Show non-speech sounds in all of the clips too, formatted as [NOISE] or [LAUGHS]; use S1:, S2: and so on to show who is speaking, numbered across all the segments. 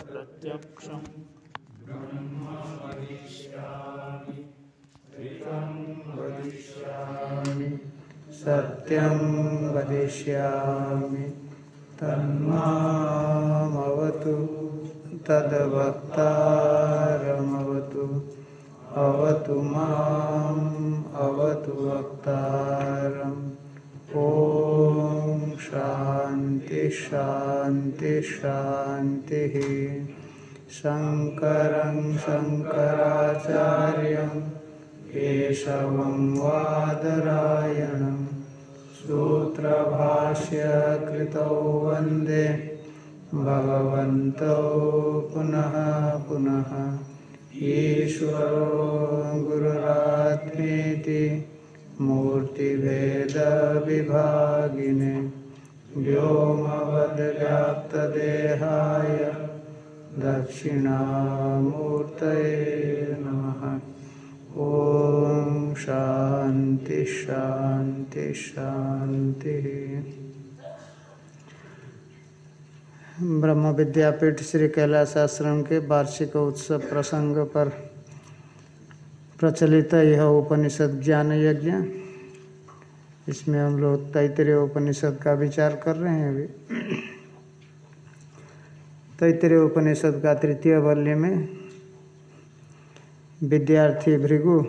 S1: प्रत्यक्षम्।
S2: सत्यं वदिष्यामि। तन्मामवतु। तद्वक्तारमवतु। अवतु माम् अवतु वक्तारम्। ॐ शान्ति शान्ति शान्तिः शङ्करं शङ्कराचार्यं केशवं, वादरायणं सूत्रभाष्यकृतौ वंदे। भगवन्तौ पुनः पुनः। ईश्वरो गुरुरात्मेति, मूर्तिभेदविभागिने। व्योमवद्व्याप्तदेहाय दक्षिणामूर्तये नमः। ॐ शान्ति शान्ति, शान्तिः। ब्रह्म विद्यापीठ श्री कैलाश आश्रम के वार्षिक उत्सव प्रसंग पर प्रचलित यह उपनिषद ज्ञान यज्ञ। इसमें हम लोग तैतरीय उपनिषद का विचार कर रहे हैं अभी। तैतरीय उपनिषद का तृतीय वल्य में विद्यार्थी भृगु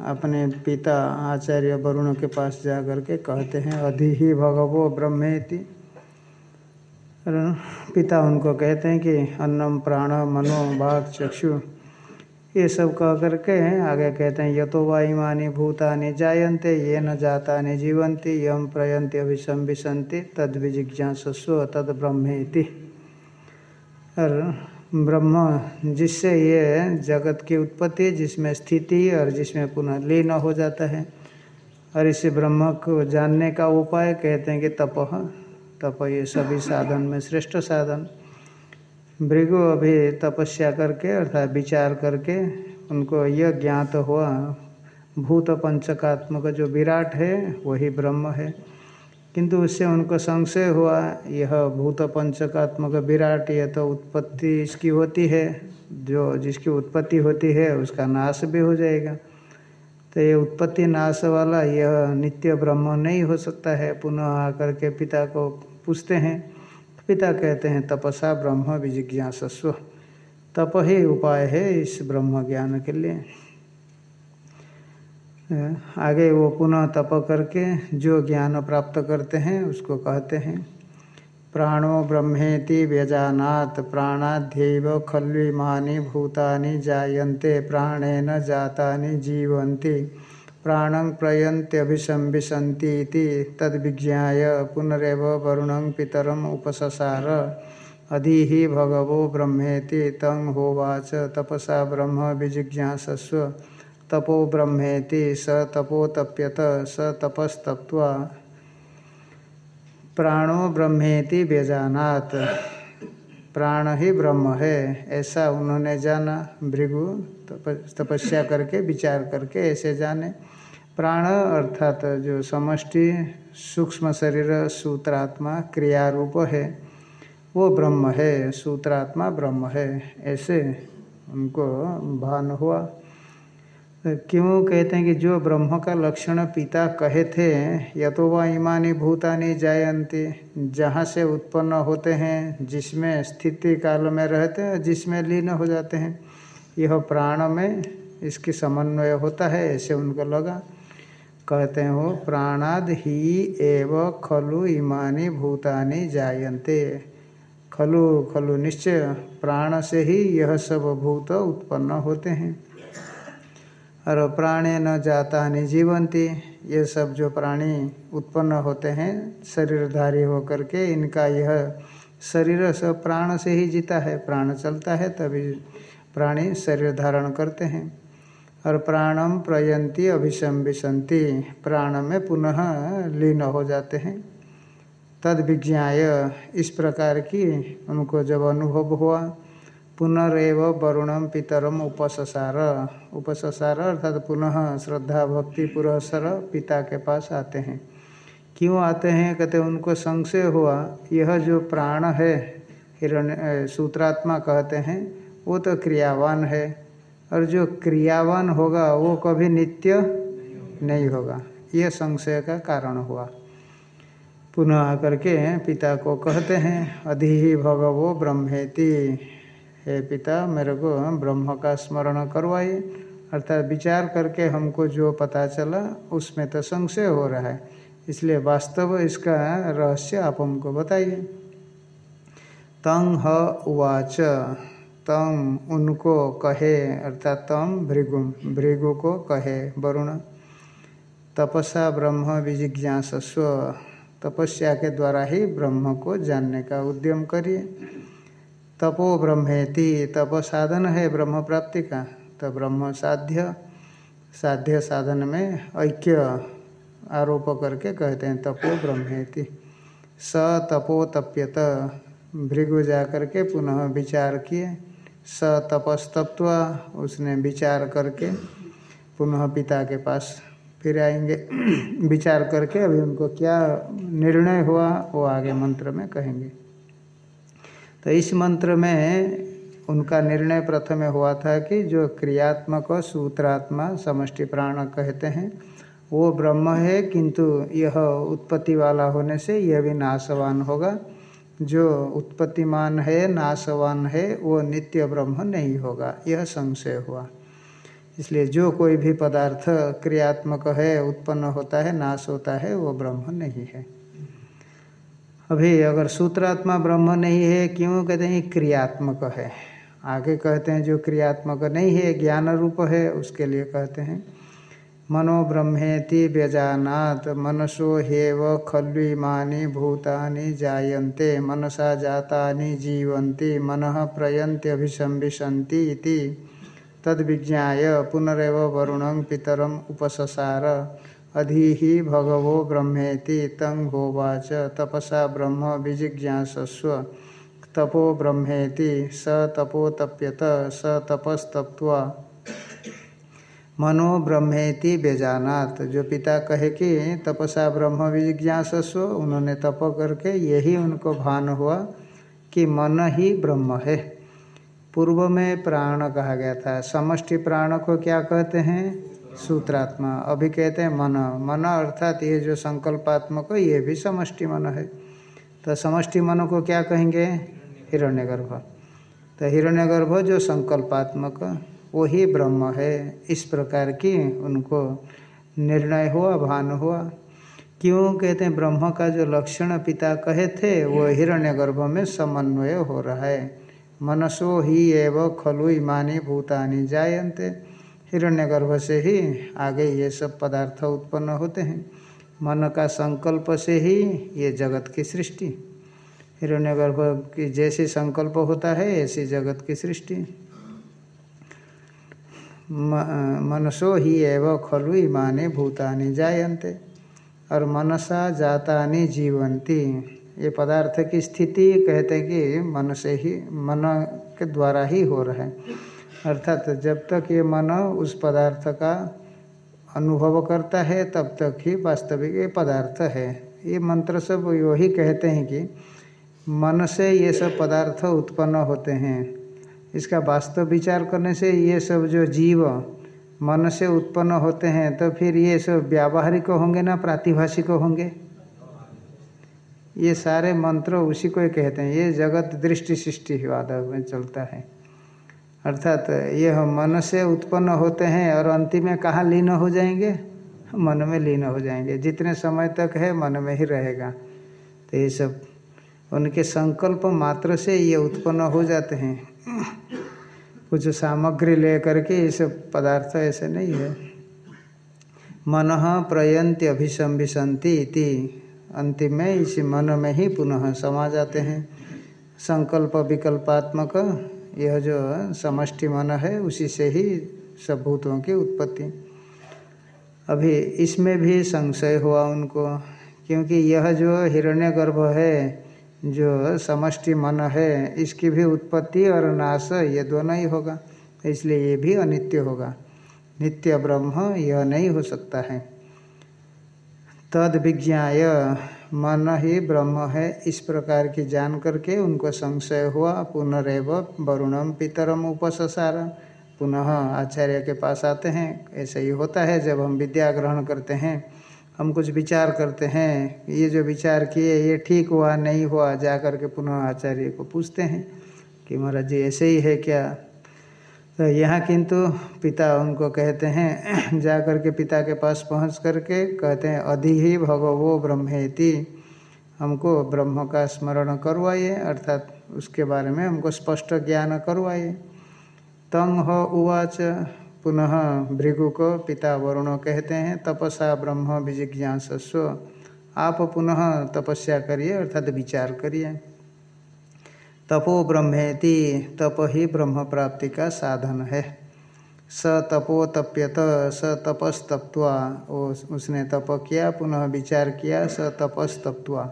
S2: अपने पिता आचार्य वरुण के पास जा कर के कहते हैं, अधि ही भगवो ब्रह्मेति। पिता उनको कहते हैं कि, अन्नम प्राण मनो बाघ चक्षु। ये सब कह करके आगे कहते हैं, यतो वा इमानी भूतानि जायन्ते, ये न जाता जीवंती यम प्रयंती अभिशंभिशंति तद विजिज्ञासस्व तद ब्रह्मेति। और ब्रह्म जिससे ये जगत की उत्पत्ति जिसमें स्थिति और जिसमें पुनः लीन हो जाता है। और इसे ब्रह्म को जानने का उपाय कहते हैं कि तप। तप ये सभी साधन में श्रेष्ठ साधन। भृगु अभी तपस्या करके अर्थात विचार करके उनको यह ज्ञात हुआ, भूत पंचकात्मक जो विराट है, वही ब्रह्म है। किंतु उससे उनको संशय हुआ, यह भूत पंचकात्मक विराट, यह तो उत्पत्ति इसकी होती है, जो जिसकी उत्पत्ति होती है, उसका नाश भी हो जाएगा। तो ये उत्पत्ति नाश वाला यह नित्य ब्रह्म नहीं हो सकता है। पुनः आकर के पिता को पूछते हैं पिता कहते हैं, तपसा ब्रह्म विजिज्ञासस्व। तप ही उपाय है इस ब्रह्म ज्ञान के लिए। आगे वो पुनः तप करके जो ज्ञान प्राप्त करते हैं, उसको कहते हैं, प्राणो ब्रह्मेति व्यजानात् प्राणाध्यैव खल्विमानि भूतानि जायन्ते, प्राणेन जातानि जीवन्ति। प्राणं प्रयन्त्यभिशंभिशन्ति इति तद्विज्ञाय पुनरेव वरुणं पितरम् उपससार। अधि भगवो ब्रह्मेति तं होवाच। तपसा ब्रह्म विजिज्ञासस्व। तपो ब्रह्मेति स तपोतप्यत स तपस्तप्वा प्राणो ब्रह्मेति व्यजानात। प्राण ही ब्रह्म है, ऐसा उन्होंने जाना भृगु तपस्या करके, विचार करके ऐसे जाने। प्राण अर्थात जो समष्टि, सूक्ष्म शरीर, सूत्रात्मा क्रिया रूप है, वो ब्रह्म है, सूत्रात्मा ब्रह्म है, ऐसे उनको भान हुआ। क्यों कहते हैं कि जो ब्रह्म का लक्षण पिता कहे थे या तो वह ईमानी भूतानी जायंती जहाँ से उत्पन्न होते हैं, जिसमें स्थिति काल में रहते हैं, जिसमें लीन हो जाते हैं, यह प्राण में इसकी समन्वय होता है, ऐसे उनको लगा। कहते हैं वो, प्राणाद ही एव खलु इमानी भूतानी जायन्ते। खलु खलु निश्चय, प्राण से ही यह सब भूत उत्पन्न होते हैं। और प्राणे न जाता नहीं जीवंती, ये सब जो प्राणी उत्पन्न होते हैं, शरीरधारी होकर के, इनका यह शरीर सब प्राण से ही जीता है। प्राण चलता है, तभी प्राणी शरीर धारण करते हैं। और प्राणम प्रयंती अभिशंभिशंति प्राण में पुनः लीन हो जाते हैं। तद विज्ञाय इस प्रकार की उनको जब अनुभव हुआ पुनरेव वरुणम पितरम उपससार। उपससार अर्थात पुनः श्रद्धा, भक्ति पुरस्सर पिता के पास आते हैं। क्यों आते हैं? कहते उनको संशय हुआ। यह जो प्राण है, हिरण्य सूत्रात्मा कहते हैं, वो तो क्रियावान है। और जो क्रियावान होगा, वो कभी नित्य नहीं होगा। यह संशय का कारण हुआ। पुनः आकर के पिता को कहते हैं, अधि भगवो ब्रह्मेति। हे पिता, मेरे को ब्रह्म का स्मरण करवाइए। अर्थात विचार करके हमको जो पता चला, उसमें तो संशय हो रहा है। इसलिए वास्तव इसका रहस्य आप हमको बताइए। तंग ह उवाच तम उनको कहे, अर्थात तम भृगु भृगु को कहे, वरुण। तपसा ब्रह्म विजिज्ञासस्व, तपस्या के द्वारा ही ब्रह्म को जानने का उद्यम करिए। तपो ब्रह्मेति, तप साधन है ब्रह्म प्राप्ति का। तो ब्रह्म साध्य साध्य साधन में ऐक्य आरोप करके कहते हैं, तपो ब्रह्मेति। स तपो तप्यत, भृगु जा करके पुनः विचार किए। स तपस्तप्वा उसने विचार करके पुनः पिता के पास फिर आएँगे। [CLEARS THROAT] विचार करके अभी उनको क्या निर्णय हुआ, वो आगे मंत्र में कहेंगे। तो इस मंत्र में उनका निर्णय प्रथम हुआ था कि जो क्रियात्मक सूत्रात्मा समष्टि प्राण कहते हैं, वो ब्रह्म है, किंतु यह उत्पत्ति वाला होने से यह भी नाशवान होगा। जो उत्पत्तिमान है, नाशवान है, वो नित्य ब्रह्म नहीं होगा, यह संशय हुआ। इसलिए जो कोई भी पदार्थ क्रियात्मक है, उत्पन्न होता है, नाश होता है, वो ब्रह्म नहीं है। अभी अगर सूत्रात्मा ब्रह्म नहीं है, क्यों कहते हैं? क्रियात्मक है। आगे कहते हैं, जो क्रियात्मक नहीं है, ज्ञान रूप है, उसके लिए कहते हैं मनो ब्रह्मेति व्यजानात, मनसो हेव खल्विमानी भूतानि जायन्ते, मनसा जातानि जीवन्ति, मन प्रयंत्यभिशंबिशन्ति इति। तद विज्ञाय पुनरव वरुण पितरम उपससार। अधि ही भगवो ब्रह्मेति तंग होवाच तपसा ब्रह्म, विजिज्ञासस्व। तपो ब्रह्मेति, स तपो तप्यत स तपस्तप्वा मनो ब्रह्मेति बेजानात जो पिता कहे कि तपसा ब्रह्म, विजिज्ञासस्व, उन्होंने तप करके यही उनको भान हुआ कि मन ही ब्रह्म है। पूर्व में प्राण कहा गया था। समष्टि प्राण को क्या कहते हैं? सूत्रात्मा। अभी कहते हैं मन। मन अर्थात ये जो संकल्पात्मक है, ये भी समष्टि मन है। तो समष्टि मन को क्या कहेंगे? हिरण्यगर्भ। तो हिरण्यगर्भ जो संकल्पात्मक वो ही ब्रह्म है। इस प्रकार की उनको निर्णय हुआ, भान हुआ। क्यों कहते हैं? ब्रह्म का जो लक्षण पिता कहे थे, वो हिरण्यगर्भ में समन्वय हो रहा है। मनसो ही एव खलु इमानी भूतानी जायन्ते। हिरण्यगर्भ से ही आगे ये सब पदार्थ उत्पन्न होते हैं। मन का संकल्प से ही ये जगत की सृष्टि। हिरण्यगर्भ की जैसी संकल्प होता है, ऐसी जगत की सृष्टि। मनसो ही एव खलु इमानी भूतानी जायन्ते। और मनसा जातानी जीवंती ये पदार्थ की स्थिति कहते हैं कि मन से ही, मन के द्वारा ही हो रहा है। अर्थात जब तक ये मन उस पदार्थ का अनुभव करता है, तब तक ही वास्तविक ये पदार्थ है। ये मंत्र सब यही कहते हैं कि मन से ये सब पदार्थ उत्पन्न होते हैं। इसका वास्तव विचार करने से ये सब जो जीव मन से उत्पन्न होते हैं तो फिर ये सब व्यावहारिक होंगे ना प्रातिभाषिक होंगे? ये सारे मंत्र उसी को कहते हैं। ये जगत दृष्टि सृष्टि वाद में चलता है। अर्थात ये हम मन से उत्पन्न होते हैं और अंतिम में कहाँ लीन हो जाएँगे? मन में लीन हो जाएँगे। जितने समय तक है, मन में ही रहेगा। तो ये सब, उनके संकल्प मात्र से ये उत्पन्न हो जाते हैं। कुछ सामग्री ले करके ये सब पदार्थ ऐसे नहीं है। मन प्रयंत्य अभिसंभिशंति इति। अंतिम में इसी मन में ही पुनः समा जाते हैं। संकल्प विकल्पात्मक यह जो समष्टि मन है, उसी से ही सब भूतों की उत्पत्ति। अभी इसमें भी संशय हुआ उनको, क्योंकि यह जो हिरण्यगर्भ है, जो समष्टि मन है, इसकी भी उत्पत्ति और नाश ये दोनों ही होगा, इसलिए ये भी अनित्य होगा। नित्य ब्रह्म यह नहीं हो सकता है। तद विज्ञाय मन ही ब्रह्म है। इस प्रकार की जान करके उनको संशय हुआ। पुनरेव वरुणम पितरम उपसार पुनः आचार्य के पास आते हैं। ऐसा ही होता है जब हम विद्या ग्रहण करते हैं। हम कुछ विचार करते हैं। ये जो विचार किए, ये ठीक हुआ, नहीं हुआ जा कर के पुनः आचार्य को पूछते हैं कि महाराज जी, ऐसे ही है क्या? तो यहाँ किंतु पिता उनको कहते हैं [CLEARS THROAT] जा कर के पिता के पास पहुँच करके कहते हैं, अधि ही भगवो ब्रह्मेति। हमको ब्रह्म का स्मरण करवाइए, अर्थात उसके बारे में हमको स्पष्ट ज्ञान करवाइए। तंग हो उवाच। पुनः भृगु को पिता वरुण कहते हैं, तपसा ब्रह्म विजिज्ञासस्व। आप पुनः तपस्या करिए, अर्थात विचार करिए। तपो ब्रह्मेति, तप ही ब्रह्म प्राप्ति का साधन है। स तपो तप्यत, स तपस्तप्वा उसने तप किया, पुनः विचार किया, स तपस्तप्वा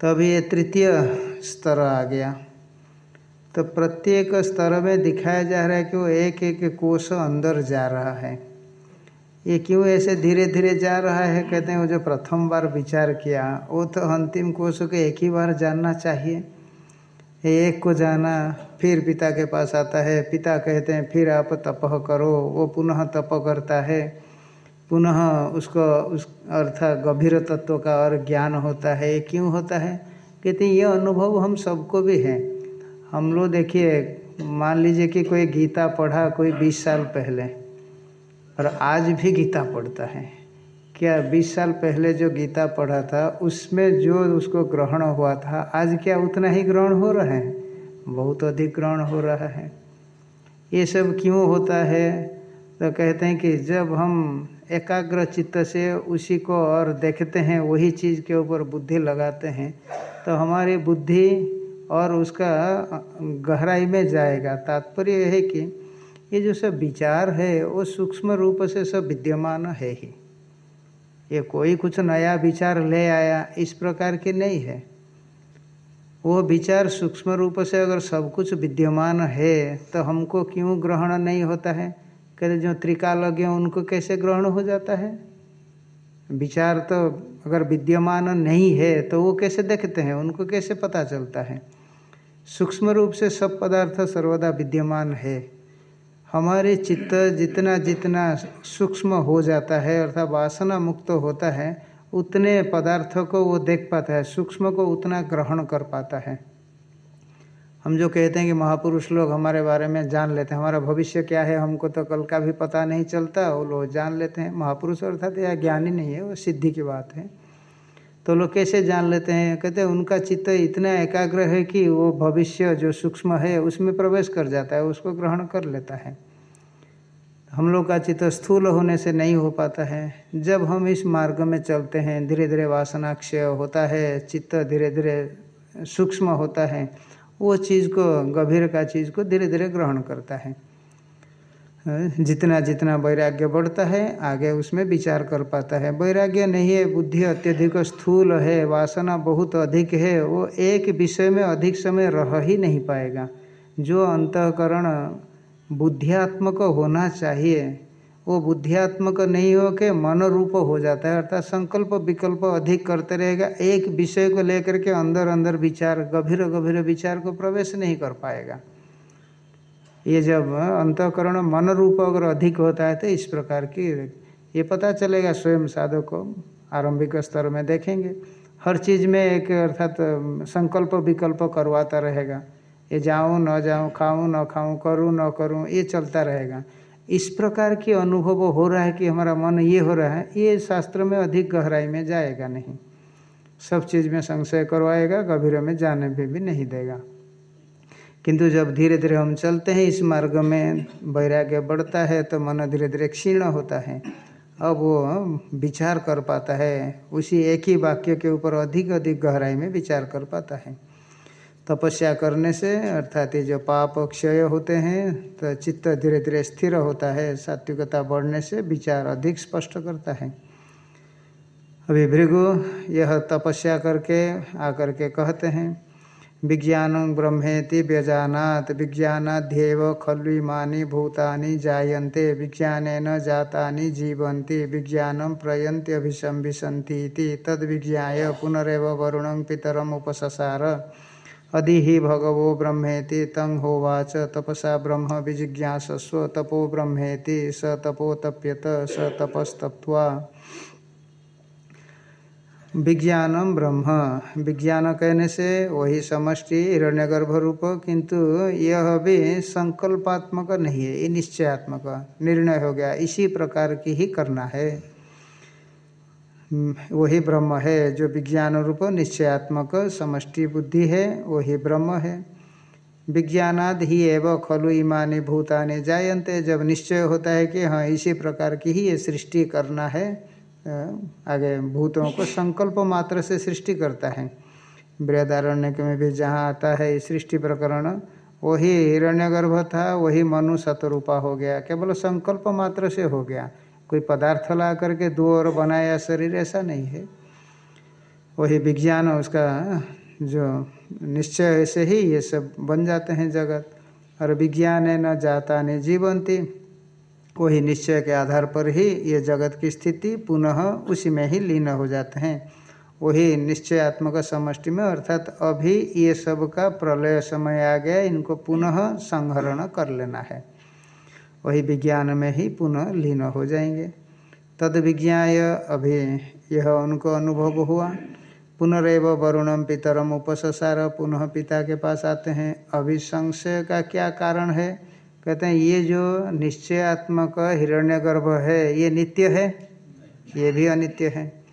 S2: तभी ये तृतीय स्तर आ गया। तो प्रत्येक स्तर में दिखाया जा रहा है कि वो एक एक कोष अंदर जा रहा है। ये क्यों ऐसे धीरे धीरे जा रहा है? कहते हैं, वो जो प्रथम बार विचार किया, वो तो अंतिम कोष को एक ही बार जानना चाहिए। एक को जाना, फिर पिता के पास आता है। पिता कहते हैं, फिर आप तप करो। वो पुनः तप करता है। पुनः उसको, उस अर्थात गंभीर तत्व का और ज्ञान होता है। क्यों होता है? कहते हैं, ये अनुभव हम सबको भी है। हम लोग देखिए, मान लीजिए कि कोई गीता पढ़ा कोई बीस साल पहले, और आज भी गीता पढ़ता है। क्या बीस साल पहले जो गीता पढ़ा था, उसमें जो उसको ग्रहण हुआ था, आज क्या उतना ही ग्रहण हो रहा है? बहुत अधिक ग्रहण हो रहा है। ये सब क्यों होता है? तो कहते हैं कि जब हम एकाग्र चित्त से उसी को और देखते हैं, वही चीज़ के ऊपर बुद्धि लगाते हैं तो हमारी बुद्धि और उसका गहराई में जाएगा। तात्पर्य है कि ये जो सब विचार है, वो सूक्ष्म रूप से सब विद्यमान है ही। ये कोई कुछ नया विचार ले आया, इस प्रकार के नहीं है। वो विचार सूक्ष्म रूप से अगर सब कुछ विद्यमान है तो हमको क्यों ग्रहण नहीं होता है? कहते जो त्रिकालज्ञ उनको कैसे ग्रहण हो जाता है? विचार तो अगर विद्यमान नहीं है तो वो कैसे देखते हैं? उनको कैसे पता चलता है? सूक्ष्म रूप से सब पदार्थ सर्वदा विद्यमान है। हमारे चित्त जितना जितना सूक्ष्म हो जाता है, अर्थात वासना मुक्त होता है, उतने पदार्थों को वो देख पाता है, सूक्ष्म को उतना ग्रहण कर पाता है। हम जो कहते हैं कि महापुरुष लोग हमारे बारे में जान लेते हैं, हमारा भविष्य क्या है, हमको तो कल का भी पता नहीं चलता, वो लोग जान लेते हैं। महापुरुष अर्थात यह ज्ञानी नहीं है, वो सिद्धि की बात है। तो लोग कैसे जान लेते हैं? कहते हैं, उनका चित्त इतना एकाग्र है कि वो भविष्य जो सूक्ष्म है, उसमें प्रवेश कर जाता है, उसको ग्रहण कर लेता है। हम लोग का चित्त स्थूल होने से नहीं हो पाता है। जब हम इस मार्ग में चलते हैं धीरे धीरे वासना क्षय होता है, चित्त धीरे धीरे सूक्ष्म होता है, वो चीज़ को, गंभीर का चीज़ को धीरे धीरे ग्रहण करता है। जितना जितना वैराग्य बढ़ता है, आगे उसमें विचार कर पाता है। वैराग्य नहीं है, बुद्धि अत्यधिक स्थूल है, वासना बहुत अधिक है, वो एक विषय में अधिक समय रह ही नहीं पाएगा। जो अंतकरण बुद्धियात्मक होना चाहिए, वो बुद्धियात्मक नहीं हो के मन रूप हो जाता है, अर्थात संकल्प विकल्प अधिक करते रहेगा। एक विषय को लेकर के अंदर अंदर विचार गभीर गभीर विचार को प्रवेश नहीं कर पाएगा। ये जब अंतकरण मन रूप अगर अधिक होता है तो इस प्रकार की ये पता चलेगा स्वयं साधक को आरंभिक स्तर में देखेंगे। हर चीज़ में एक अर्थात संकल्प विकल्प करवाता रहेगा। ये जाऊँ न जाऊँ खाऊँ न खाऊँ करूँ न करूँ ये चलता रहेगा। इस प्रकार की अनुभव हो रहा है कि हमारा मन ये हो रहा है ये शास्त्र में अधिक गहराई में जाएगा नहीं। सब चीज़ में संशय करवाएगा गभीर में जाने भी, भी नहीं देगा। किंतु जब धीरे धीरे हम चलते हैं, इस मार्ग में वैराग्य बढ़ता है तो मन धीरे धीरे क्षीण होता है। अब वो विचार कर पाता है, उसी एक ही वाक्य के ऊपर अधिक अधिक गहराई में विचार कर पाता है। तपस्या करने से, अर्थात ये जो पाप क्षय होते हैं तो चित्त धीरे धीरे स्थिर होता है, सात्विकता बढ़ने से विचार अधिक स्पष्ट करता है। अभी भृगु यह तपस्या करके आकर के कहते हैं विज्ञान ब्रह्मेति व्यजानात विज्ञानाध्येव खलु इमानी भूतानि जायन्ते विज्ञान जातानि जीवन्ति, विज्ञानं प्रयन्त्यभिशंविशन्ति तद विज्ञाय पुनरव वरुणं पितरम उपससार। अदि ही भगवो ब्रह्मेति, तं होवाच, तपसा ब्रह्म विजिज्ञासस्व, तपो ब्रह्मेति, स तपो स तपस्तप्वा विज्ञानम ब्रह्म। विज्ञान कहने से वही समष्टि हिरण्यगर्भ रूप किंतु यह भी संकल्पात्मक नहीं है, ये निश्चयात्मक। निर्णय हो गया, इसी प्रकार की ही करना है। वही ब्रह्म है जो विज्ञान रूप, निश्चयात्मक, समष्टि बुद्धि है, वही ब्रह्म है। विज्ञानाद ही एवं खलु इमानी भूतानि जायन्ते। जब निश्चय होता है कि हाँ इसी प्रकार की ही ये सृष्टि करना है। आगे भूतों को संकल्प मात्र से सृष्टि करता है। बृहदारण्य में भी जहाँ आता है सृष्टि प्रकरण, वही हिरण्यगर्भ था, वही मनु सतरूपा हो गया। केवल संकल्प मात्र से हो गया। कोई पदार्थ ला करके दो और बनाया शरीर, ऐसा नहीं है। वही विज्ञान उसका जो निश्चय ऐसे ही ये सब बन जाते हैं जगत। और विज्ञान है, न जाता नहीं जीवंती। वही निश्चय के आधार पर ही ये जगत की स्थिति पुनः उसी में ही लीन हो जाते हैं। वही निश्चयात्मक समष्टि में अर्थात अभी ये सब का प्रलय समय आ गया, इनको पुनः संहरण कर लेना है। वही विज्ञान में ही पुनः लीन हो जाएँगे। तद विज्ञाय अभी यह उनको अनुभव हुआ। पुनरव वरुणम पितरम उपससार, पुनः पिता के पास आते हैं। अभी संशय का क्या कारण है? कहते हैं, ये जो निश्चयात्मक हिरण्यगर्भ है, ये नित्य है? ये भी अनित्य है।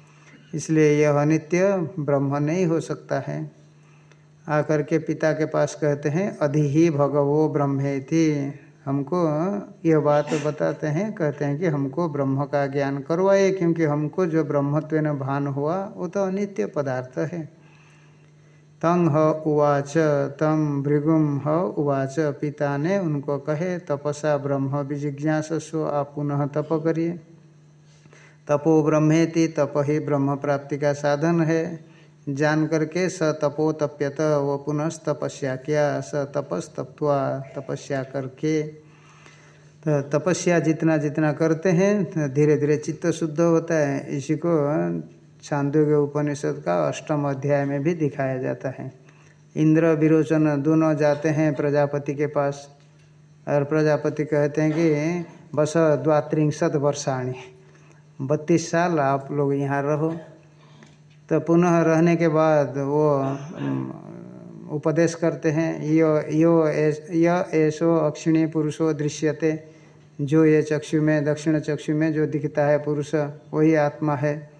S2: इसलिए यह अनित्य ब्रह्म नहीं हो सकता है। आकर के पिता के पास कहते हैं, अधि ही भगवो ब्रह्मेति। हमको यह बात बताते हैं, कहते हैं कि हमको ब्रह्म का ज्ञान करवाए क्योंकि हमको जो ब्रह्मत्व भान हुआ, वो तो अनित्य पदार्थ है। तंग ह उवाच तम भृगुम ह उवाच। पिता ने उनको कहे, तपसा ब्रह्म विजिज्ञासस्व, आप पुनः तप करिए। तपो ब्रह्मेति, तप ही ब्रह्म प्राप्ति का साधन है। जान करके स तपो तप्यत वो पुनः तपस्या किया, स तपस तप्वा तपस्या करके। तो तपस्या जितना जितना करते हैं धीरे धीरे चित्त शुद्ध होता है। इसी को छांदोग्य उपनिषद का अष्टम अध्याय में भी दिखाया जाता है। इंद्र विरोचन दोनों जाते हैं प्रजापति के पास और प्रजापति कहते हैं कि बस द्वात्रिंशत वर्षाणी। बत्तीस साल आप लोग यहाँ रहो। तो पुनः रहने के बाद वो उपदेश करते हैं, यो यो य ऐसो अक्षिणी, पुरुषो दृश्यते। जो ये चक्षु में, दक्षिण चक्षु में जो दिखता है पुरुष, वही आत्मा है।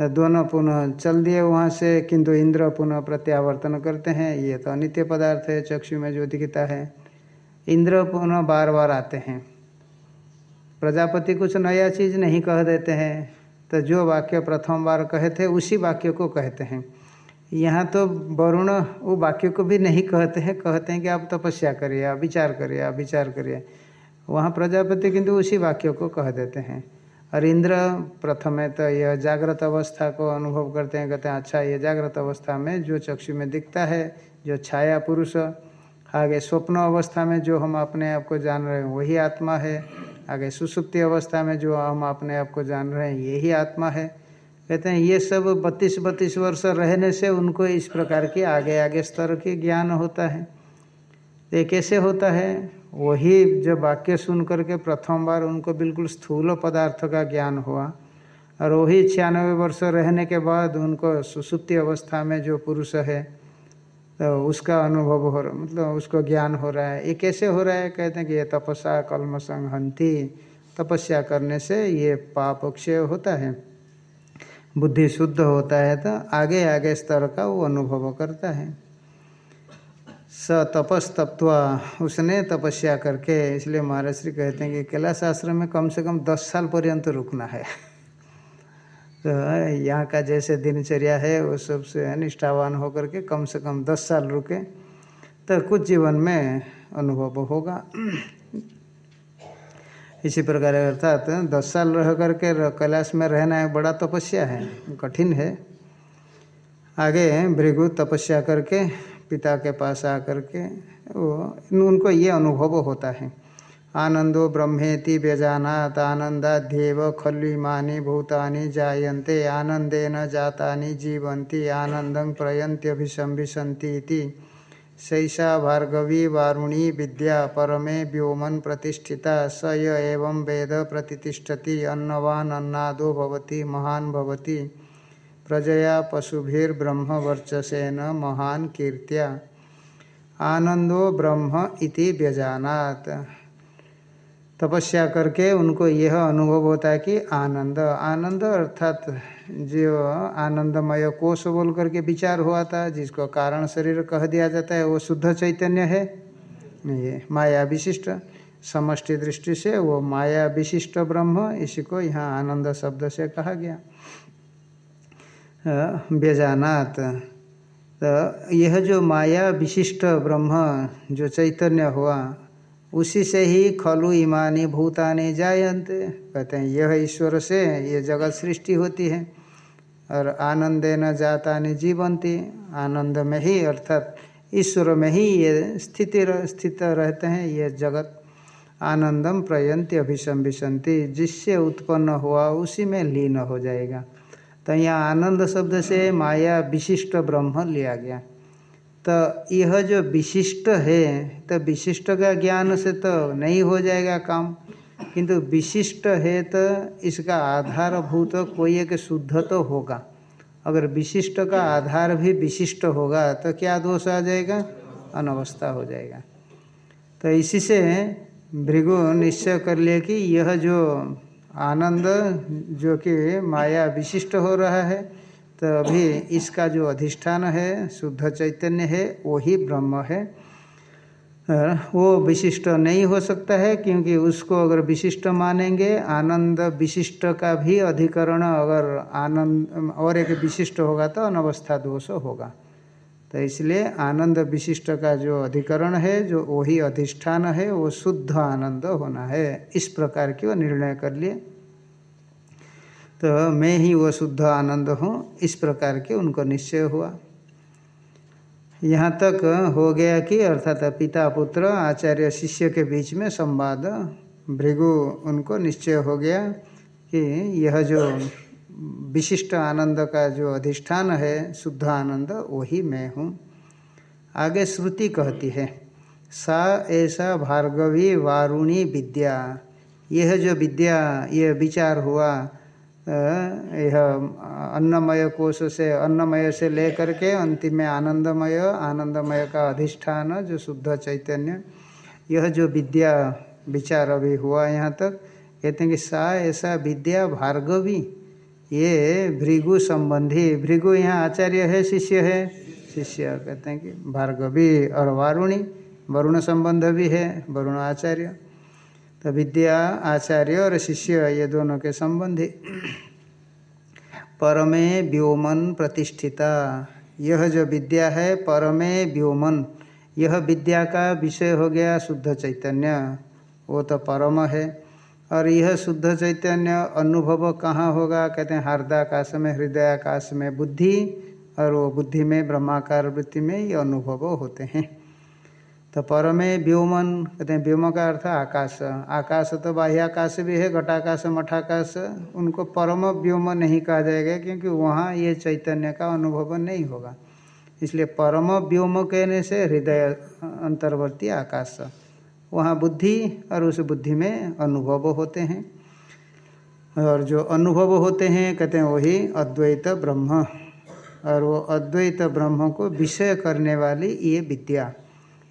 S2: दोनों पुनः चल दिए वहाँ से, किंतु इंद्र पुनः प्रत्यावर्तन करते हैं। ये तो अनित्य पदार्थ है, चक्षु में जो दिखता है। इंद्र पुनः बार बार आते हैं। प्रजापति कुछ नया चीज़ नहीं कह देते हैं। तो जो वाक्य प्रथम बार कहे थे, उसी वाक्य को कहते हैं। यहाँ तो वरुण वो वाक्य को भी नहीं कहते हैं। कहते हैं कि आप तपस्या करिए विचार करिए विचार करिए। वहाँ प्रजापति किंतु उसी वाक्य को कह देते हैं। और इंद्र प्रथम है तो यह जागृत अवस्था को अनुभव करते हैं, कहते हैं अच्छा ये जागृत अवस्था में जो चक्षु में दिखता है, जो छाया पुरुष, आगे स्वप्न अवस्था में जो हम अपने आप को जान रहे हैं, वही आत्मा है। आगे सुसुप्ति अवस्था में जो हम अपने आप को जान रहे हैं, यही आत्मा है। कहते हैं, ये सब बत्तीस बत्तीस वर्ष रहने से उनको इस प्रकार की आगे आगे स्तर के ज्ञान होता है। ये कैसे होता है? वही जो वाक्य सुन करके प्रथम बार उनको बिल्कुल स्थूल पदार्थ का ज्ञान हुआ। और वही छियानवे वर्ष रहने के बाद उनको सुसुप्ति अवस्था में जो पुरुष है तो उसका अनुभव हो रहा मतलब उसको ज्ञान हो रहा है। ये कैसे हो रहा है? कहते हैं कि ये तपस्या कलम, संहंती, तपस्या करने से ये पाप क्षय होता है, बुद्धि शुद्ध होता है तो आगे आगे स्तर का वो अनुभव करता है। स तपस्तप्वा उसने तपस्या करके इसलिए महाराज श्री कहते हैं कि कैलाश आश्रम में कम से कम दस साल पर्यंत रुकना है। तो यहाँ का जैसे दिनचर्या है, वो सबसे निष्ठावान होकर के कम से कम दस साल रुके तो कुछ जीवन में अनुभव होगा। इसी प्रकार अर्थात तो दस साल रह करके कैलाश में रहना है बड़ा तपस्या है, कठिन है। आगे भृगु तपस्या करके पिता के पास आकर के वो, उनको ये अनुभव होता है। आनंदो ब्रह्मेति व्यजानात आनंदाध्यव खलु इमानी भूतानि जायन्ते, आनंदेन जातानि जीवन्ति आनंदं प्रयन्त्यभिशंभिशन्ति इति शैषा भार्गवी वारुणी विद्या परमे व्योमन प्रतिष्ठिता, स एवं वेद प्रतिष्ठति, अन्नवान अन्नादो भवति, महान भवति। प्रजया पशुभिर्ब्रह्मवर्चसेन महान कीर्त्या। आनंदो ब्रह्म इति व्यजानात। तपस्या करके उनको यह अनुभव होता है कि आनंद। आनंद अर्थात जो आनंदमय कोष बोल करके विचार हुआ था जिसको कारण शरीर कह दिया जाता है, वो शुद्ध चैतन्य है। ये माया विशिष्ट। समष्टि दृष्टि से वो माया विशिष्ट ब्रह्म, इसी को यहाँ आनंद शब्द से कहा गया। बेजानात। तो यह जो माया विशिष्ट ब्रह्म जो चैतन्य हुआ उसी से ही खलु इमानी भूतानी जायन्ते। कहते हैं यह ईश्वर से ये जगत सृष्टि होती है और आनंदे न जाता ने जीवंती आनंद में ही अर्थात ईश्वर में ही ये स्थिति रह, स्थित रहते हैं ये जगत। आनंदम प्रयंती अभिशंभिशंति जिससे उत्पन्न हुआ उसी में लीन हो जाएगा। तो यहाँ आनंद शब्द से माया विशिष्ट ब्रह्म लिया गया। तो यह जो विशिष्ट है तो विशिष्ट का ज्ञान से तो नहीं हो जाएगा काम। किंतु विशिष्ट है तो इसका आधारभूत कोई एक शुद्ध तो होगा। अगर विशिष्ट का आधार भी विशिष्ट होगा तो क्या दोष आ जाएगा? अनवस्था हो जाएगा। तो इसी से भृगु निश्चय कर लिए कि यह जो आनंद जो कि माया विशिष्ट हो रहा है तो अभी इसका जो अधिष्ठान है, शुद्ध चैतन्य है, वही ब्रह्म है। वो विशिष्ट नहीं हो सकता है, क्योंकि उसको अगर विशिष्ट मानेंगे, आनंद विशिष्ट का भी अधिकरण अगर आनंद, और एक विशिष्ट होगा तो अनवस्था दोष होगा। तो इसलिए आनंद विशिष्ट का जो अधिकरण है, जो वही अधिष्ठान है, वो शुद्ध आनंद होना है। इस प्रकार की वो निर्णय कर लिए। तो मैं ही वो शुद्ध आनंद हूँ, इस प्रकार के उनको निश्चय हुआ। यहाँ तक हो गया कि अर्थात पिता पुत्र, आचार्य शिष्य के बीच में संवाद, भृगु उनको निश्चय हो गया कि यह जो विशिष्ट आनंद का जो अधिष्ठान है, शुद्ध आनंद, वही मैं हूँ। आगे श्रुति कहती है, सा ऐसा भार्गवी वारुणी विद्या। यह जो विद्या, यह विचार हुआ यह अन्नमय कोश से, अन्नमय से लेकर के अंतिम में आनंदमय आनंदमय का अधिष्ठान, जो शुद्ध चैतन्य, यह जो विद्या, विचार अभी हुआ यहाँ तक, कहते हैं कि सा ऐसा विद्या भार्गवी ये भृगु संबंधी, भृगु यहाँ आचार्य है, शिष्य है। शिष्य कहते हैं कि भार्गवी और वारुणी, वरुण संबंध भी है, वरुण आचार्य। तो विद्या, आचार्य और शिष्य, ये दोनों के संबंधी। परमे व्योमन प्रतिष्ठिता, यह जो विद्या है, परमे व्योमन, यह विद्या का विषय हो गया शुद्ध चैतन्य। वो तो परम है। और यह शुद्ध चैतन्य अनुभव कहाँ होगा? कहते हैं हार्दाकाश में हृदयाकाश में बुद्धि, और वो बुद्धि में, ब्रह्माकार वृत्ति में ये अनुभव होते हैं। तो परमे व्योमन, कहते हैं, व्योम का अर्थ आकाश। आकाश तो बाह्याकाश भी है, घटाकाश, मठाकाश, उनको परम व्योम नहीं कहा जाएगा, क्योंकि वहाँ ये चैतन्य का अनुभव नहीं होगा। इसलिए परम व्योम कहने से हृदय अंतर्वर्ती आकाश। वहाँ बुद्धि और उस बुद्धि में अनुभव होते हैं। और जो अनुभव होते हैं, कहते हैं वही अद्वैत ब्रह्म। और वो अद्वैत ब्रह्म को विषय करने वाली ये विद्या।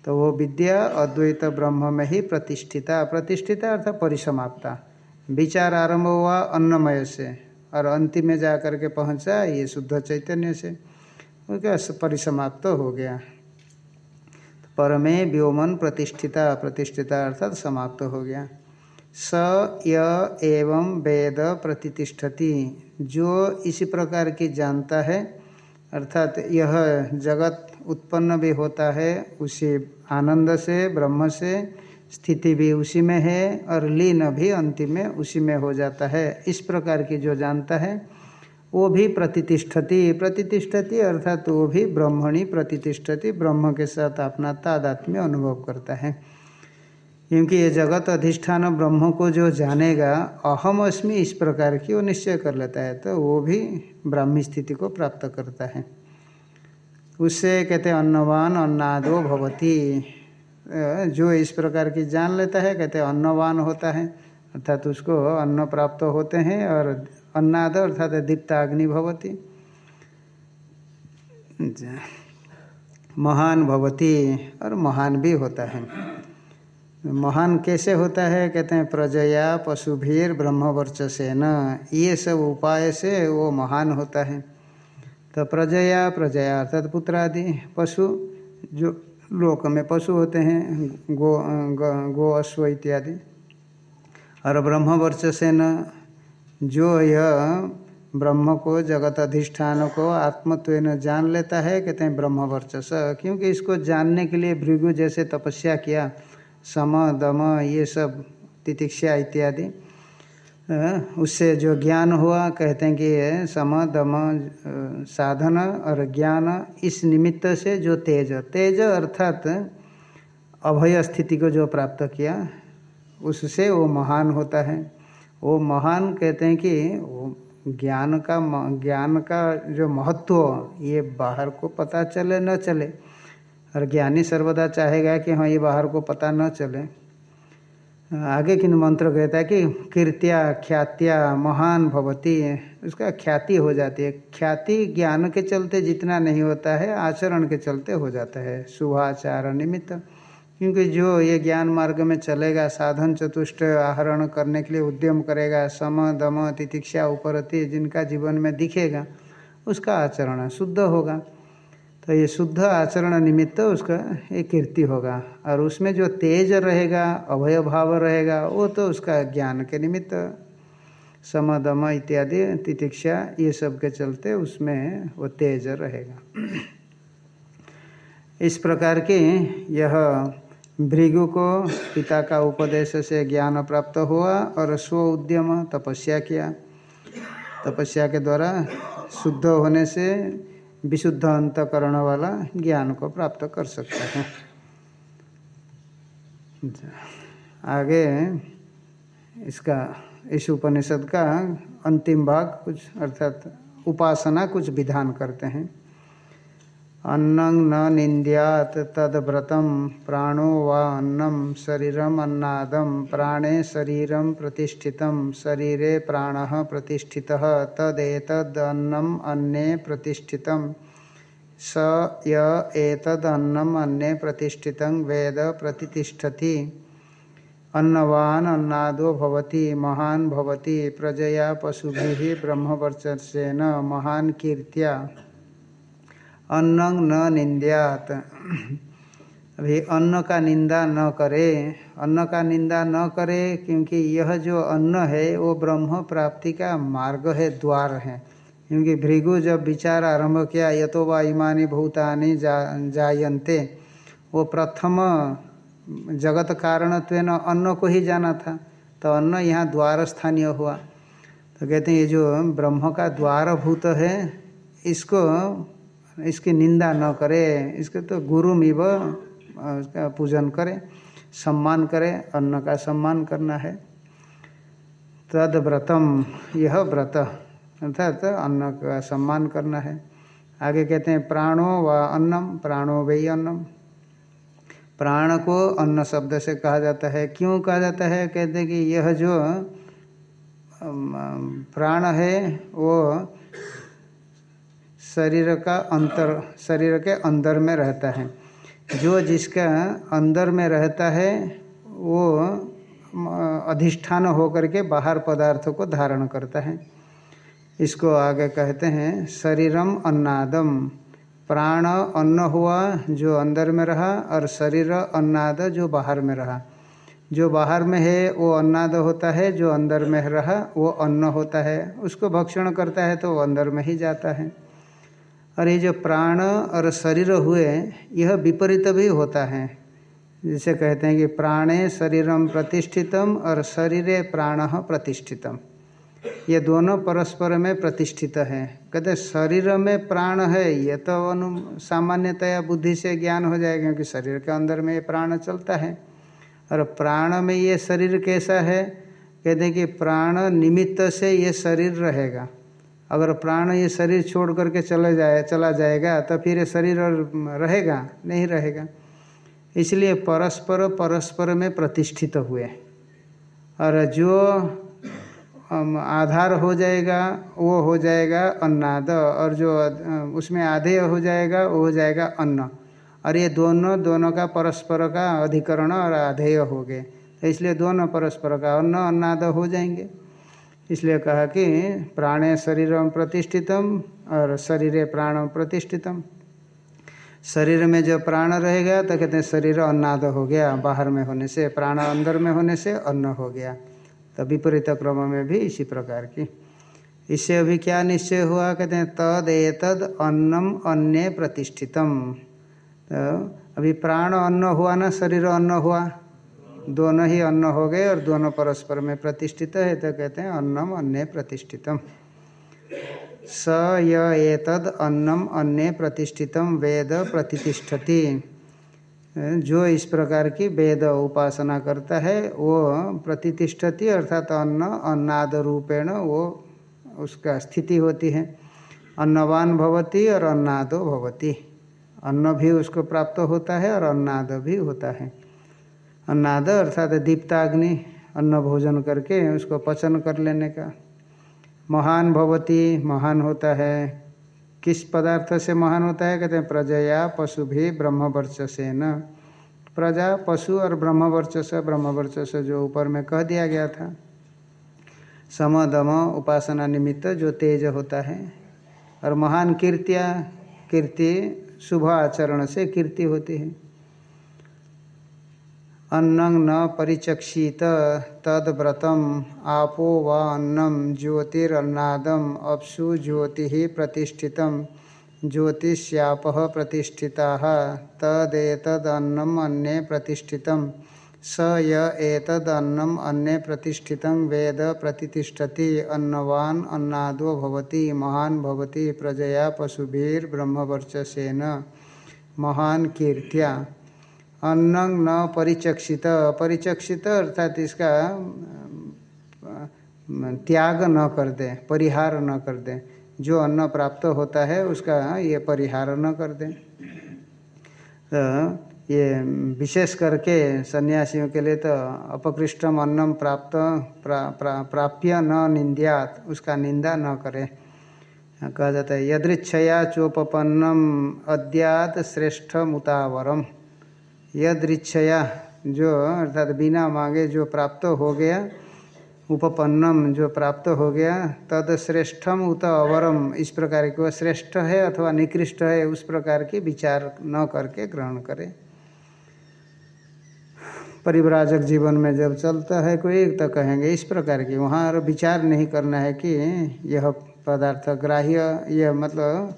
S2: तो वो विद्या अद्वैत ब्रह्म में ही प्रतिष्ठिता। प्रतिष्ठिता अर्थात परिसमाप्ता। विचार आरंभ हुआ अन्नमय से। और अंतिम में जा करके पहुँचा ये शुद्ध चैतन्य से। क्या परिसमाप्त हो गया। परमे व्योमन प्रतिष्ठिता प्रतिष्ठिता अर्थात समाप्त हो गया। स य एवं वेद प्रतिष्ठति। जो इसी प्रकार की जानता है, अर्थात यह जगत उत्पन्न भी होता है, उसी आनंद से, ब्रह्म से, स्थिति भी उसी में है, और लीन भी अंतिम में उसी में हो जाता है। इस प्रकार की जो जानता है वो भी प्रतिष्ठति प्रतिष्ठति अर्थात वो भी ब्रह्मणी प्रतिष्ठति ब्रह्म के साथ अपना तादात्म्य अनुभव करता है। क्योंकि ये जगत अधिष्ठान ब्रह्म को जो जानेगा, अहम अस्मि इस प्रकार की वो निश्चय कर लेता है तो वो भी ब्राह्मी स्थिति को प्राप्त करता है। उससे कहते अन्नवान अन्नादो भवती। जो इस प्रकार की जान लेता है, कहते अन्नवान होता है। अर्थात उसको अन्न प्राप्त होते हैं और अन्नाद अर्थात दीप्ताग्नि भवती। महान भवती और महान भी होता है। महान कैसे होता है? कहते हैं, प्रजया पशुभीर ब्रह्मवर्चसेन। ये सब उपाय से वो महान होता है। तो प्रजया प्रजया अर्थात पुत्र आदि पशु, जो लोक में पशु होते हैं गो गो अश्व इत्यादि। और ब्रह्मवर्चसेन जो यह ब्रह्म को, जगत अधिष्ठान को आत्मत्व जान लेता है, कहते हैं ब्रह्मवर्चस क्योंकि इसको जानने के लिए भृगु जैसे तपस्या किया, सम, दम, ये सब, तितिक्षा इत्यादि उससे जो ज्ञान हुआ, कहते हैं कि सम, दम साधन और ज्ञान, इस निमित्त से जो तेज तेज अर्थात अभय स्थिति को जो प्राप्त किया, उससे वो महान होता है। वो महान कहते हैं कि ज्ञान का ज्ञान का जो महत्व, ये बाहर को पता चले, न चले। और ज्ञानी सर्वदा चाहेगा कि हाँ ये बाहर को पता न चले। आगे किन मंत्र कहता है कि कीर्त्या, ख्यात्या, महान भवती। उसका ख्याति हो जाती है। ख्याति ज्ञान के चलते जितना नहीं होता है, आचरण के चलते हो जाता है। शुभाचार निमित्त। क्योंकि जो ये ज्ञान मार्ग में चलेगा, साधन चतुष्ट आहरण करने के लिए उद्यम करेगा, सम, दम, तितिक्षा, उपरति, जिनका जीवन में दिखेगा, उसका आचरण शुद्ध होगा। तो ये शुद्ध आचरण निमित्त उसका एक कीर्ति होगा। और उसमें जो तेज रहेगा, अभय भाव रहेगा, वो तो उसका ज्ञान के निमित्त। सम, दम इत्यादि, तितिक्षा, ये सब के चलते उसमें वो तेज रहेगा। इस प्रकार की यह भृगु को पिता का उपदेश से ज्ञान प्राप्त हुआ और स्व उद्यम तपस्या किया। तपस्या के द्वारा शुद्ध होने से विशुद्ध अंतकरण वाला ज्ञान को प्राप्त कर सकता है। आगे इसका, इस उपनिषद का अंतिम भाग कुछ, अर्थात उपासना कुछ विधान करते हैं। अन्नं न निंद्यात तद्व्रतम प्राणो वा अन्नम शरीरम अन्नादम प्राणे शरीरम प्रतिष्ठित शरीरे प्राण प्रतिष्ठित तदेतदन्नम अन्ने प्रतिष्ठित स य एतदन्नम अन्ने प्रतिष्ठित वेद प्रतिष्ठति अन्नवान अन्नादो भवति महान भवति प्रजया पशुभिः ब्रह्मवर्चस्येन महान कीर्त्या अन्न न निंद्यात अभी अन्न का निंदा न करे। अन्न का निंदा न करे क्योंकि यह जो अन्न है, वो ब्रह्म प्राप्ति का मार्ग है, द्वार है। क्योंकि भृगु जब विचार आरंभ किया यतो वा इमानी भूतानि जा, जायन्ते। वो प्रथम जगत कारणत्व अन्न को ही जाना था। तो अन्न यहाँ द्वार स्थानीय हुआ। तो कहते हैं, ये जो ब्रह्म का द्वार भूत है, इसको इसकी निंदा न करे, इसके तो गुरु मिव उसका पूजन करे, सम्मान करे, अन्न का सम्मान करना है। तद व्रतम यह व्रत, अर्थात अन्न का सम्मान करना है। आगे कहते हैं, प्राणो व अन्नम, प्राणो वही अन्नम। प्राण को अन्न शब्द से कहा जाता है। क्यों कहा जाता है? कहते हैं कि यह जो प्राण है, वो शरीर का अंतर, शरीर के अंदर में रहता है। जो जिसका अंदर में रहता है, वो अधिष्ठान होकर के बाहर पदार्थों को धारण करता है। इसको आगे कहते हैं, शरीरम अन्नादम। प्राण अन्न हुआ, जो अंदर में रहा, और शरीर अन्नाद, जो बाहर में रहा। जो बाहर में है, वो अन्नाद होता है, जो अंदर में रहा, वो अन्न होता है। उसको भक्षण करता है तो वो अंदर में ही जाता है। और ये जो प्राण और शरीर हुए, यह विपरीत भी होता है। जिसे कहते हैं कि प्राणे शरीरम प्रतिष्ठितम और शरीरे प्राण प्रतिष्ठितम। ये दोनों परस्पर में प्रतिष्ठित है। कहते शरीर में प्राण है, ये तो अनु, सामान्यतया बुद्धि से ज्ञान हो जाएगा, क्योंकि शरीर के अंदर में ये प्राण चलता है। और प्राण में ये शरीर कैसा है? कहते हैं कि प्राण निमित्त से ये शरीर रहेगा। अगर प्राण ये शरीर छोड़ करके चले जाए, चला जाएगा तो फिर ये शरीर रहेगा, नहीं रहेगा। इसलिए परस्पर परस्पर में प्रतिष्ठित हुए। और जो आधार हो जाएगा, वो हो जाएगा अन्नाद, और जो उसमें आधेय हो जाएगा, वो हो जाएगा अन्न। और ये दोनों दोनों का परस्पर का अधिकरण और आधेय हो गए। तो इसलिए दोनों परस्पर का अन्न, अन्नाद हो जाएँगे। इसलिए कहा कि प्राणे शरीर प्रतिष्ठितम और शरीर प्राण प्रतिष्ठितम। शरीर में जो प्राण रहेगा तो कहते हैं शरीर अन्नाद हो गया, बाहर में होने से, प्राण अंदर में होने से अन्न हो गया। तो विपरीत क्रम में भी इसी प्रकार की। इससे अभी क्या निश्चय हुआ? कहते हैं, तद एतद अन्नम अन्य प्रतिष्ठितम। तो अभी प्राण अन्न हुआ ना, शरीर अन्न हुआ? दोनों ही अन्न हो गए और दोनों परस्पर में प्रतिष्ठित है तो कहते हैं अन्नम अन्य प्रतिष्ठितम। स यद अन्नम अन्य प्रतिष्ठितम वेद प्रतिष्ठति। जो इस प्रकार की वेद उपासना करता है, वो प्रतिष्ठति अर्थात अन्न अन्नाद रूपेण वो उसका स्थिति होती है। अन्नवान भवती और अन्नादो भवती। अन्न भी उसको प्राप्त होता है और अन्नाद भी होता है। अन्नाद, अर्थात दीप्ताग्नि अन्न भोजन करके उसको पचन कर लेने का। महान भवती, महान होता है। किस पदार्थ से महान होता है? कहते हैं, प्रजया पशु भी ब्रह्मवर्चसे न प्रजा, पशु और ब्रह्मवर्चस ब्रह्मवर्चस जो ऊपर में कह दिया गया था। सम दम उपासना निमित्त जो तेज होता है। और महान कीर्तिया, कीर्ति, शुभ आचरण से कीर्ति होती है। अन्नं न परिचक्षित, तद्व्रतम आपो व अन्नम ज्योतिरन्नादम अपसु ज्योति प्रतिष्ठित ज्योतिष्याप प्रतिष्ठिता तदेतदन्नम अन्ये प्रतिष्ठित स य एतदन्नम प्रतिष्ठित, वेद प्रतिष्ठति, अन्नवान अन्नादो भवति, महान भवति, प्रजया पशुभिर्ब्रह्मवर्चसेन, महान कीर्त्या। अन्न न परिचक्षित। परिचक्षित अर्थात इसका त्याग न कर दे परिहार न कर दे। जो अन्न प्राप्त होता है उसका ये परिहार न कर दे। तो ये विशेष करके सन्यासियों के लिए तो अपकृष्टम अन्नम प्राप्त प्रा, प्रा, प्राप्य न निंद्यात उसका निंदा न करे। कहा जाता है यदृच्छया चोपन्नम अद्यात श्रेष्ठ मुतावरम यदृक्षया जो, अर्थात बिना मांगे जो प्राप्त हो गया, उपपन्नम जो प्राप्त हो गया, तद श्रेष्ठम उत अवरम, इस प्रकार की वह श्रेष्ठ है अथवा निकृष्ट है, उस प्रकार की विचार न करके ग्रहण करे। परिव्राजक जीवन में जब चलता है कोई तो कहेंगे, इस प्रकार की, वहाँ और विचार नहीं करना है कि यह पदार्थ ग्राह्य, यह मतलब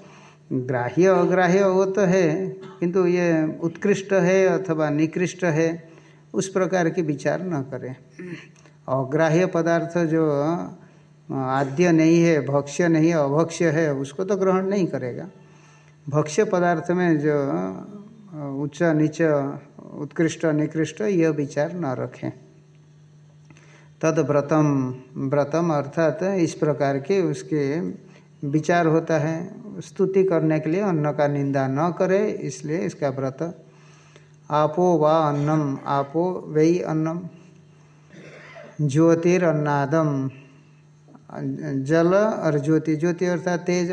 S2: ग्राह्य, अग्राह्य वो तो है, किंतु ये उत्कृष्ट है अथवा निकृष्ट है, उस प्रकार की विचार न करें। अग्राह्य पदार्थ जो आद्य नहीं है, भक्ष्य नहीं है, अभक्ष्य है, उसको तो ग्रहण नहीं करेगा। भक्ष्य पदार्थ में जो उच्च, नीच, उत्कृष्ट, निकृष्ट यह विचार न रखें। तद व्रतम व्रतम अर्थात इस प्रकार के उसके विचार होता है स्तुति करने के लिए अन्न का निंदा न करे, इसलिए इसका व्रत आपो व अन्नम, आपो वही अन्नम। ज्योतिरन्नादम, जल और ज्योति ज्योति अर्थात तेज।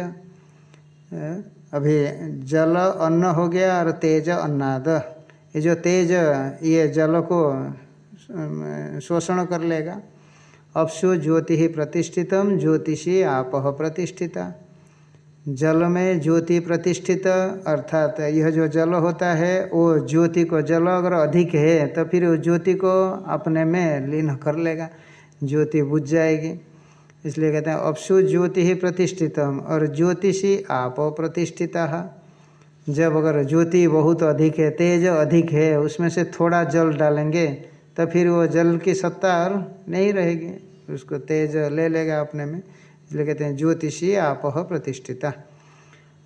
S2: अभी जल अन्न हो गया और तेज अन्नाद। ये जो तेज, ये जल को शोषण कर लेगा। अब अपसु ज्योति ही प्रतिष्ठितम, ज्योतिषी आप प्रतिष्ठिता। जल में ज्योति प्रतिष्ठित, अर्थात यह जो जल होता है, वो ज्योति को जल अगर अधिक है तो फिर वो ज्योति को अपने में लीन कर लेगा, ज्योति बुझ जाएगी। इसलिए कहते हैं, अपसु ज्योति ही प्रतिष्ठितम, और ज्योतिषी आप प्रतिष्ठिता। जब अगर ज्योति बहुत अधिक है, तेज अधिक है, उसमें से थोड़ा जल डालेंगे तो फिर वो जल की सत्ता और नहीं रहेगी। उसको तेज ले लेगा अपने में। इसलिए कहते हैं, ज्योतिषी आप प्रतिष्ठिता।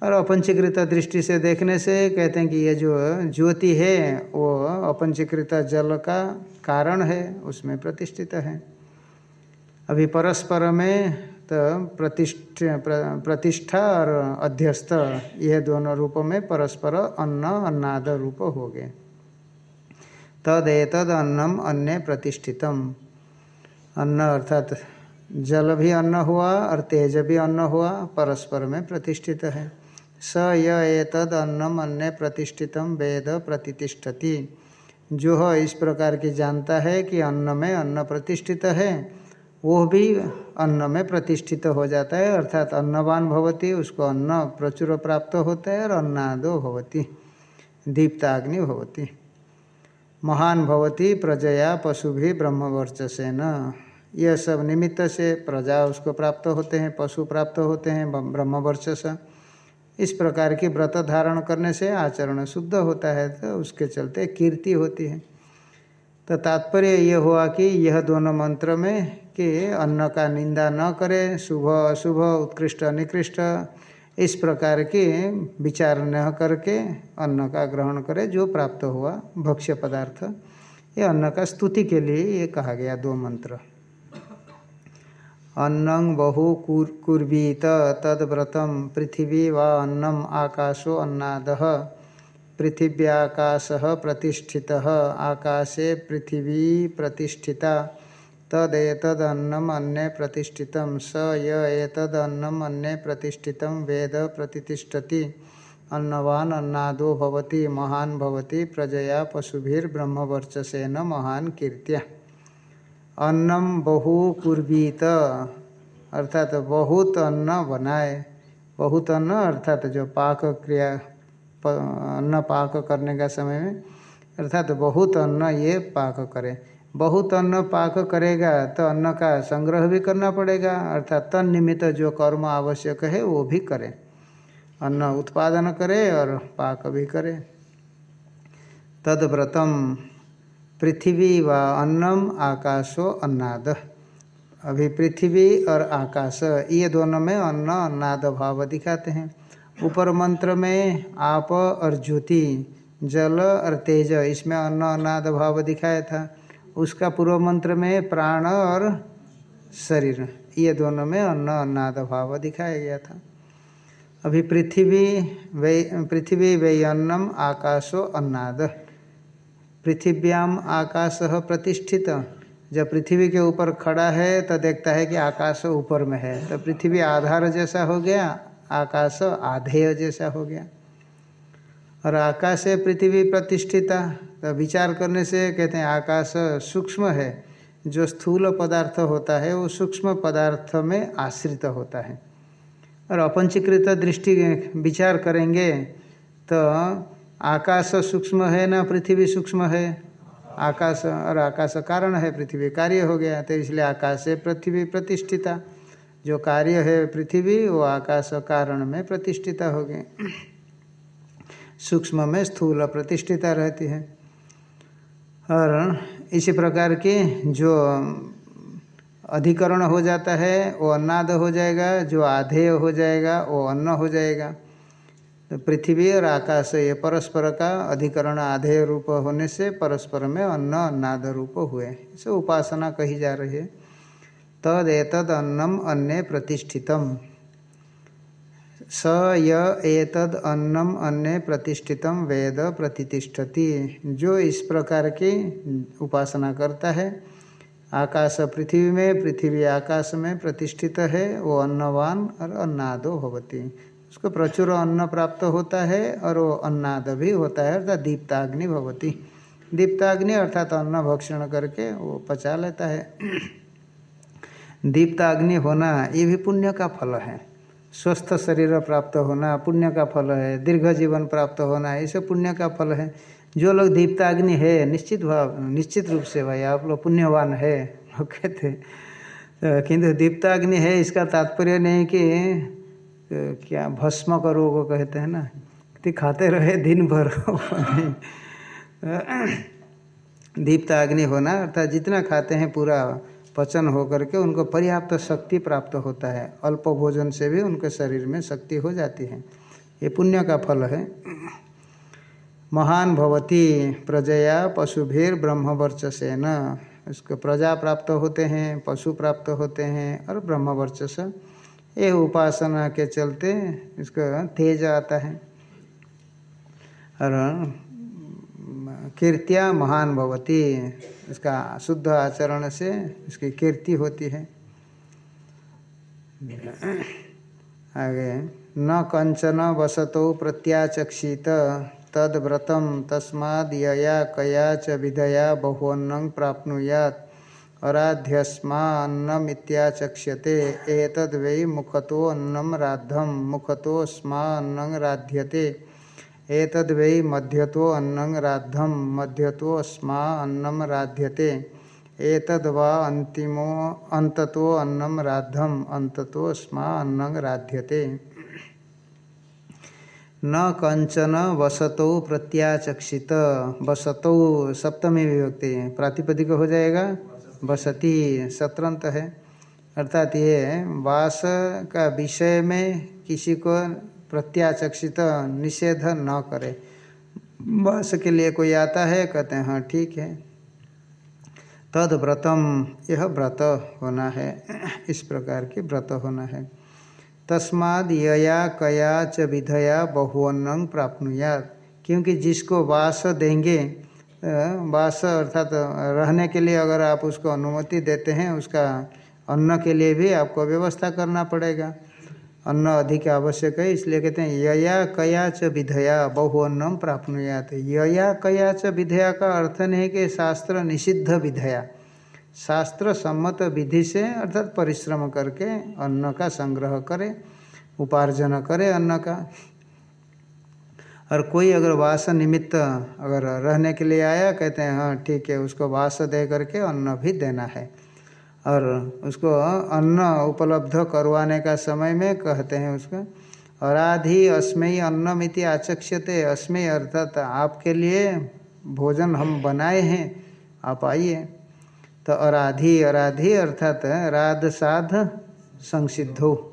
S2: और अपंचीकृत दृष्टि से देखने से कहते हैं कि ये जो ज्योति है, वो अपंचीकृत जल का कारण है, उसमें प्रतिष्ठित है। अभी परस्पर में तो प्रतिष्ठ प्रतिष्ठा और अध्यस्त, यह दोनों रूपों में परस्पर अन्न, अन्नाद रूप हो गए। तद एतद अन्नम अन्य प्रतिष्ठितम। अन्न अर्थात जल भी अन्न हुआ और तेज भी अन्न हुआ, परस्पर में प्रतिष्ठित है। स यद अन्नम अन्य प्रतिष्ठित वेद प्रतिष्ठति जो है इस प्रकार की जानता है कि अन्न में अन्न प्रतिष्ठित है, वो भी अन्न में प्रतिष्ठित हो जाता है, अर्थात अन्नवान भवती, उसको अन्न प्रचुर प्राप्त होता है और अन्नादो भवती, दीप्ताग्नि भवती। महान भवती प्रजया पशु भी ब्रह्मवर्चसेन। यह सब निमित्त से प्रजा उसको प्राप्त होते हैं, पशु प्राप्त होते हैं ब्रह्मवर्चस इस प्रकार की व्रत धारण करने से आचरण शुद्ध होता है तो उसके चलते कीर्ति होती है। तो तात्पर्य ये हुआ कि यह दोनों मंत्र में कि अन्न का निंदा न करें, शुभ, अशुभ, उत्कृष्ट, निकृष्ट, इस प्रकार के विचार न करके अन्न का ग्रहण करे, जो प्राप्त हुआ भक्ष्य पदार्थ। ये अन्न का स्तुति के लिए ये कहा गया दो मंत्र। अन्नं बहु कुर्वीत तद्व्रतम पृथिवी व अन्नम आकाशो अन्नाद, पृथिव्याकाश प्रतिष्ठित, आकाशे पृथिवी प्रतिष्ठिता तदेतदन्नम अन्य प्रतिष्ठित, स य एतदन्नम अन्य प्रतिष्ठित, वेद प्रतिष्ठति, अन्नवान अन्नादो भवति, महान भवति, प्रजया पशुभिर्ब्रह्मवर्चसेन महान कीर्त्या। अन्नम बहु कुर्वीत अर्थात बहुत अन्न बनाए। बहुत अन्न, अर्थात जो पाक क्रिया अन्न पाक करने का समय में, अर्थात बहुत अन्न ये पाक करे। बहुत अन्न पाक करेगा तो अन्न का संग्रह भी करना पड़ेगा। अर्थात तन निमित्त जो कर्म आवश्यक है, वो भी करे। अन्न उत्पादन करे और पाक भी करे। तदव्रतम पृथ्वी व अन्नम, आकाशो अन्नाद। अभी पृथ्वी और आकाश, ये दोनों में अन्न, अन्नाद भाव दिखाते हैं। ऊपर मंत्र में आप और ज्योति, जल और तेज, इसमें अन्न, अन्नाद भाव दिखाया था। उसका पूर्व मंत्र में प्राण और शरीर, ये दोनों में अन्न, अन्नाद भाव दिखाया गया था। अभी पृथ्वी वे पृथ्वी वे अन्नम, आकाशो अन्नाद। पृथिव्याम आकाश प्रतिष्ठित। जब पृथ्वी के ऊपर खड़ा है तो देखता है कि आकाश ऊपर में है। तो पृथ्वी आधार जैसा हो गया, आकाश आधेय जैसा हो गया। और आकाश है पृथ्वी प्रतिष्ठिता। तो विचार करने से कहते हैं, आकाश सूक्ष्म है। जो स्थूल पदार्थ होता है, वो सूक्ष्म पदार्थ में आश्रित होता है। और अपंचीकृत दृष्टि विचार करेंगे तो आकाश सूक्ष्म है ना पृथ्वी सूक्ष्म है? आकाश और आकाश कारण है, पृथ्वी कार्य हो गया। तो इसलिए आकाश से पृथ्वी प्रतिष्ठिता। जो कार्य है पृथ्वी, वो आकाश कारण में प्रतिष्ठिता हो गए सूक्ष्म में स्थूल प्रतिष्ठिता रहती है। और इसी प्रकार की जो अधिकरण हो जाता है, वो अन्नाद हो जाएगा, जो आधेय हो जाएगा, वो अन्न हो जाएगा। तो पृथ्वी, और आकाश, ये परस्पर का अधिकरण आधेय रूप होने से परस्पर में अन्न अन्नाद रूप हुए। इसे उपासना कही जा रही है। तद एतद अन्नम अन्य प्रतिष्ठितम। स य एतद अन्नम अन्य प्रतिष्ठितम वेद प्रतिष्ठति। जो इस प्रकार की उपासना करता है, आकाश पृथ्वी में, पृथ्वी आकाश में प्रतिष्ठित है, वो अन्नवान और अन्नादो भवती उसको प्रचुर अन्न प्राप्त होता है और वो अन्नाद भी होता है, अर्थात दीप्ताग्नि भवती। दीप्ताग्नि अर्थात अन्न भक्षण करके वो पचा लेता है। दीप्ताग्नि होना ये भी पुण्य का फल है। स्वस्थ शरीर प्राप्त होना पुण्य का फल है, दीर्घ जीवन प्राप्त होना ये सब पुण्य का फल है। जो लोग दीप्ताग्नि है, निश्चित भाव, निश्चित रूप से भाई आप लोग पुण्यवान है वो कहते तो किंतु दीप्ताग्नि है, इसका तात्पर्य नहीं कि क्या भस्म का रोग कहते हैं ना? कि खाते रहे दिन भर। दीप्ताग्नि होना, अर्थात जितना खाते हैं पूरा पचन होकर के उनको पर्याप्त शक्ति प्राप्त होता है। अल्प भोजन से भी उनके शरीर में शक्ति हो जाती है। ये पुण्य का फल है। महान भवती प्रजया पशुभीर ब्रह्मवर्चसेन। उसको प्रजा प्राप्त होते हैं, पशु प्राप्त होते हैं और ब्रह्मवर्चस ये उपासना के चलते इसको तेज आता है। और कीर्तिया महान भवती, इसका शुद्ध आचरण से इसकी कीर्ति होती है। आगे, न कंचन वसतो प्रत्याचक्षित, तद्व्रतम तस्माद यया कया च विधया बहुअन्न प्राप्नुयात। अराध्यस्मान्नमित्याचक्ष्यते। एतद् वै मुखतो अन्नम राद्धम मुखतो स्मान्नं राध्यते। एतद् वै मध्यतो अन्नं राद्धम मध्यतो स्मा अन्नम राध्यते। एतद् वा अन्तिमो अन्ततो अन्नं राद्धम अन्ततो स्मा अन्नं राध्यते। न कंचन वसतो प्रत्याचक्षित। वसतो सप्तमी विभक्ति। प्रातिपदिक हो जाएगा। वसती सत्रंत है। अर्थात ये वास का विषय में किसी को प्रत्याचक्षित निषेध न करे। वास के लिए कोई आता है, कहते हैं हाँ ठीक है। तद व्रतम, यह व्रत होना है। इस प्रकार के व्रत होना है। तस्माद यया कया च विधया बहुअन्न प्राप्नुयात। क्योंकि जिसको वास देंगे वास अर्थात रहने के लिए अगर आप उसको अनुमति देते हैं, उसका अन्न के लिए भी आपको व्यवस्था करना पड़ेगा। अन्न अधिक आवश्यक है, इसलिए कहते हैं, यया कया च विधया बहुअन्नम प्राप्नुयात। यया कया च विधया का अर्थ नहीं कि शास्त्र निषिद्ध विधया। शास्त्र सम्मत विधि से अर्थात परिश्रम करके अन्न का संग्रह करे, उपार्जन करे अन्न का। और कोई अगर वास निमित्त अगर रहने के लिए आया, कहते हैं हाँ ठीक है, उसको वास दे करके अन्न भी देना है। और उसको अन्न उपलब्ध करवाने का समय में कहते हैं उसको और आधि अस्मयी अन्नमिति आचक्ष्यते। अस्मयी अर्थात आपके लिए भोजन हम बनाए हैं, आप आइए। तो अराधि अराधि अर्थात राध साध संसिद्धो।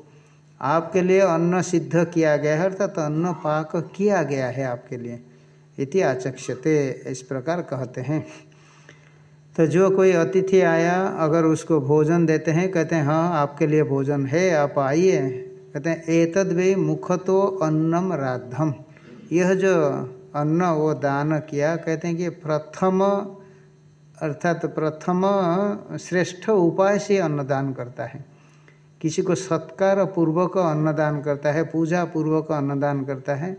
S2: आपके लिए अन्न सिद्ध किया गया है, अर्थात अन्न पाक किया गया है आपके लिए। इति आचक्षते, इस प्रकार कहते हैं। तो जो कोई अतिथि आया, अगर उसको भोजन देते हैं, कहते हैं हाँ आपके लिए भोजन है, आप आइए। कहते हैं, एतद वे मुखतो अन्नम राधम यह जो अन्न, वो दान किया, कहते हैं कि प्रथम, अर्थात प्रथम श्रेष्ठ उपाय से अन्नदान करता है। किसी को सत्कार पूर्वक अन्नदान करता है, पूजा पूर्वक अन्नदान करता है,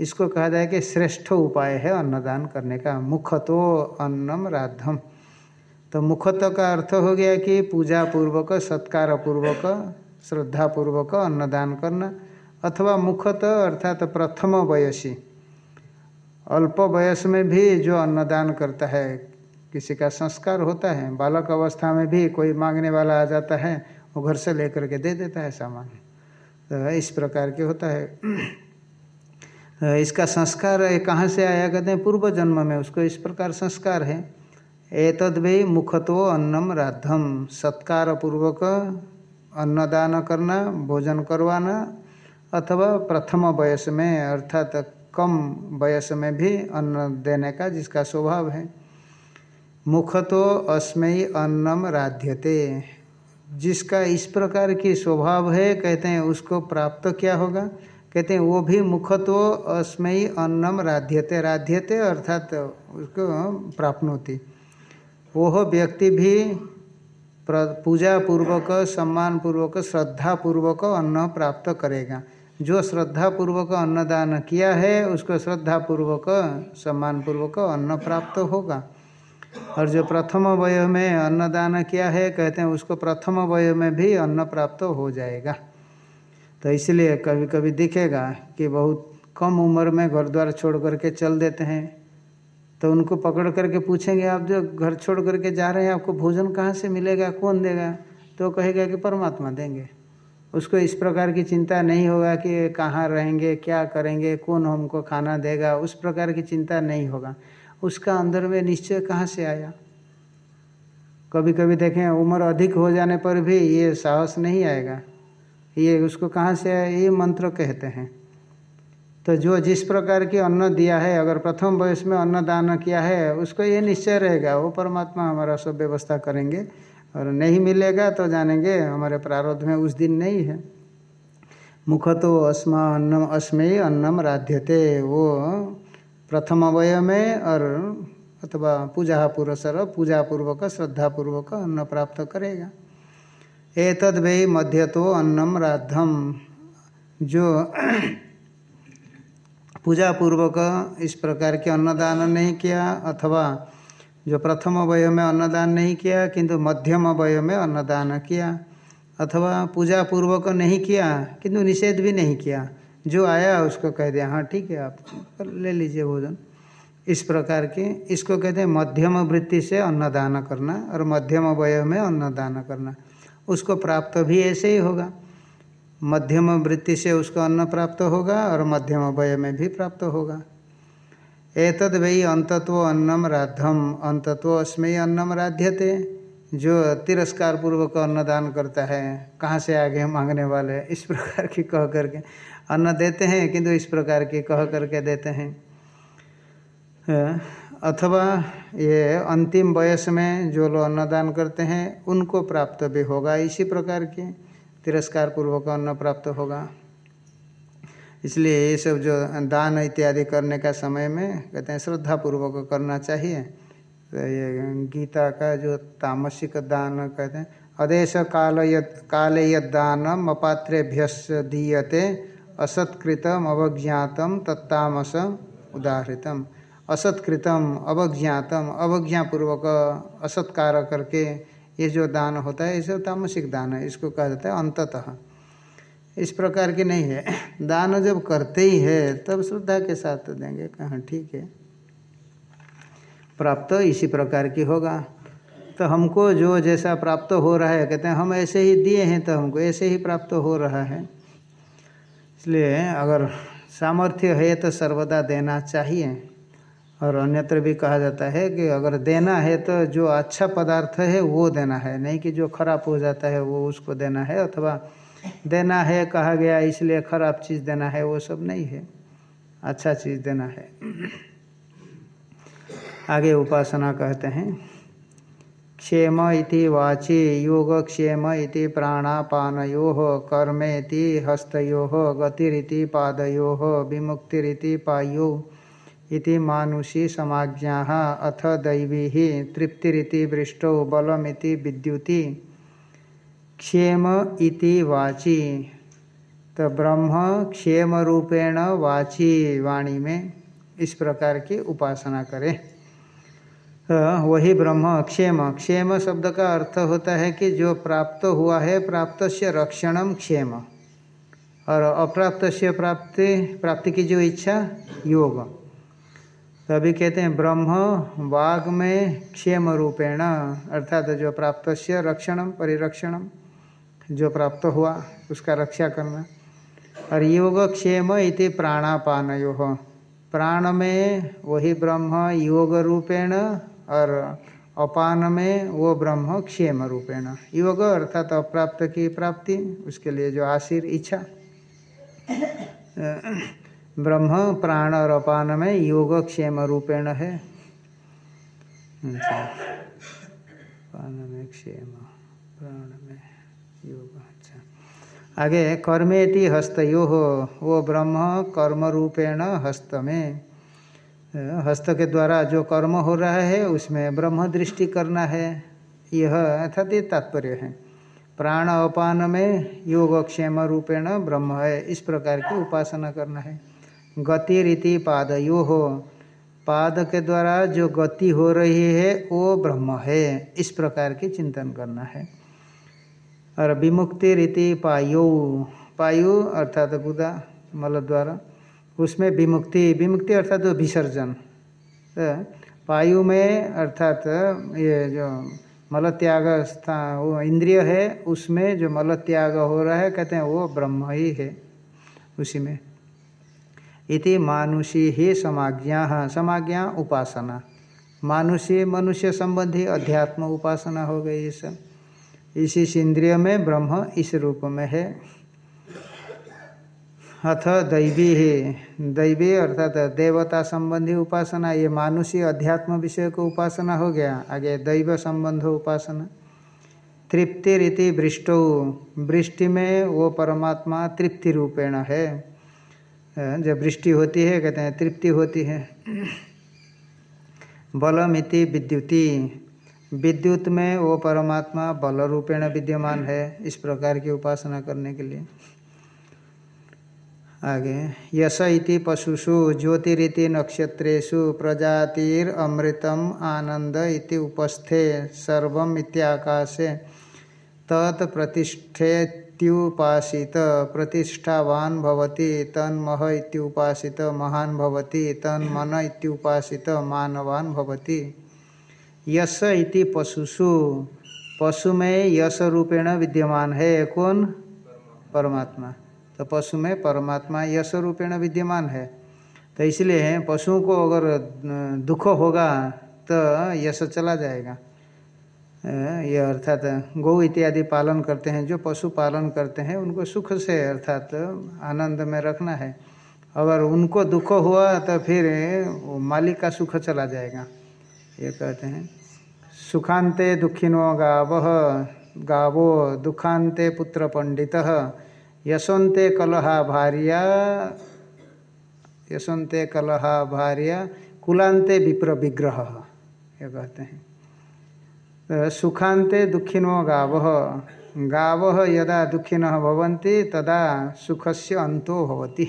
S2: इसको कहा जाए कि श्रेष्ठ उपाय है अन्नदान करने का। मुखतो अन्नम राधम। तो मुखत का अर्थ हो गया कि पूजा पूर्वक, सत्कार पूर्वक, श्रद्धा पूर्वक अन्नदान करना, अथवा मुखत अर्थात प्रथम वयसी। अल्प वयस में भी जो अन्नदान करता है, किसी का संस्कार होता है, बालक अवस्था में भी कोई मांगने वाला आ जाता है वो घर से लेकर के दे देता है सामान। तो इस प्रकार के होता है। इसका संस्कार है कहाँ से आया, कहते हैं, पूर्व जन्म में। उसको इस प्रकार संस्कार है। एतद वे मुखतो अन्नम राधम सत्कार पूर्वक अन्नदान करना, भोजन करवाना, अथवा प्रथम वयस में, अर्थात कम वयस में भी अन्न देने का जिसका स्वभाव है। मुखतो अस्मयी अन्नम राध्यते। जिसका इस प्रकार की स्वभाव है, कहते हैं, उसको प्राप्त क्या होगा? कहते हैं, वो भी मुखतो अस्मयी अन्नम राध्यते राध्यते, अर्थात उसको प्राप्त होती वह व्यक्ति भी पूजा पूर्वक सम्मान पूर्वक श्रद्धा पूर्वक अन्न प्राप्त करेगा। जो श्रद्धा पूर्वक अन्नदान किया है, उसको श्रद्धा पूर्वक सम्मान पूर्वक अन्न प्राप्त होगा। और जो प्रथम वय में अन्नदान किया है, कहते हैं उसको प्रथम वय में भी अन्न प्राप्त हो जाएगा। तो इसलिए कभी कभी दिखेगा कि बहुत कम उम्र में घर द्वार छोड़ करके चल देते हैं। तो उनको पकड़ करके पूछेंगे, आप जो घर छोड़ करके जा रहे हैं, आपको भोजन कहाँ से मिलेगा? कौन देगा? तो कहेगा कि परमात्मा देंगे। उसको इस प्रकार की चिंता नहीं होगा कि कहाँ रहेंगे, क्या करेंगे, कौन हमको खाना देगा, उस प्रकार की चिंता नहीं होगा। उसका अंदर में निश्चय कहाँ से आया? कभी कभी देखें, उम्र अधिक हो जाने पर भी ये साहस नहीं आएगा। ये उसको कहाँ से आया? ये मंत्र कहते हैं। तो जो जिस प्रकार की अन्न दिया है, अगर प्रथम वयस में अन्न दान किया है, उसको ये निश्चय रहेगा। वो परमात्मा हमारा सब व्यवस्था करेंगे और नहीं मिलेगा तो जानेंगे हमारे प्रारब्ध में उस दिन नहीं है। मुख तो अस्मा अन्नम अस्मेय अन्नम राध्यते। वो प्रथम अवय में और अथवा पूजा पुरस्सर पूजा पूर्वक श्रद्धा पूर्वक अन्न प्राप्त करेगा। एतद वे मध्य तो अन्नम राधम जो [CLEARS THROAT] पूजा पूर्वक इस प्रकार के अन्नदान नहीं किया, अथवा जो प्रथम अवय में अन्नदान नहीं किया, किंतु मध्यम अवय में अन्नदान किया, अथवा पूजा पूर्वक नहीं किया, किंतु निषेध भी नहीं किया जो आया उसको कह दिया हाँ ठीक है, आप ले लीजिए भोजन। इस प्रकार के इसको कहते हैं मध्यम वृत्ति से अन्नदान करना और मध्यम अवय में अन्नदान करना। उसको प्राप्त भी ऐसे ही होगा। मध्यम वृत्ति से उसको अन्न प्राप्त होगा और मध्यम अवय में भी प्राप्त होगा। एतद वही अंतत्व अन्नम राधम। अंतत्व अस्मय अन्नम राध्यते। जो तिरस्कार पूर्वक अन्नदान करता है, कहाँ से आगे मांगने वाले इस प्रकार की कह करके अन्न देते हैं, किंतु इस प्रकार की कह करके देते हैं। अथवा ये अंतिम वयस में जो लोग अन्नदान करते हैं, उनको प्राप्त भी होगा। इसी प्रकार की तिरस्कार पूर्वक अन्न प्राप्त होगा। इसलिए ये सब जो दान इत्यादि करने का समय में कहते हैं श्रद्धा पूर्वक करना चाहिए। गीता का जो तामसिक दान कहते हैं, अदेश काल यद, काले यद दानम अपात्रेभ्य दीयते, असत्कृतम अवज्ञातम तत्तामस उदाहृतम। असत्कृतम अवज्ञातम, अवज्ञापूर्वक असत्कार करके ये जो दान होता है, ये सब तामसिक दान है, इसको कहा जाता है अंततः। इस प्रकार की नहीं है। दान जब करते ही है, तब श्रद्धा के साथ देंगे, कहाँ ठीक है। प्राप्त इसी प्रकार की होगा। तो हमको जो जैसा प्राप्त हो रहा है, कहते हैं, हम ऐसे ही दिए हैं तो हमको ऐसे ही प्राप्त हो रहा है। इसलिए अगर सामर्थ्य है तो सर्वदा देना चाहिए। और अन्यत्र भी कहा जाता है कि अगर देना है तो जो अच्छा पदार्थ है, वो देना है। नहीं कि जो खराब हो जाता है, वो उसको देना है। अथवा देना है, कहा गया, इसलिए खराब चीज़ देना है, वो सब नहीं है। अच्छा चीज़ देना है। आगे उपासना कहते हैं। क्षेम इति वाची योगक्षेम इति प्राणापानयो, कर्मेति हस्तयो, गतिरिति पादयो, विमुक्तिरिति पायो इति मानुषी समाज्ञा, अथ दैवी तृप्तिरिति वृष्टौ बलमिति विद्युति। क्षेम इति वाची तो ब्रह्म क्षेम रूपेण वाची वाणी में इस प्रकार की उपासना करें। वही ब्रह्म क्षेम। क्षेम शब्द का अर्थ होता है कि जो प्राप्त हुआ है प्राप्त से रक्षणम क्षेम। और अप्राप्त से प्राप्ति प्राप्ति की जो इच्छा, योग। तभी कहते हैं, ब्रह्म वाग में क्षेम रूपेण, अर्थात जो प्राप्त से रक्षणम परिरक्षणम जो प्राप्त हुआ, उसका रक्षा करना। और योग क्षेम इति प्राणापान प्राण में वही ब्रह्म योग रूपेण और अपान में वो ब्रह्म क्षेम रूपेण। योग अर्थात अप्राप्त की प्राप्ति, उसके लिए जो आशीर इच्छा। ब्रह्म, प्राण और अपान में योग क्षेम रूपेण है। अच्छा। पान में क्षेम प्राण में योग अच्छा। आगे, कर्मेति हस्तयो, वो ब्रह्म कर्म रूपेण हस्त में हस्त के द्वारा जो कर्म हो रहा है, उसमें ब्रह्म दृष्टि करना है। यह अर्थात ये तात्पर्य है। प्राण अपान में योगक्षेम रूपेण ब्रह्म है। इस प्रकार की उपासना करना है। गति रीति पाद यो हो पाद के द्वारा जो गति हो रही है, वो ब्रह्म है। इस प्रकार की चिंतन करना है। और विमुक्ति रीति पायु। पायु अर्थात गुदा, मल द्वारा। उसमें विमुक्ति विमुक्ति अर्थात तो विसर्जन। तो वायु में अर्थात ये जो मल त्याग स्थान वो इंद्रिय है, उसमें जो मल त्याग हो रहा है, कहते हैं वो ब्रह्म ही है, उसी में। इति मानुषी ही समाज्ञा समाज्ञा उपासना। मानुषी, मनुष्य संबंधी अध्यात्म उपासना हो गई ये सब इसी इंद्रिय में ब्रह्म इस रूप में है। अथ दैवी ही दैवी अर्थात देवता संबंधी उपासना, ये मानुषी अध्यात्म विषय को उपासना हो गया। आगे दैव संबंध उपासना। तृप्ति रीति वृष्टो, वृष्टि में वो परमात्मा तृप्ति रूपेण है। जब वृष्टि होती है, कहते हैं तृप्ति होती है। बलमिति विद्युति, विद्युत में वो परमात्मा बल रूपेण विद्यमान है, इस प्रकार की उपासना करने के लिए। आगे। यश इति पशुषु ज्योतिरिति नक्षत्रेषु प्रजातिर अमृतम आनंद इति उपस्थे सर्वम इत्याकाशे। तत्प्रतिष्ठेत्युपासित प्रतिष्ठावान भवति, तन्मह इत्युपासित, महान भवति, तन्मन इत्युपासित, मानवान भवति। यश इति पशुषु पशु में यश रूपेण विद्यमान है। कौन? परमात्मा। तो पशु में परमात्मा यश रूपेण विद्यमान है। तो इसलिए पशुओं को अगर दुख होगा तो यश चला जाएगा। ये अर्थात गौ इत्यादि पालन करते हैं, जो पशु पालन करते हैं, उनको सुख से अर्थात आनंद में रखना है। अगर उनको दुख हुआ तो फिर मालिक का सुख चला जाएगा। ये कहते हैं सुखांते दुखिनो गाव, गावो दुखांते पुत्र पंडित यशंते कलहा भार्या यशंते कलहा भार्या कुलांते विप्र विग्रह। ये कहते हैं। सुखांते दुखिनो गाव। गाव यदा दुखिन भवन्ति, तदा सुख से अंतो होती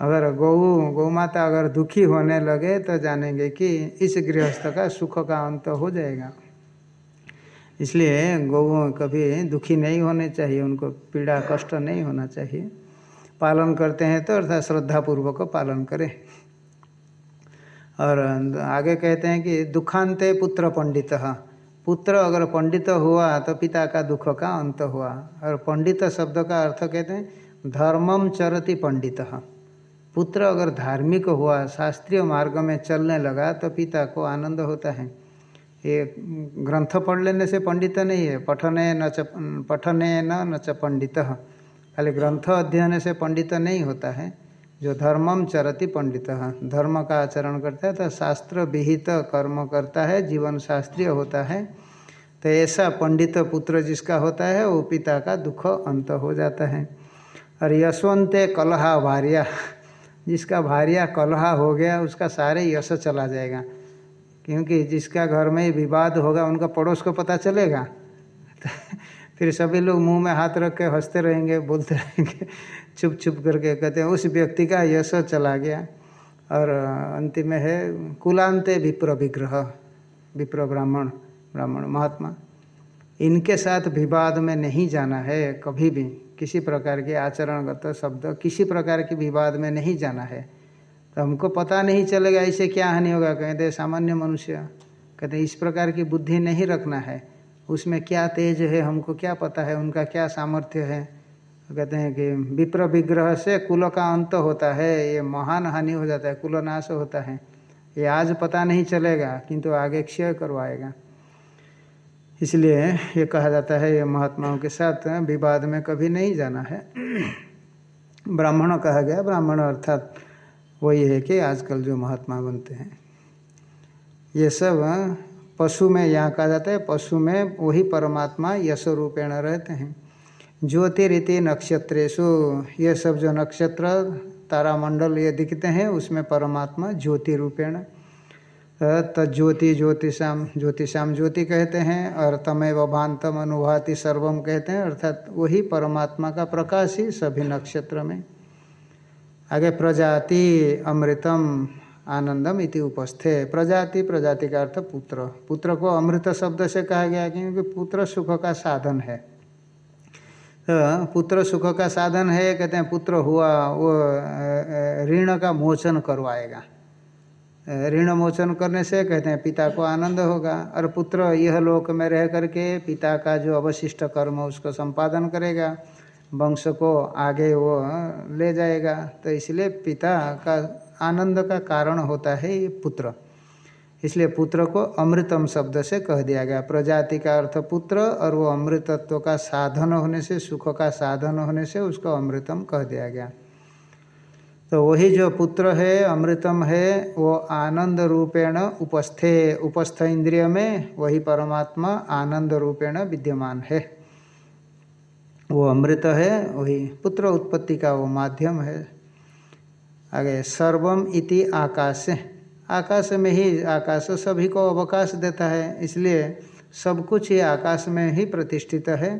S2: अगर गौ गौ माता अगर दुखी होने लगे तो जानेंगे कि इस गृहस्थ का सुख का अंत हो जाएगा। इसलिए गौ कभी दुखी नहीं होने चाहिए, उनको पीड़ा, कष्ट नहीं होना चाहिए। पालन करते हैं तो अर्थात श्रद्धापूर्वक पालन करें। और आगे कहते हैं कि दुखांते पुत्र पंडित। पुत्र अगर पंडित हुआ तो पिता का दुख का अंत हुआ। और पंडित शब्द का अर्थ कहते हैं धर्मम चरति पंडित। पुत्र अगर धार्मिक हुआ, शास्त्रीय मार्ग में चलने लगा तो पिता को आनंद होता है। ये ग्रंथ पढ़ लेने से पंडित नहीं है। पठने न च, पठने न न च पंडित। खाली ग्रंथ अध्ययन से पंडित नहीं होता है, जो धर्मम चरति पंडित। धर्म का आचरण करता है तो शास्त्र विहित कर्म करता है, जीवन शास्त्रीय होता है। तो ऐसा पंडित पुत्र जिसका होता है, वो पिता का दुख अंत हो जाता है। और यशवंत कलहा भार्या, जिसका भार्या कलहा हो गया, उसका सारे यश चला जाएगा। क्योंकि जिसका घर में विवाद होगा, उनका पड़ोस को पता चलेगा। [LAUGHS] फिर सभी लोग मुँह में हाथ रख के हँसते रहेंगे, बोलते रहेंगे, चुप चुप करके कहते हैं, उस व्यक्ति का यश चला गया। और अंतिम में है कुलांते विप्र विग्रह, विप्र ब्राह्मण ब्राह्मण महात्मा। इनके साथ विवाद में नहीं जाना है कभी भी, किसी प्रकार के आचरणगत शब्द, किसी प्रकार के विवाद में नहीं जाना है। तो हमको पता नहीं चलेगा इसे क्या हानि होगा? कहते सामान्य मनुष्य। कहते इस प्रकार की बुद्धि नहीं रखना है। उसमें क्या तेज है, हमको क्या पता है? उनका क्या सामर्थ्य है? कहते हैं कि विप्र विग्रह से कुल का अंत होता है। ये महान हानि हो जाता है, कुलनाश होता है। ये आज पता नहीं चलेगा, किंतु आगे क्षय करवाएगा। इसलिए ये कहा जाता है, ये महात्माओं के साथ विवाद में कभी नहीं जाना है। ब्राह्मण कहा गया, ब्राह्मण अर्थात वही है कि आजकल जो महात्मा बनते हैं, ये सब पशु में, यहाँ कहा जाता है पशु में वही परमात्मा यश रूपेण रहते हैं। ज्योतिरिति नक्षत्रेशु ये सब जो नक्षत्र, तारामंडल ये दिखते हैं, उसमें परमात्मा ज्योति रूपेण तज्योति ज्योतिषाम ज्योतिषाम ज्योति कहते हैं, और तमेव भांतम अनुभाति सर्वम कहते हैं, अर्थात वही परमात्मा का प्रकाश ही सभी नक्षत्र में। आगे प्रजाति अमृतम आनंदम इति उपस्थे। प्रजाति प्रजाति का अर्थ पुत्र। पुत्र को अमृत शब्द से कहा गया क्योंकि पुत्र सुख का साधन है। तो पुत्र सुख का साधन है, कहते हैं पुत्र हुआ, वो ऋण का मोचन करवाएगा। ऋण मोचन करने से कहते हैं पिता को आनंद होगा। और पुत्र यह लोक में रह करके पिता का जो अवशिष्ट कर्म उसको संपादन करेगा। वंश को आगे वो ले जाएगा। तो इसलिए पिता का आनंद का कारण होता है ये पुत्र। इसलिए पुत्र को अमृतम शब्द से कह दिया गया। प्रजाति का अर्थ पुत्र और वो अमृतत्व का साधन होने से, सुख का साधन होने से उसको अमृतम कह दिया गया। तो वही जो पुत्र है, अमृतम है, वो आनंद रूपेण उपस्थे, उपस्थ इंद्रिय में वही परमात्मा आनंद रूपेण विद्यमान है। वो अमृत है, वही पुत्र उत्पत्ति का वो माध्यम है। आगे, सर्वम इति आकाश। आकाश में ही, आकाश सभी को अवकाश देता है, इसलिए सब कुछ ही आकाश में ही प्रतिष्ठित है।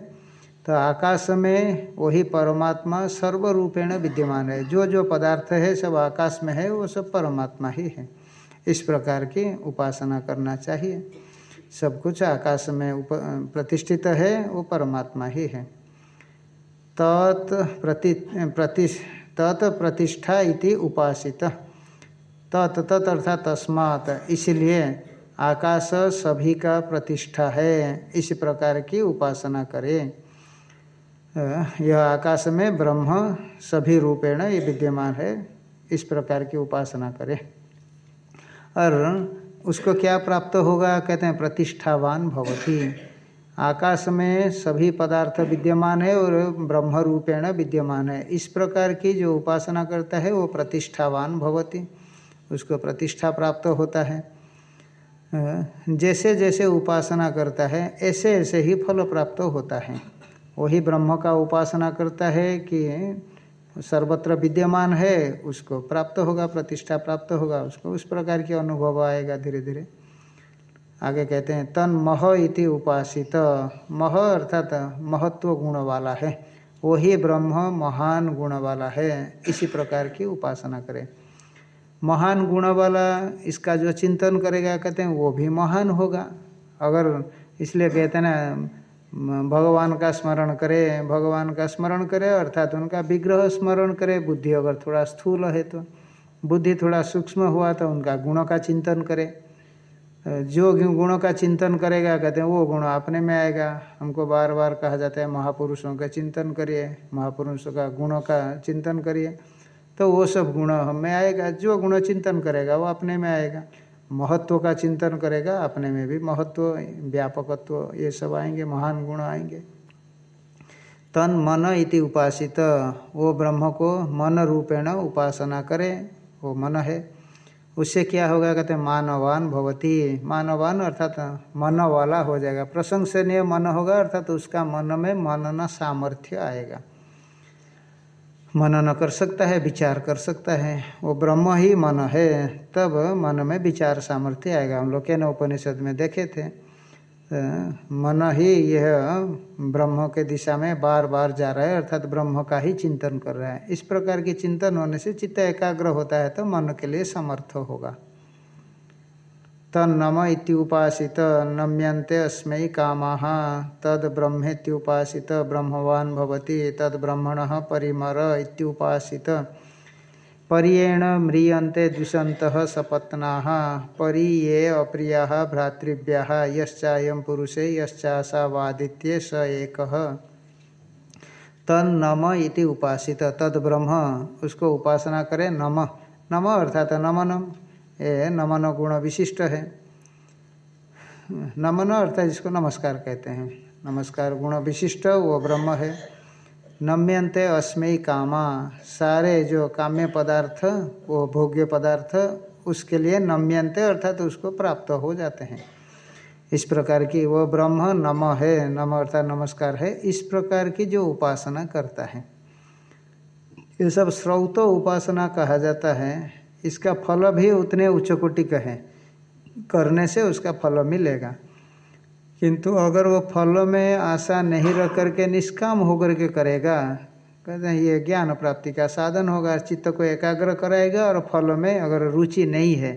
S2: तो आकाश में वही परमात्मा सर्वरूपेण विद्यमान है। जो जो पदार्थ है, सब आकाश में है, वो सब परमात्मा ही है। इस प्रकार की उपासना करना चाहिए। सब कुछ आकाश में उप, प्रतिष्ठित है, वो परमात्मा ही है। तत् प्रति प्रति तत् प्रतिष्ठा इति उपासित। तत् तत् अर्थात तस्मात। इसलिए आकाश सभी का प्रतिष्ठा है। इस प्रकार की उपासना करें। यह आकाश में ब्रह्म सभी रूपेण ये विद्यमान है। इस प्रकार की उपासना करें। और उसको क्या प्राप्त होगा? कहते हैं, प्रतिष्ठावान भवती। आकाश में सभी पदार्थ विद्यमान है और ब्रह्म रूपेण विद्यमान है। इस प्रकार की जो उपासना करता है, वो प्रतिष्ठावान भवती। उसको प्रतिष्ठा प्राप्त होता है। जैसे जैसे उपासना करता है ऐसे ऐसे ही फल प्राप्त होता है। वही ब्रह्म का उपासना करता है कि सर्वत्र विद्यमान है, उसको प्राप्त होगा, प्रतिष्ठा प्राप्त होगा, उसको उस प्रकार की अनुभव आएगा धीरे धीरे आगे कहते हैं, तन मह इति उपासित। मह अर्थात महत्व गुण वाला है। वही ब्रह्म महान गुण वाला है। इसी प्रकार की उपासना करें। महान गुण वाला इसका जो चिंतन करेगा, कहते हैं, वो भी महान होगा। अगर इसलिए कहते हैं ना, भगवान का स्मरण करे, भगवान का स्मरण करे, अर्थात उनका विग्रह स्मरण करे, बुद्धि अगर थोड़ा स्थूल है तो बुद्धि थोड़ा सूक्ष्म हुआ तो उनका गुणों का चिंतन करे। जो गुणों का चिंतन करेगा, कहते हैं, वो गुण अपने में आएगा। हमको बार बार कहा जाता है, महापुरुषों का चिंतन करिए, महापुरुषों का गुणों का चिंतन करिए। तो वो सब गुण हमें आएगा। जो गुण चिंतन करेगा, वो अपने में आएगा। महत्व का चिंतन करेगा, अपने में भी महत्व, व्यापकत्व, ये सब आएँगे, महान गुण आएँगे। तन मन इति उपासित। वो ब्रह्म को मन रूपेण उपासना करे, वो मन है। उससे क्या होगा? कहते हैं, मानवान भवती। मानवान अर्थात मन वाला हो जाएगा। प्रशंसनीय मन होगा, अर्थात उसका मन में मनन सामर्थ्य आएगा। मनन कर सकता है, विचार कर सकता है। वो ब्रह्म ही मन है, तब मन में विचार सामर्थ्य आएगा। हम लोग के न उपनिषद में देखे थे। मन ही यह ब्रह्म के दिशा में बार बार जा रहा है, अर्थात ब्रह्म का ही चिंतन कर रहा है। इस प्रकार के चिंतन होने से चित्त एकाग्र होता है तो मन के लिए समर्थ होगा। तन्नम इत्युपासित नम्यन्ते अस्मै कामा। तद ब्रह्मेत्युपासित, ब्रह्मवान भवति, तद ब्रह्मण परिमर इत्युपासित पर्येण म्रियन्ते द्विषन्तः सपत्ना। परि ये अप्रिया भ्रातृव्या यश्चायं पुरुषे यश्चासा वादित्ये स एक। तन्नम इति उपासित, तद ब्रह्म। उसको उपासना करे नम। नम अर्थात नमनम। ये नमन गुण विशिष्ट है। नमन अर्थात जिसको नमस्कार कहते हैं। नमस्कार गुण विशिष्ट, वो ब्रह्म है। नम्यंते अस्मयी कामा। सारे जो काम्य पदार्थ, वो भोग्य पदार्थ, उसके लिए नम्यंते अर्थात उसको प्राप्त हो जाते हैं। इस प्रकार की वह ब्रह्म नम है, नम अर्थात नमस्कार है, इस प्रकार की जो उपासना करता है। ये सब स्रोत उपासना कहा जाता है। इसका फल भी उतने उच्च कोटि का है। करने से उसका फल मिलेगा। किंतु अगर वो फल में आशा नहीं रख करके निष्काम होकर के करेगा, कहते हैं, ये ज्ञान प्राप्ति का साधन होगा, चित्त को एकाग्र कराएगा और फल में अगर रुचि नहीं है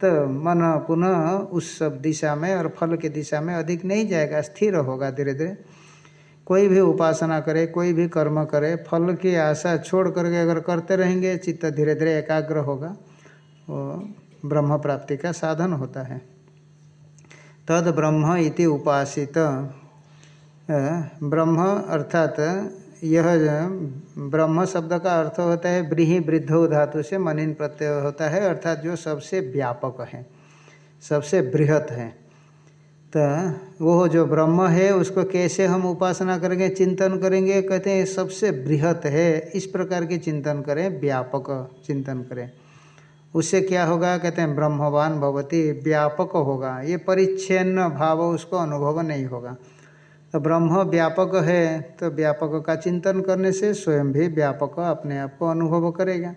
S2: तो मन पुनः उस सब दिशा में और फल की दिशा में अधिक नहीं जाएगा, स्थिर होगा धीरे धीरे कोई भी उपासना करे, कोई भी कर्म करे, फल की आशा छोड़ करके अगर करते रहेंगे, चित्त धीरे धीरे एकाग्र होगा, वो ब्रह्म प्राप्ति का साधन होता है। तद ब्रह्म इति उपासित। ब्रह्म अर्थात यह ब्रह्म शब्द का अर्थ होता है ब्रीहि वृद्ध धातु से मनिन प्रत्यय होता है, अर्थात जो सबसे व्यापक है, सबसे बृहत है। तो वो जो ब्रह्म है, उसको कैसे हम उपासना करेंगे, चिंतन करेंगे? कहते हैं सबसे बृहत है, इस प्रकार के चिंतन करें, व्यापक चिंतन करें। उससे क्या होगा? कहते हैं, ब्रह्मवान भवती व्यापक होगा। ये परिच्छेन्न भाव, उसको अनुभव नहीं होगा। तो ब्रह्म व्यापक है तो व्यापक का चिंतन करने से स्वयं भी व्यापक अपने आप को अनुभव करेगा।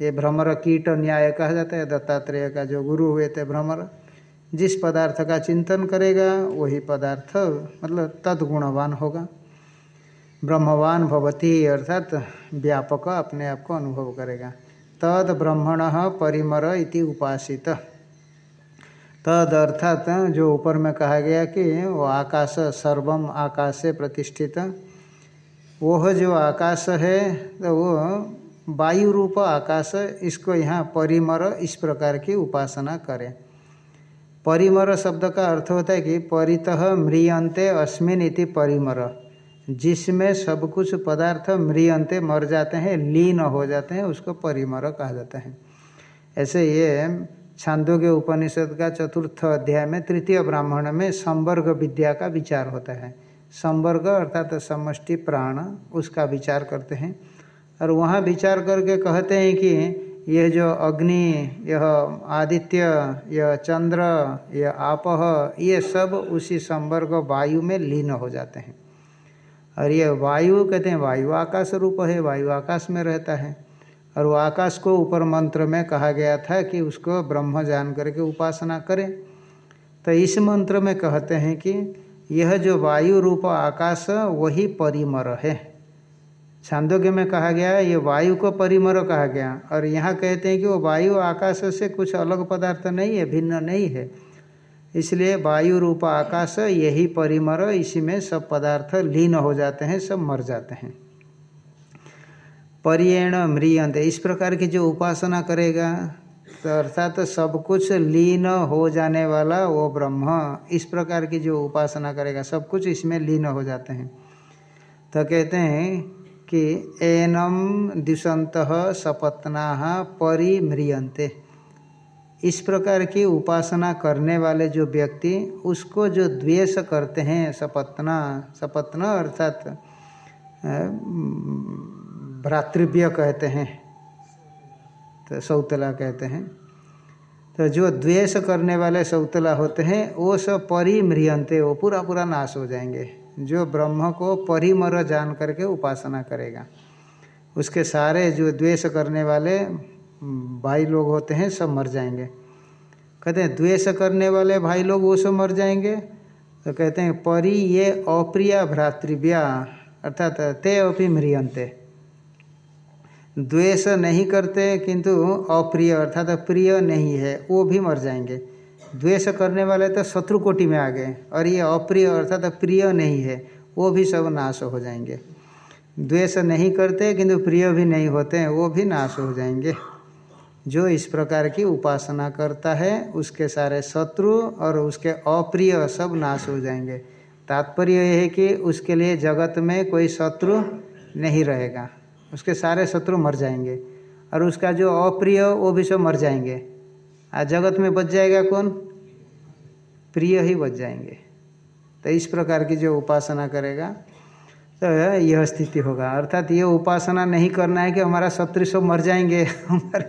S2: ये भ्रमर कीट न्याय कहा जाता है, दत्तात्रेय का जो गुरु हुए थे भ्रमर, जिस पदार्थ का चिंतन करेगा, वही पदार्थ मतलब तदगुणवान होगा। ब्रह्मवान भवती, अर्थात व्यापक अपने आप को अनुभव करेगा। तद ब्रह्मण परिमर इति उपासित। तद अर्थात जो ऊपर में कहा गया कि वो आकाश सर्वम आकाश प्रतिष्ठित, वह जो आकाश है तो वो वायु रूप आकाश, इसको यहाँ परिमर इस प्रकार की उपासना करें। परिमर शब्द का अर्थ होता है कि परितः म्रियंते अस्मिन इति परिमर। जिसमें सब कुछ पदार्थ म्रियंते मर जाते हैं, लीन हो जाते हैं, उसको परिमर कहा जाता है। ऐसे ये छांदोग्य उपनिषद का चतुर्थ अध्याय में, तृतीय ब्राह्मण में संवर्ग विद्या का विचार होता है। संवर्ग अर्थात समष्टि प्राण, उसका विचार करते हैं। और वहाँ विचार करके कहते हैं कि यह जो अग्नि, यह आदित्य, यह चंद्र, यह आपह, ये सब उसी संवर्ग वायु में लीन हो जाते हैं। और ये वायु कहते हैं, वायु आकाश रूप है, वायु आकाश में रहता है। और वो आकाश को ऊपर मंत्र में कहा गया था कि उसको ब्रह्म जान करके उपासना करें। तो इस मंत्र में कहते हैं कि यह जो वायु रूप आकाश, वही परिमर है। छांदोग्य में कहा गया है, ये वायु को परिमर कहा गया। और यहाँ कहते हैं कि वो वायु आकाश से कुछ अलग पदार्थ नहीं है, भिन्न नहीं है। इसलिए वायु रूप आकाश यही परिमर, इसी में सब पदार्थ लीन हो जाते हैं, सब मर जाते हैं। परियण म्रियंत इस प्रकार की जो उपासना करेगा तो अर्थात तो सब कुछ लीन हो जाने वाला वो ब्रह्म, इस प्रकार की जो उपासना करेगा, सब कुछ इसमें लीन हो जाते हैं। तो कहते हैं कि एनम दिशंत सपत्ना परिम्रियंते इस प्रकार की उपासना करने वाले जो व्यक्ति, उसको जो द्वेष करते हैं, सपत्ना सपत्ना अर्थात भ्रातृव्य कहते हैं तो सौतला कहते हैं तो जो द्वेष करने वाले सौतला होते हैं, वो सब परिम्रियंते वो पूरा पूरा नाश हो जाएँगे। जो ब्रह्म को परिमर जान करके उपासना करेगा, उसके सारे जो द्वेष करने वाले भाई लोग होते हैं, सब मर जाएँगे। कहते हैं, द्वेष करने वाले भाई लोग, वो सब मर जाएँगे। तो कहते हैं, परी ये अप्रिय भ्रातृव्या अर्थात ते अपि म्रियंते द्वेष नहीं करते, किंतु अप्रिय, अर्थात प्रिय नहीं है, वो भी मर जाएँगे। द्वेष करने वाले तो शत्रु कोटि में आ गए, और ये अप्रिय, अर्थात प्रिय नहीं है, वो भी सब नाश हो जाएँगे। द्वेष नहीं करते, किंतु प्रिय भी नहीं होते हैं वो भी नाश हो जाएँगे। जो इस प्रकार की उपासना करता है, उसके सारे शत्रु और उसके अप्रिय सब नाश हो जाएँगे। तात्पर्य यह है कि उसके लिए जगत में कोई शत्रु नहीं रहेगा। उसके सारे शत्रु मर जाएँगे और उसका जो अप्रिय, वो भी सब मर जाएँगे। आज जगत में बच जाएगा कौन? प्रिय ही बच जाएँगे। तो इस प्रकार की जो उपासना करेगा तो यह स्थिति होगा। अर्थात ये उपासना नहीं करना है कि हमारा शत्रु सब मर जाएँगे। [LAUGHS] हमारे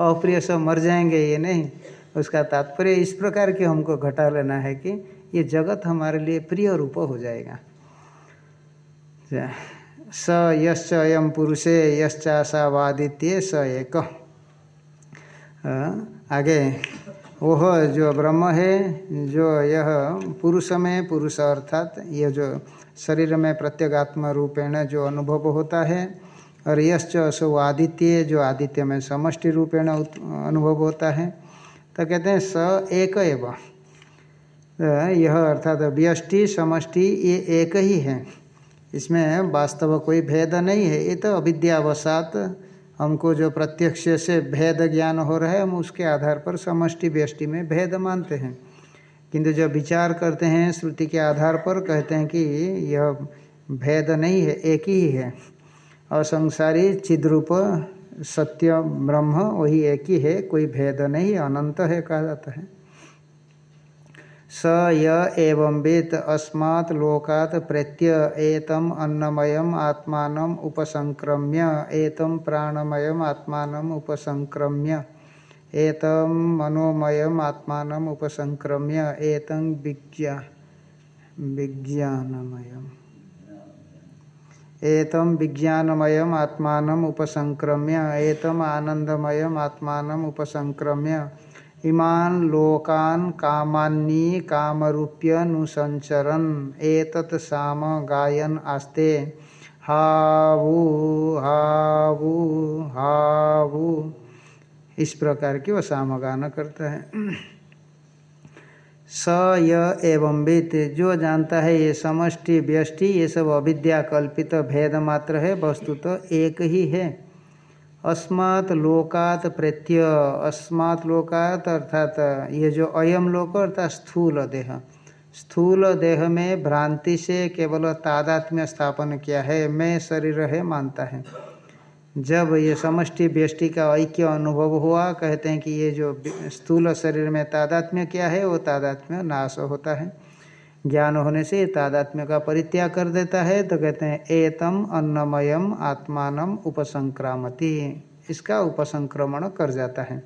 S2: अप्रिय सब मर जाएँगे ये नहीं। उसका तात्पर्य इस प्रकार की हमको घटा लेना है कि ये जगत हमारे लिए प्रिय रूप हो जाएगा। स यश्च अयम पुरुषे यश्चाशावादित्य स एक। आगे वह जो ब्रह्म है, जो यह पुरुष में पुरुष अर्थात यह जो शरीर में प्रत्येगात्म रूपेण जो अनुभव होता है और यश्च असो आदित्य, जो आदित्य में समष्टि रूपेण अनुभव होता है तो कहते हैं स एक एवं। यह अर्थात व्यष्टि, समष्टि, ये एक ही है। इसमें वास्तव कोई भेद नहीं है। ये तो अविद्यावसात, हमको जो प्रत्यक्ष से भेद ज्ञान हो रहा है, हम उसके आधार पर समष्टि, व्यष्टि में भेद मानते हैं। किंतु जब विचार करते हैं, श्रुति के आधार पर कहते हैं कि यह भेद नहीं है, एक ही है। और संसारी चिद्रूप सत्य ब्रह्म वही एक ही है, कोई भेद नहीं, अनंत है कहा जाता है। स य एवं वेत अस्मात् लोकात् प्रत्य एतम अन्नमयम आत्मान उपसंक्रम्य, एतम प्राणमयम आत्मान उपसंक्रम्य, एतम मनोमयम आत्मान उपसंक्रम्य एतं विज्ञा विज्ञानमयम। एतम विज्ञानमय आत्मान उपसंक्रम्य, एतम आनंदमय आत्मान उपसंक्रम्य। इमान लोकान कामान्नी कामरूप्यनुसंचरन एतत् साम गायन आस्ते। हावु हावु हावु। इस प्रकार की वो सामगान करता है। स, य एवं वित जो जानता है ये समष्टि, व्यष्टि, ये सब अविद्या, कल्पित, भेद मात्र है, वस्तु तो एक ही है। अस्मात् लोकात प्रत्य अस्मात् लोकात अर्थात ये जो अयम लोक, अर्थात स्थूल देह। स्थूल देह में भ्रांति से केवल तादात्म्य स्थापन किया है, मैं शरीर है, मानता है। जब ये समष्टि व्यष्टि का ऐक्य अनुभव हुआ, कहते हैं कि ये जो स्थूल शरीर में तादात्म्य क्या है, वो तादात्म्य नाश होता है। ज्ञान होने से तादात्म्य का परित्याग कर देता है तो कहते हैं एतम अन्नमयम आत्मान उपसंक्रामति। इसका उपसंक्रमण कर जाता है।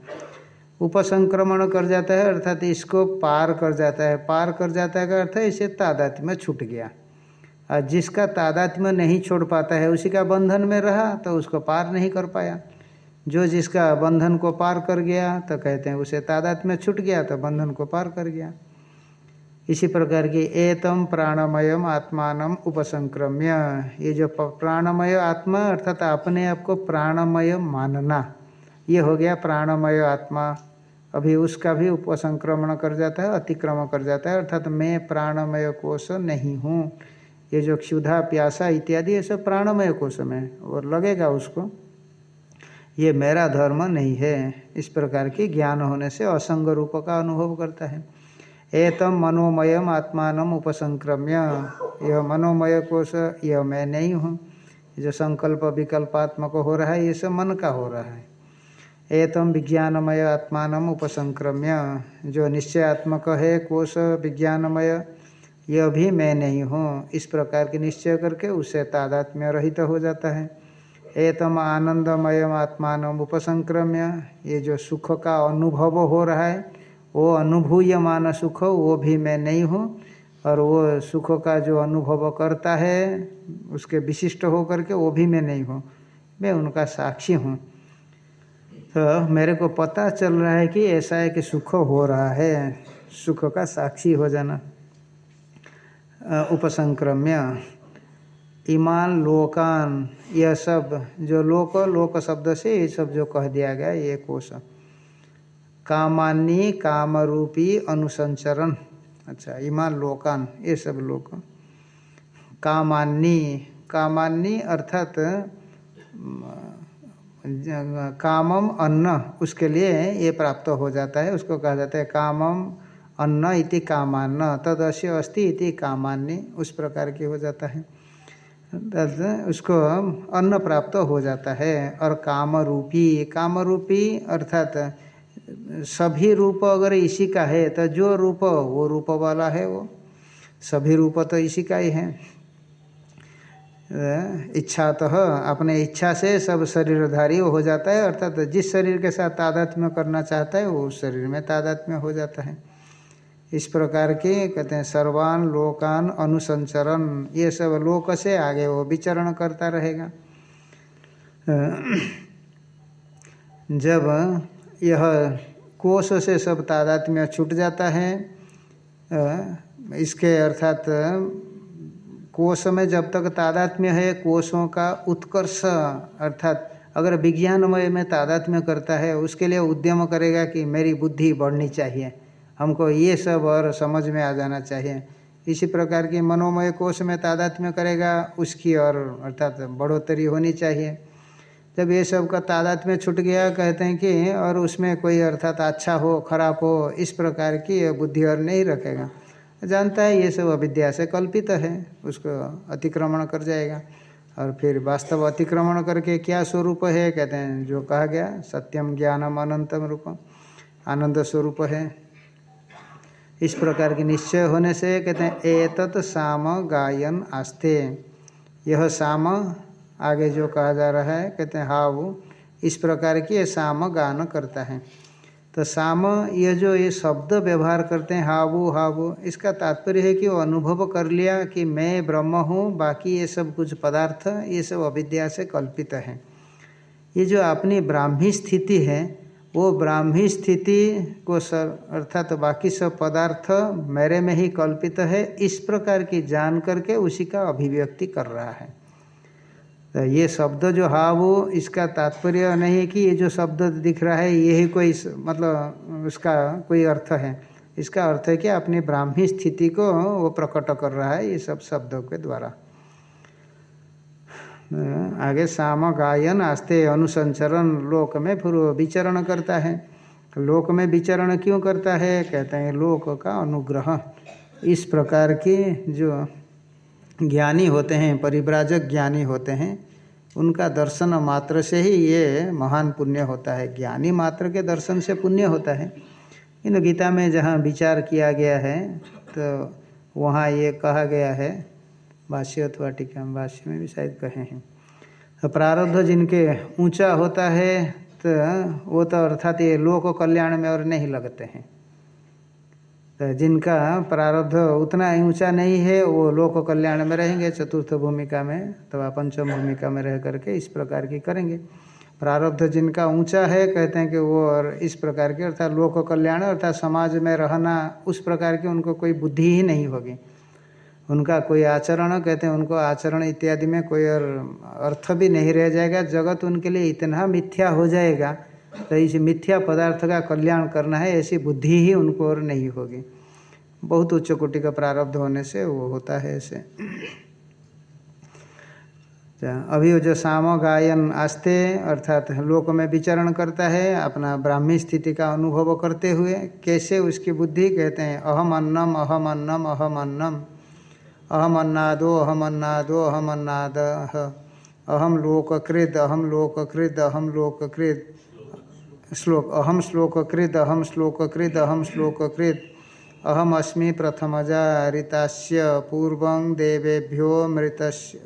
S2: उपसंक्रमण कर जाता है, अर्थात इसको पार कर जाता है। पार कर जाता है का अर्थ है, इसे तादात्म्य छूट गया। और जिसका तादात्म्य नहीं छोड़ पाता है, उसी का बंधन में रहा तो उसको पार नहीं कर पाया। जो जिसका बंधन को पार कर गया तो कहते हैं उसे तादात्म्य छूट गया तो बंधन को पार कर गया। इसी प्रकार की एतम प्राणमयम आत्मान उपसंक्रम्य। ये जो प्राणमय आत्मा, अर्थात अपने आप को प्राणमय मानना, ये हो गया प्राणमय आत्मा। अभी उसका भी उपसंक्रमण कर जाता है अतिक्रमण कर जाता है, अर्थात मैं प्राणमय कोष नहीं हूँ। ये जो क्षुधा, प्यासा इत्यादि, ये सब प्राणमय कोष में और लगेगा उसको। ये मेरा धर्म नहीं है। इस प्रकार की ज्ञान होने से असंग रूप का अनुभव करता है। एतम मनोमयम आत्मान उपसंक्रम्य। यह मनोमय कोश, यह मैं नहीं हूँ। जो संकल्प विकल्पात्मक हो रहा है, ये सब मन का हो रहा है। एतम विज्ञानमय आत्मान उपसंक्रम्य। जो निश्चयात्मक है कोश विज्ञानमय यह भी मैं नहीं हूँ। इस प्रकार के निश्चय करके उससे तादात्म्य रहित हो जाता है। एतम आनंदमय आत्मान उपसंक्रम्य। ये जो सुख का अनुभव हो रहा है, वो अनुभूयमान सुख, वो भी मैं नहीं हूँ। और वो सुख का जो अनुभव करता है, उसके विशिष्ट हो करके वो भी मैं नहीं हूँ। मैं उनका साक्षी हूँ। तो मेरे को पता चल रहा है कि ऐसा है कि सुख हो रहा है। सुख का साक्षी हो जाना। उपसंक्रम्य, ईमान, लोकान, यह सब जो लोक लोक शब्द से ये सब जो कह दिया गया ये कोश। कामान्नी, कामरूपी, अनुसंचरण। अच्छा ईमान, लोकान, ये सब लोक। कामान्नी कामान्नी अर्थात कामम अन्न, उसके लिए ये प्राप्त हो जाता है, उसको कहा जाता है कामम अन्न इति कामान्न, तदस्य अस्ति इति कामान्य, उस प्रकार की हो जाता है। उसको अन्न प्राप्त हो जाता है, और कामरूपी कामरूपी अर्थात सभी रूप अगर इसी का है तो जो रूप, वो रूप वाला है वो। सभी रूप तो इसी का ही है। इच्छा तो अपने इच्छा से सब शरीरधारी हो जाता है, अर्थात जिस शरीर के साथ तादात्म्य करना चाहता है, वो उस शरीर में तादात्म्य हो जाता है। इस प्रकार के कहते हैं, सर्वान, लोकान, अनुसंचरण, ये सब लोक से आगे वो विचरण करता रहेगा। जब यह कोष से सब तादात्म्य छूट जाता है इसके अर्थात कोष में जब तक तादात्म्य है, कोषों का उत्कर्ष, अर्थात अगर विज्ञानमय में तादात्म्य करता है, उसके लिए उद्यम करेगा कि मेरी बुद्धि बढ़नी चाहिए। हमको ये सब और समझ में आ जाना चाहिए। इसी प्रकार की मनोमय कोष में तादात्म्य करेगा, उसकी और अर्थात बढ़ोतरी होनी चाहिए। जब ये सब का तादाद में छूट गया, कहते हैं कि, और उसमें कोई अर्थात अच्छा हो, खराब हो, इस प्रकार की बुद्धि और नहीं रखेगा। जानता है ये सब अविद्या से कल्पित है, उसको अतिक्रमण कर जाएगा। और फिर वास्तव अतिक्रमण करके क्या स्वरूप है, कहते हैं, जो कहा गया, सत्यम ज्ञानम अनंतम रूपम। आनंद स्वरूप है। इस प्रकार की निश्चय होने से कहते हैं, एतत साम गायन आस्ते। यह साम आगे जो कहा जा रहा है, कहते हैं हाउ इस प्रकार की ये साम गान करता है। तो साम, ये जो ये शब्द व्यवहार करते हैं, हावु हावु, इसका तात्पर्य है कि वो अनुभव कर लिया कि मैं ब्रह्म हूँ, बाकी ये सब कुछ पदार्थ, ये सब अविद्या से कल्पित है। ये जो अपनी ब्राह्मी स्थिति है वो ब्राह्मी स्थिति को सर, अर्थात तो बाकी सब पदार्थ मेरे में ही कल्पित है, इस प्रकार की जान करके उसी का अभिव्यक्ति कर रहा है। तो ये शब्द जो हा वो, इसका तात्पर्य नहीं है कि ये जो शब्द दिख रहा है यही कोई मतलब उसका कोई अर्थ है। इसका अर्थ है कि अपनी ब्राह्मी स्थिति को वो प्रकट कर रहा है, ये सब शब्दों के द्वारा। आगे साम गायन, आस्ते अनुसंचरण लोक में फिर विचरण करता है। लोक में विचरण क्यों करता है? कहते हैं लोक का अनुग्रह। इस प्रकार के जो ज्ञानी होते हैं, परिव्राजक ज्ञानी होते हैं, उनका दर्शन मात्र से ही ये महान पुण्य होता है। ज्ञानी मात्र के दर्शन से पुण्य होता है। इन गीता में जहाँ विचार किया गया है तो वहाँ ये कहा गया है भाष्य अथवा टीका भाष्य में भी शायद कहे हैं। तो प्रारब्ध जिनके ऊँचा होता है तो वो तो अर्थात ये लोक कल्याण में और नहीं लगते हैं। तो जिनका प्रारब्ध उतना ऊँचा नहीं है, वो लोक कल्याण में रहेंगे, चतुर्थ भूमिका में अथवा तो पंचम भूमिका में रह करके इस प्रकार की करेंगे। प्रारब्ध जिनका ऊँचा है, कहते हैं कि वो और इस प्रकार के, अर्थात लोक कल्याण, अर्थात समाज में रहना, उस प्रकार की उनको कोई बुद्धि ही नहीं होगी। उनका कोई आचरण कहते हैं, उनको आचरण इत्यादि में कोई और अर्थ भी नहीं रह जाएगा। जगत उनके लिए इतना मिथ्या हो जाएगा तो इस मिथ्या पदार्थ का कल्याण करना है, ऐसी बुद्धि ही उनको और नहीं होगी। बहुत उच्च कोटि का प्रारब्ध होने से वो होता है ऐसे। अभी वो जो साम गायन आस्ते, अर्थात लोक में विचरण करता है, अपना ब्राह्मी स्थिति का अनुभव करते हुए, कैसे उसकी बुद्धि, कहते हैं अहम अन्नम अहम अन्नम अहम अन्नम अहम अन्नादो अहम अन्नादो अहम अन्नाद अहम लोककृत अहम लोककृत अहम लोककृत श्लोक अहम श्लोककृत अहम श्लोककृत अहम श्लोककृत अहम अस्मि प्रथमजा ऋतास्य पूर्व देवेभ्यो मृतस्य,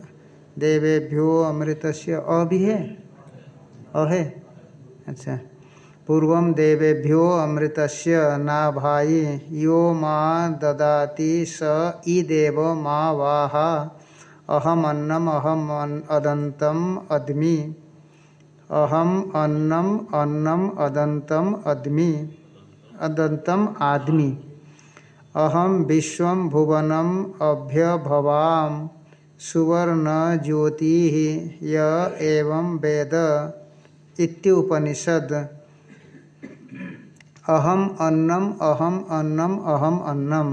S2: देवेभ्यो अमृतस्य अ भी है है अच्छा। पूर्व देवेभ्यो अमृत ना भाई यो माँ ददाति स ईदेव माँ वाह। अहम अन्नम, अहम अदंतम अदमी। अहम अन्नम अन्नम अदंतम अदमी। अदंतम आदमी। अहम विश्व भुवनम अभ्यभवाम। सुवर्ण ज्योति य एवं वेद इत्युपनिषद। अहम अन्नम अहम अन्नम अहम अन्नम।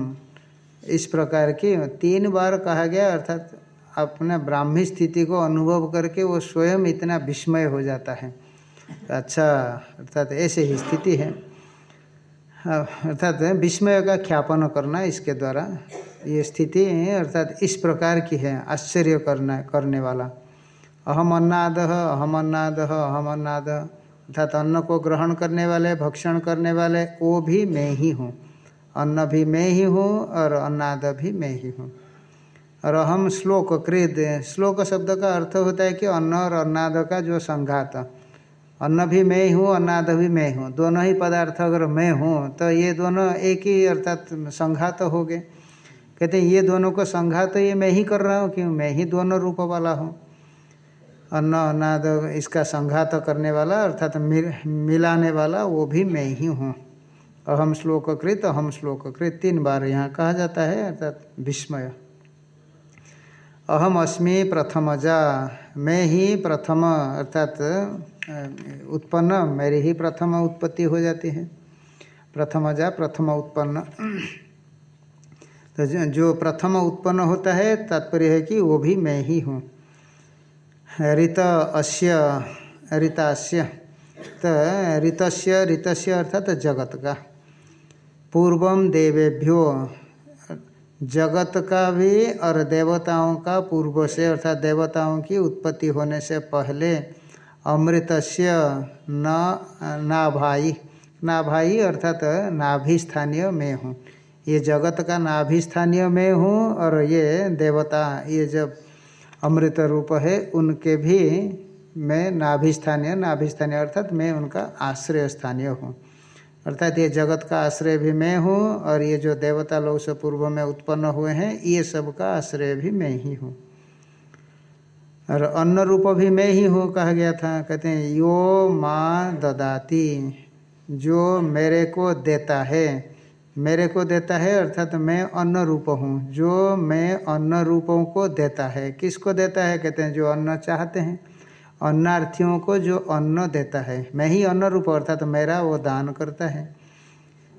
S2: इस प्रकार की तीन बार कहा गया, अर्थात अपने ब्राह्मी स्थिति को अनुभव करके वो स्वयं इतना विस्मय हो जाता है। अच्छा अर्थात ऐसे ही स्थिति है। अर्थात विस्मय का ख्यापन करना इसके द्वारा, ये स्थिति अर्थात इस प्रकार की है, आश्चर्य करना, करने वाला। अहम अन्नाद अहम अन्नाद अहम अन्नाद। अर्थात अन्न को ग्रहण करने वाले, भक्षण करने वाले, वो भी मैं ही हूँ। अन्न भी मैं ही हूँ और अन्नाद भी मैं ही हूँ। और हम श्लोक कृत श्लोक शब्द का अर्थ होता है कि अन्न और अन्नाद का जो संघात। अन्न भी मैं ही हूँ, अन्नाद भी मैं हूँ। दोनों ही पदार्थ अगर मैं हूँ तो ये दोनों एक ही अर्थात संघात हो गए। कहते हैं, ये दोनों को संघात, ये मैं ही कर रहा हूँ, क्यों? मैं ही दोनों रूप वाला हूँ। अन्न अनाद इसका संघात करने वाला अर्थात मिल, मिलाने वाला वो भी मैं ही हूँ। अहम श्लोककृत अहम श्लोककृत तीन बार यहाँ कहा जाता है अर्थात विस्मय। अहम अस्मि प्रथमजा मैं ही प्रथम अर्थात उत्पन्न मेरी ही प्रथम उत्पत्ति हो जाती है। प्रथमजा प्रथम उत्पन्न। तो जो प्रथम उत्पन्न होता है तात्पर्य है कि वो भी मैं ही हूँ। ऋत अस्य ऋतास्य तो ऋतस्य ऋतस्य अर्थात जगत का पूर्वम देवेभ्यो जगत का भी और देवताओं का पूर्व से अर्थात देवताओं की उत्पत्ति होने से पहले अमृतस्य न ना भाई ना भाई अर्थात नाभि स्थानीय मैं हूँ। ये जगत का नाभिस्थानीय मैं हूँ और ये देवता, ये जब अमृत रूप है, उनके भी मैं नाभिस्थानीय नाभिस्थानीय अर्थात मैं उनका आश्रय स्थानीय हूँ। अर्थात ये जगत का आश्रय भी मैं हूँ और ये जो देवता लोग से पूर्व में उत्पन्न हुए हैं, ये सब का आश्रय भी मैं ही हूँ। और अन्न रूप भी मैं ही हूँ कहा गया था, कहते हैं, यो माँ ददाती, जो मेरे को देता है। मेरे को देता है, अर्थात तो मैं अन्न रूप हूँ। जो मैं अन्न रूपों को देता है, किसको देता है? कहते हैं, जो अन्न चाहते हैं। अन्नार्थियों को जो अन्न देता है। मैं ही अन्न रूप, अर्थात तो मेरा, वो दान करता है।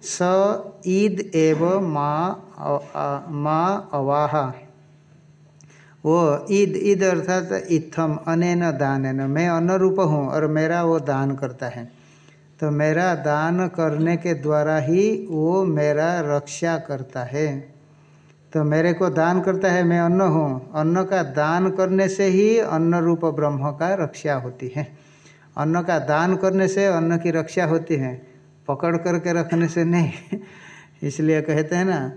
S2: स ईद एव माँ माँ अवाहा। वो ईद ईद अर्थात इत्थम, अनेन दान मैं अन्न रूप हूँ और मेरा वो दान करता है। तो मेरा दान करने के द्वारा ही वो मेरा रक्षा करता है। तो मेरे को दान करता है, मैं अन्न हूँ। अन्न का दान करने से ही अन्न रूप ब्रह्म का रक्षा होती है। अन्न का दान करने से अन्न की रक्षा होती है। पकड़ करके रखने से नहीं। इसलिए कहते हैं ना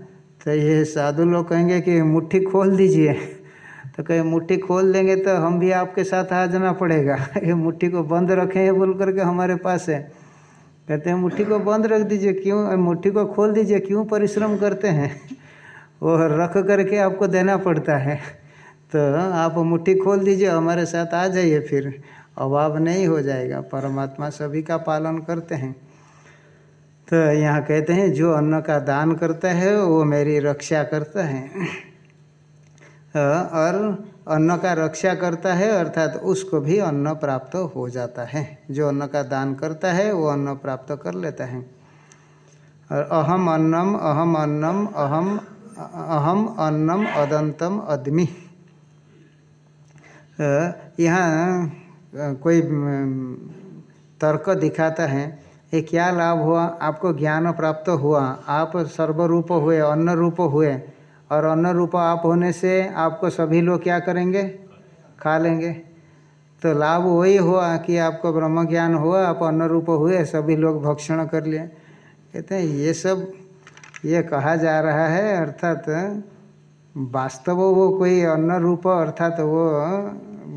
S2: तो ये साधु लोग कहेंगे कि मुट्ठी खोल दीजिए। तो कहे, मुट्ठी खोल देंगे तो हम भी आपके साथ आ जाना पड़ेगा। [LAUGHS] ये मुट्ठी को बंद रखें बोल करके हमारे पास है। कहते हैं, मुट्ठी को बंद रख दीजिए, क्यों, मुट्ठी को खोल दीजिए, क्यों परिश्रम करते हैं? [LAUGHS] वो रख करके आपको देना पड़ता है। [LAUGHS] तो आप मुट्ठी खोल दीजिए, हमारे साथ आ जाइए फिर। अभाव नहीं हो जाएगा, परमात्मा सभी का पालन करते हैं। तो यहाँ कहते हैं, जो अन्न का दान करता है, वो मेरी रक्षा करता है। [LAUGHS] और अन्न का रक्षा करता है, अर्थात उसको भी अन्न प्राप्त हो जाता है। जो अन्न का दान करता है, वो अन्न प्राप्त कर लेता है। और अहम अन्नम अहम अन्नम, अहम अहम अन्नम अदंतम अदमी। यहाँ कोई तर्क दिखाता है, ये क्या लाभ हुआ? आपको ज्ञान प्राप्त हुआ। आप सर्वरूप हुए अन्न रूप हुए। और अन्न रूप आप होने से आपको सभी लोग क्या करेंगे? खा लेंगे। तो लाभ वही हुआ कि आपको ब्रह्म ज्ञान हुआ, आप अन्न रूप हुए, सभी लोग भक्षण कर लिए। कहते हैं, ये सब, ये कहा जा रहा है, अर्थात वास्तव वो कोई अन्न रूप, अर्थात वो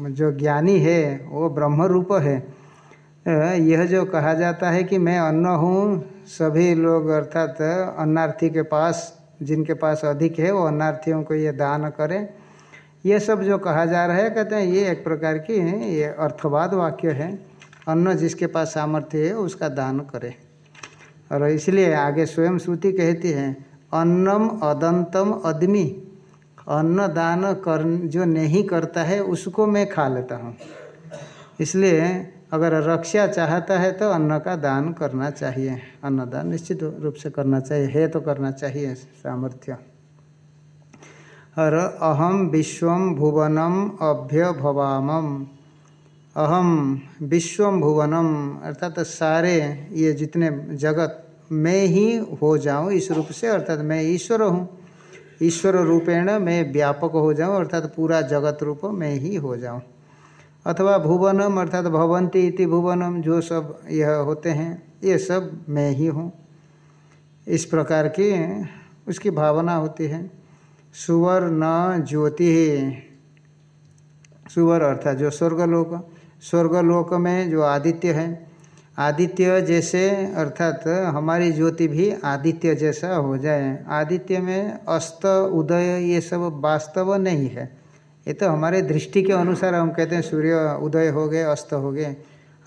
S2: जो ज्ञानी है, वो ब्रह्म रूप है। यह जो कहा जाता है कि मैं अन्न हूँ, सभी लोग अर्थात अन्नार्थी के पास जिनके पास अधिक है वो अनार्थियों को ये दान करें। ये सब जो कहा जा रहा है, कहते हैं, ये एक प्रकार की ये अर्थवाद वाक्य है। अन्न जिसके पास सामर्थ्य है, उसका दान करे। और इसलिए आगे स्वयं श्रुति कहती है, अन्नम अदंतम अदमी। अन्न दान कर जो नहीं करता है, उसको मैं खा लेता हूँ। इसलिए अगर रक्षा चाहता है तो अन्न का दान करना चाहिए। अन्नदान निश्चित रूप से करना चाहिए, है तो करना चाहिए, सामर्थ्य। और अहम विश्वम भुवनम अभ्य भवामम अहम विश्वम भुवनम, अर्थात सारे ये जितने जगत, मैं ही हो जाऊँ इस रूप से, अर्थात मैं ईश्वर हूँ। ईश्वर रूपेण मैं व्यापक हो जाऊँ, अर्थात पूरा जगत रूप मैं ही हो जाऊँ। अथवा भुवनम अर्थात भवंती इति भुवनम, जो सब यह होते हैं, ये सब मैं ही हूँ। इस प्रकार की उसकी भावना होती है। सुवर न ज्योति, सुवर अर्थात जो स्वर्गलोक स्वर्गलोक में जो आदित्य है, आदित्य जैसे अर्थात हमारी ज्योति भी आदित्य जैसा हो जाए। आदित्य में अस्त, उदय, ये सब वास्तव नहीं है। ये तो हमारे दृष्टि के अनुसार हम कहते हैं सूर्य उदय हो गए, अस्त हो गए।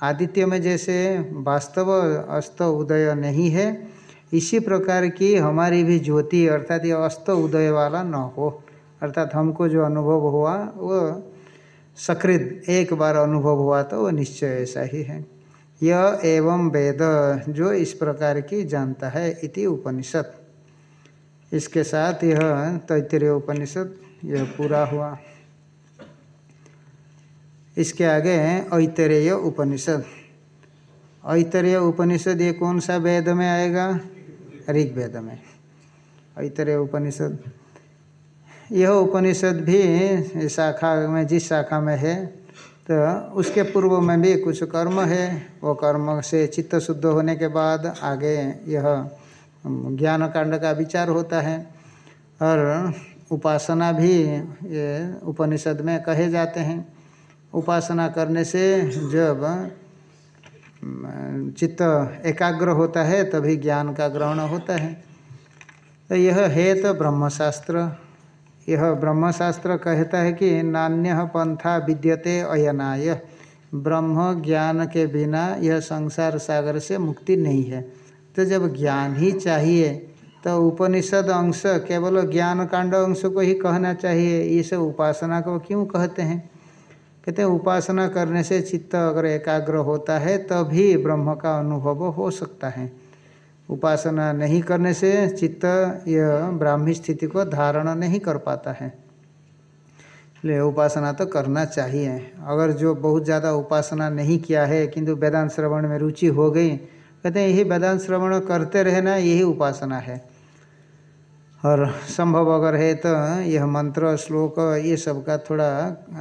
S2: आदित्य में जैसे वास्तव अस्त उदय नहीं है, इसी प्रकार की हमारी भी ज्योति अर्थात ये अस्त उदय वाला न हो। अर्थात हमको जो अनुभव हुआ, वो सकृत एक बार अनुभव हुआ तो वो निश्चय ऐसा ही है। यह एवं वेद, जो इस प्रकार की जानता है इति उपनिषद। इसके साथ यह तैतरीय उपनिषद, यह पूरा हुआ। इसके आगे हैं ऐतरेय उपनिषद। ऐतरेय उपनिषद ये कौन सा वेद में आएगा? ऋग वेद में। ऐतरेय उपनिषद। यह उपनिषद भी शाखा में, जिस शाखा में है तो उसके पूर्व में भी कुछ कर्म है। वो कर्म से चित्त शुद्ध होने के बाद आगे यह ज्ञान कांड का विचार होता है। और उपासना भी ये उपनिषद में कहे जाते हैं। उपासना करने से जब चित्त एकाग्र होता है, तभी ज्ञान का ग्रहण होता है। तो यह है तो ब्रह्मशास्त्र। यह ब्रह्मशास्त्र कहता है कि नान्य पंथा विद्यते अयनाय। ब्रह्म ज्ञान के बिना यह संसार सागर से मुक्ति नहीं है। तो जब ज्ञान ही चाहिए तो उपनिषद अंश केवल ज्ञान कांड अंश को ही कहना चाहिए। इस उपासना को क्यों कहते हैं? कहते हैं, उपासना करने से चित्त अगर एकाग्र होता है, तभी ब्रह्म का अनुभव हो सकता है। उपासना नहीं करने से चित्त यह ब्राह्मी स्थिति को धारण नहीं कर पाता है। इसलिए उपासना तो करना चाहिए। अगर जो बहुत ज़्यादा उपासना नहीं किया है, किंतु वेदांत श्रवण में रुचि हो गई, कहते हैं, यही वेदांत श्रवण करते रहना, यही उपासना है। और संभव अगर है तो यह मंत्र, श्लोक, ये सब का थोड़ा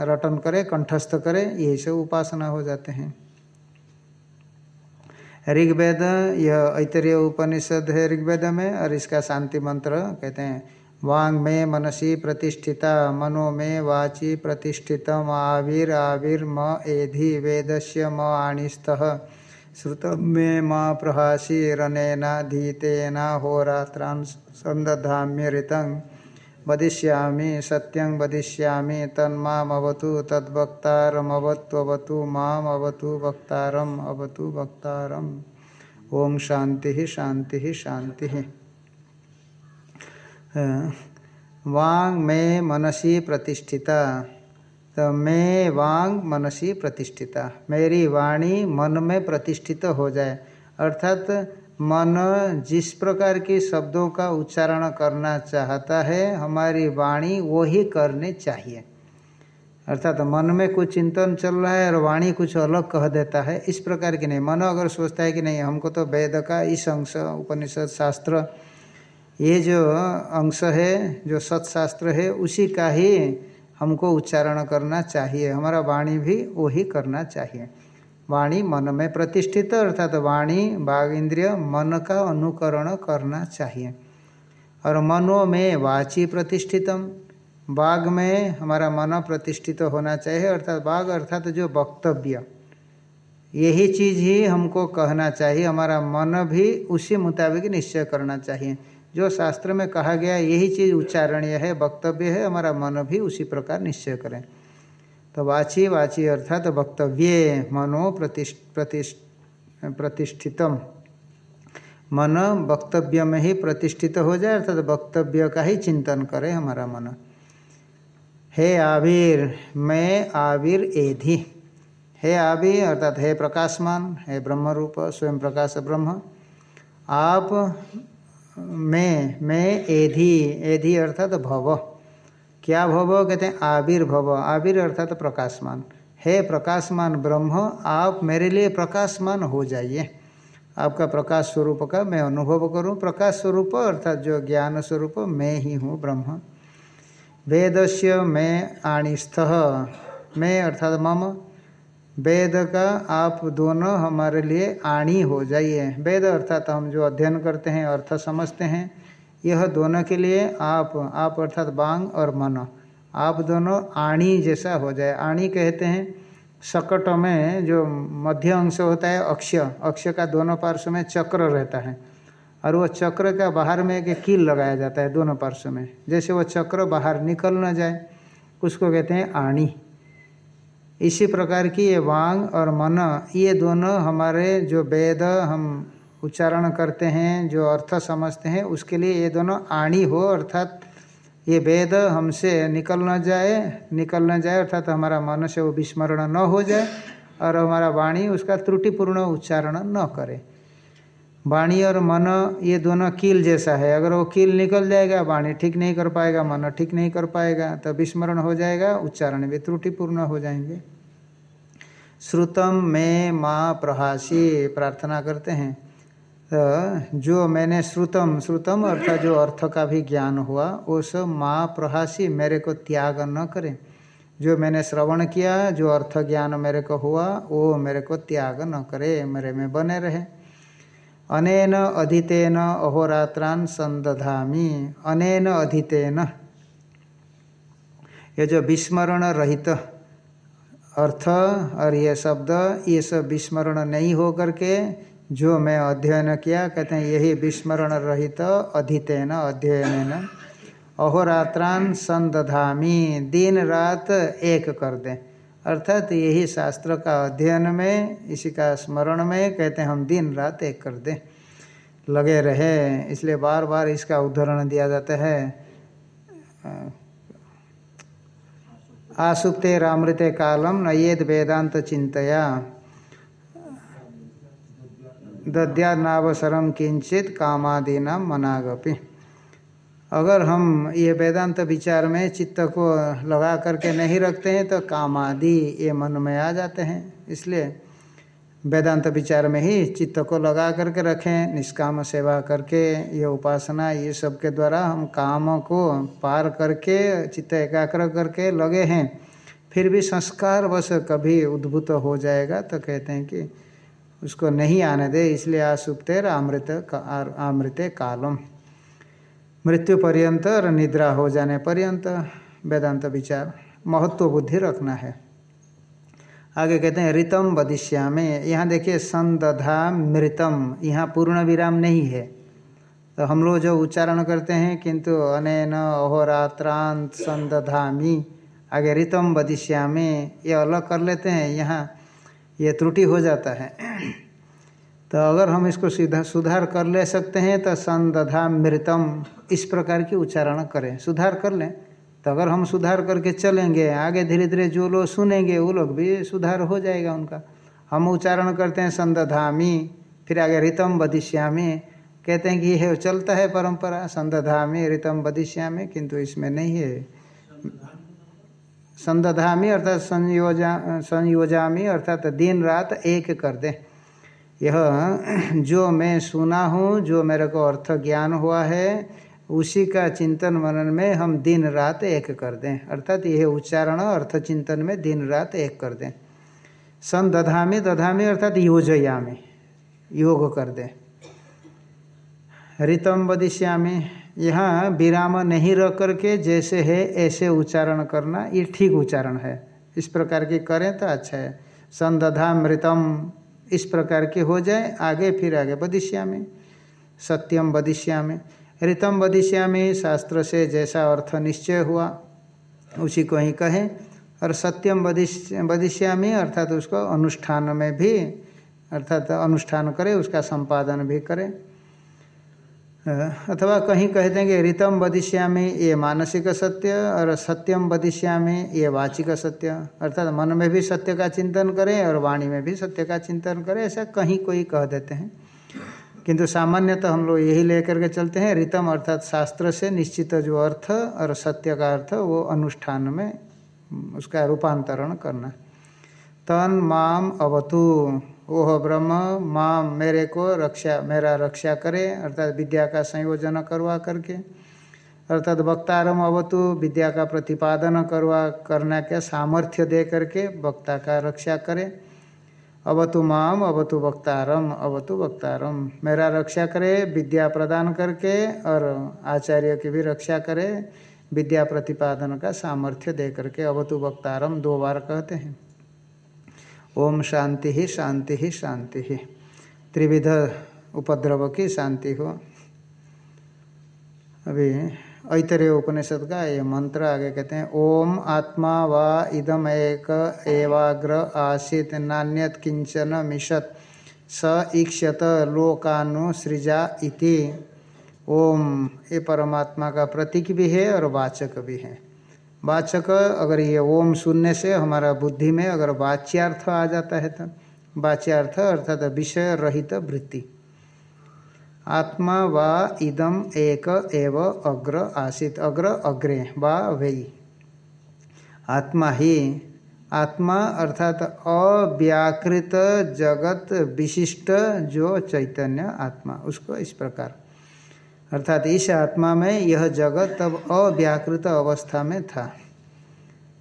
S2: रटन करे, कंठस्थ करे, यही सब उपासना हो जाते हैं। ऋग्वेद, यह ऐतरीय उपनिषद है ऋग्वेद में, और इसका शांति मंत्र कहते हैं, वांग में मनसी प्रतिष्ठिता, मनो में वाची प्रतिष्ठित आविर आविर म एधि वेदस्य म आणिस्थ श्रुत मे माँ प्रहासी रनेना धीतेना होरात्रां संदधाम्यऋतं वदिष्यामि, सत्यं वदिष्यामि, तन्मामवतु तद्वक्तारमवत्वतु मामवतु वक्तारम अवतु वक्तारम ओम शांति शांति शांति वांग में मनसी प्रतिष्ठिता। तो मैं वांग मनसी प्रतिष्ठिता। मेरी वाणी मन में प्रतिष्ठित हो जाए। अर्थात मन जिस प्रकार के शब्दों का उच्चारण करना चाहता है, हमारी वाणी वो ही करने चाहिए। अर्थात मन में कुछ चिंतन चल रहा है और वाणी कुछ अलग कह देता है। इस प्रकार की नहीं। मन अगर सोचता है कि नहीं, हमको तो वेद का इस अंश, उपनिषद, शास्त्र, ये जो अंश है, जो सत्शास्त्र है, उसी का ही हमको उच्चारण करना चाहिए। हमारा वाणी भी वही करना चाहिए। वाणी मन में प्रतिष्ठित, अर्थात तो वाणी बाघ इंद्रिय, मन का अनुकरण करना चाहिए। और मनो में वाची प्रतिष्ठितम बाघ में हमारा मन प्रतिष्ठित होना चाहिए। अर्थात बाघ अर्थात तो जो वक्तव्य, यही चीज़ ही हमको कहना चाहिए। हमारा मन भी उसी मुताबिक निश्चय करना चाहिए। जो शास्त्र में कहा गया यही चीज़ उच्चारणीय है, वक्तव्य है, हमारा मन भी उसी प्रकार निश्चय करें। तो वाची वाची अर्थात वक्तव्य मनो प्रतिष्ठ प्रतिष्ठ, प्रतिष्ठितम। मन वक्तव्य में ही प्रतिष्ठित हो जाए, अर्थात वक्तव्य का ही चिंतन करे हमारा मन। हे आविर, मैं आविर एधि। हे आविर, अर्थात हे प्रकाशमान, हे ब्रह्म रूप स्वयं प्रकाश ब्रह्म। आप मैं मैं, एधि एधि अर्थात तो भव। क्या भव? कहते हैं आविर्भव। आविर अर्थात तो प्रकाशमान। हे प्रकाशमान ब्रह्म, आप मेरे लिए प्रकाशमान हो जाइए। आपका प्रकाश स्वरूप का मैं अनुभव करूँ। प्रकाश स्वरूप अर्थात जो ज्ञान स्वरूप, मैं ही हूँ ब्रह्म। वेदस्य मैं आणिस्थ मैं अर्थात मम। वेद का आप दोनों हमारे लिए आणी हो जाइए। वेद अर्थात हम जो अध्ययन करते हैं, अर्थ समझते हैं, यह दोनों के लिए आप आप अर्थात बांग और मन, आप दोनों आणी जैसा हो जाए। आणी कहते हैं, सकट में जो मध्य अंश होता है अक्ष अक्ष का दोनों पार्श्व में चक्र रहता है, और वह चक्र का बाहर में एक कील लगाया जाता है दोनों पार्श्व में। जैसे वो चक्र बाहर निकल न जाए, उसको कहते हैं आणी। इसी प्रकार की ये वांग और मन, ये दोनों हमारे जो वेद हम उच्चारण करते हैं, जो अर्थ समझते हैं, उसके लिए ये दोनों आणी हो, अर्थात ये वेद हमसे निकल न जाए, निकल न जाए, अर्थात हमारा मन से वो विस्मरण न हो जाए, और हमारा वाणी उसका त्रुटिपूर्ण उच्चारण न करे। वाणी और मन, ये दोनों कील जैसा है। अगर वो कील निकल जाएगा, वाणी ठीक नहीं कर पाएगा, मन ठीक नहीं कर पाएगा तो विस्मरण हो जाएगा, उच्चारण भी त्रुटिपूर्ण हो जाएँगे। श्रुतम में माँ प्रहासी, प्रार्थना करते हैं। तो जो मैंने श्रुतम श्रुतम अर्थात जो अर्थ का भी ज्ञान हुआ वो सब माँ प्रहासी मेरे को त्याग न करें। जो मैंने श्रवण किया, जो अर्थ ज्ञान मेरे को हुआ, वो मेरे को त्याग न करे, मेरे में बने रहे। अनेन अधितेन अहोरात्रान संदधामी। अनेन अधितेन। ये जो विस्मरण रहित अर्थ और ये शब्द, ये सब विस्मरण नहीं हो करके जो मैं अध्ययन किया, कहते हैं, यही विस्मरण रहित अधितेन अध्ययन अहोरात्रान संदधामी। दिन रात एक कर दें। अर्थात यही शास्त्र का अध्ययन में, इसी का स्मरण में कहते हैं, हम दिन रात एक कर दें। लगे रहे, इसलिए बार बार इसका उदाहरण दिया जाता है। आसुप्ते रामृते कालम नयेद वेदांत चिंतया। दद्यानावसरम किंचित कामादीना मनागपि। अगर हम ये वेदांत विचार में चित्त को लगा करके नहीं रखते हैं तो काम आदि ये मन में आ जाते हैं। इसलिए वेदांत विचार में ही चित्त को लगा करके रखें, निष्काम सेवा करके, ये उपासना, ये सब के द्वारा हम काम को पार करके, चित्त एकाग्र करके लगे हैं। फिर भी संस्कार बस कभी उद्भूत हो जाएगा तो कहते हैं कि उसको नहीं आने दे, इसलिए आसुप्तेर अमृत अमृत कालम। मृत्यु पर्यंत और निद्रा हो जाने पर्यंत वेदांत विचार महत्व बुद्धि रखना है। आगे कहते हैं, ऋतम बदिश्या में यहाँ देखिए संदधा मृतम, यहाँ पूर्ण विराम नहीं है। तो हम लोग जो उच्चारण करते हैं, किंतु अनेन अहोरात्रांत संदधामी। आगे, ऋतम बदिश्या में ये अलग कर लेते हैं, यहाँ ये त्रुटि हो जाता है। तो अगर हम इसको सीधा सुधार कर ले सकते हैं तो संदधा मृतम, इस प्रकार की उच्चारण करें। सुधार कर लें। तो अगर हम सुधार करके चलेंगे, आगे धीरे धीरे जो लोग सुनेंगे, वो लोग भी सुधार हो जाएगा उनका। हम उच्चारण करते हैं संदधामी, फिर आगे रितम बदिश्यामी कहते हैं कि यह चलता है परंपरा, संदधामी, रितम बदिश्यामी किंतु इसमें नहीं है। संदधामी अर्थात संयोजा, संयोजामी अर्थात दिन रात एक कर दें। यह, जो मैं सुना हूँ, जो मेरे को अर्थ ज्ञान हुआ है, उसी का चिंतन मनन में हम दिन रात एक कर दें। अर्थात यह उच्चारण अर्थ चिंतन में दिन रात एक कर दें। सन दधामी दधामी अर्थात योजयामी, योग कर दें। ऋतम बदिश्यामी यहाँ विराम नहीं रह करके जैसे है, ऐसे उच्चारण करना, ये ठीक उच्चारण है। इस प्रकार की करें तो अच्छा है। संदधा मृतम इस प्रकार के हो जाए, आगे फिर आगे बदिश्यामी। सत्यम बदिश्यामी। ऋतम बदिश्यामी, शास्त्र से जैसा अर्थ निश्चय हुआ, उसी को ही कहें। और सत्यम बदिश्य बदिश्यामी, अर्थात उसको अनुष्ठान में भी, अर्थात अनुष्ठान करें, उसका संपादन भी करें। अथवा कहीं कह देंगे, ऋतम बदिश्यामी ये मानसिक सत्य और सत्यम बदिश्यामी ये वाचिक सत्य। अर्थात मन में भी सत्य का चिंतन करें और वाणी में भी सत्य का चिंतन करें, ऐसा कहीं कोई कह देते हैं। किंतु सामान्यतः हम लोग यही लेकर के चलते हैं, ऋतम अर्थात शास्त्र से निश्चित जो अर्थ और सत्य का अर्थ, वो अनुष्ठान में उसका रूपांतरण करना। तन माम अवतु। ओह ब्रह्म, माँ मेरे को रक्षा, मेरा रक्षा करे, अर्थात विद्या का संयोजन करवा करके। अर्थात वक्तारम अवतु, विद्या का प्रतिपादन करवा, करना के सामर्थ्य दे करके वक्ता का रक्षा करे। अवतु माम, अवतु वक्तारम अवतु वक्तारम। मेरा रक्षा करे, विद्या प्रदान करके, और आचार्य की भी रक्षा करे, विद्या प्रतिपादन का सामर्थ्य दे करके अवतु वक्तारम दो बार कहते हैं। ओम शांति ही शांति ही शांति ही। त्रिविध उपद्रव की शांति हो। अभी ऐतरेय उपनिषद का ये मंत्र आगे कहते हैं, ओम आत्मा वा इदम एक एवाग्र आसित नान्यत किंचन मिशत स ईक्षत लोकानुसृजा इति। ओम, ये परमात्मा का प्रतीक भी है और वाचक भी है। वाचक, अगर ये ओम सुनने से हमारा बुद्धि में अगर वाच्यार्थ आ जाता है तो वाच्यार्थ अर्थात विषय रहित वृत्ति। आत्मा वा इदम एक एव अग्र आसित, अग्र अग्रे वा वही आत्मा ही, आत्मा अर्थात अव्याकृत जगत विशिष्ट जो चैतन्य आत्मा, उसको इस प्रकार अर्थात इस आत्मा में यह जगत तब अव्याकृत अवस्था में था।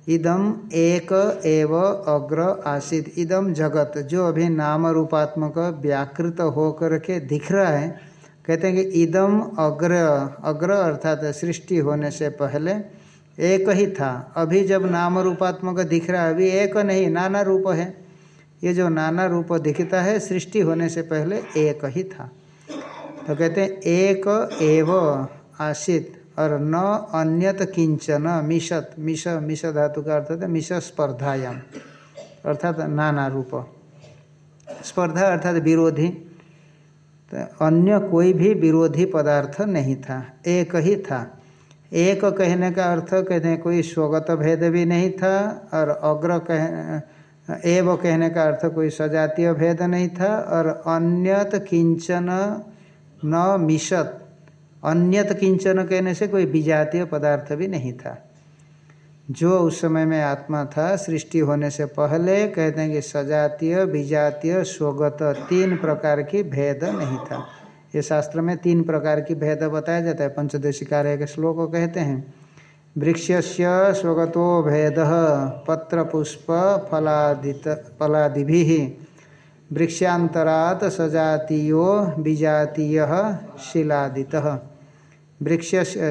S2: इदम एक एव अग्र आसित। इदम जगत, जो अभी नाम रूपात्मक व्याकृत होकर के दिख रहा है, कहते हैं कि इदम अग्र अग्र अर्थात सृष्टि होने से पहले एक ही था। अभी जब नाम रूपात्मक दिख रहा है, अभी एक नहीं, नाना रूप है। ये जो नाना रूप दिखता है, सृष्टि होने से पहले एक ही था। तो कहते हैं, एक एव आसित और न अन्यत किंचन मिशत मिश मिश धातु का अर्थ होता है मिश स्पर्धायाम, अर्थात नाना रूप। स्पर्धा अर्थात विरोधी। तो अन्य कोई भी विरोधी पदार्थ नहीं था, एक ही था। एक कहने का अर्थ कहते हैं, कोई स्वगत भेद भी नहीं था और अग्र कह, एव कहने का अर्थ कोई सजातीय भेद नहीं था और अन्यत किंचन न मिशत अन्यत किंचन कहने से कोई विजातीय पदार्थ भी नहीं था। जो उस समय में आत्मा था, सृष्टि होने से पहले कहते हैं कि सजातीय, विजातीय, स्वगत तीन प्रकार की भेद नहीं था। ये शास्त्र में तीन प्रकार की भेद बताया जाता है। पंचदशिकार के श्लोक को कहते हैं वृक्ष से स्वगतो भेद पत्र पुष्प फलादित फलादि वृक्षांतरात सजातीयो विजातीय शिलादित। वृक्ष,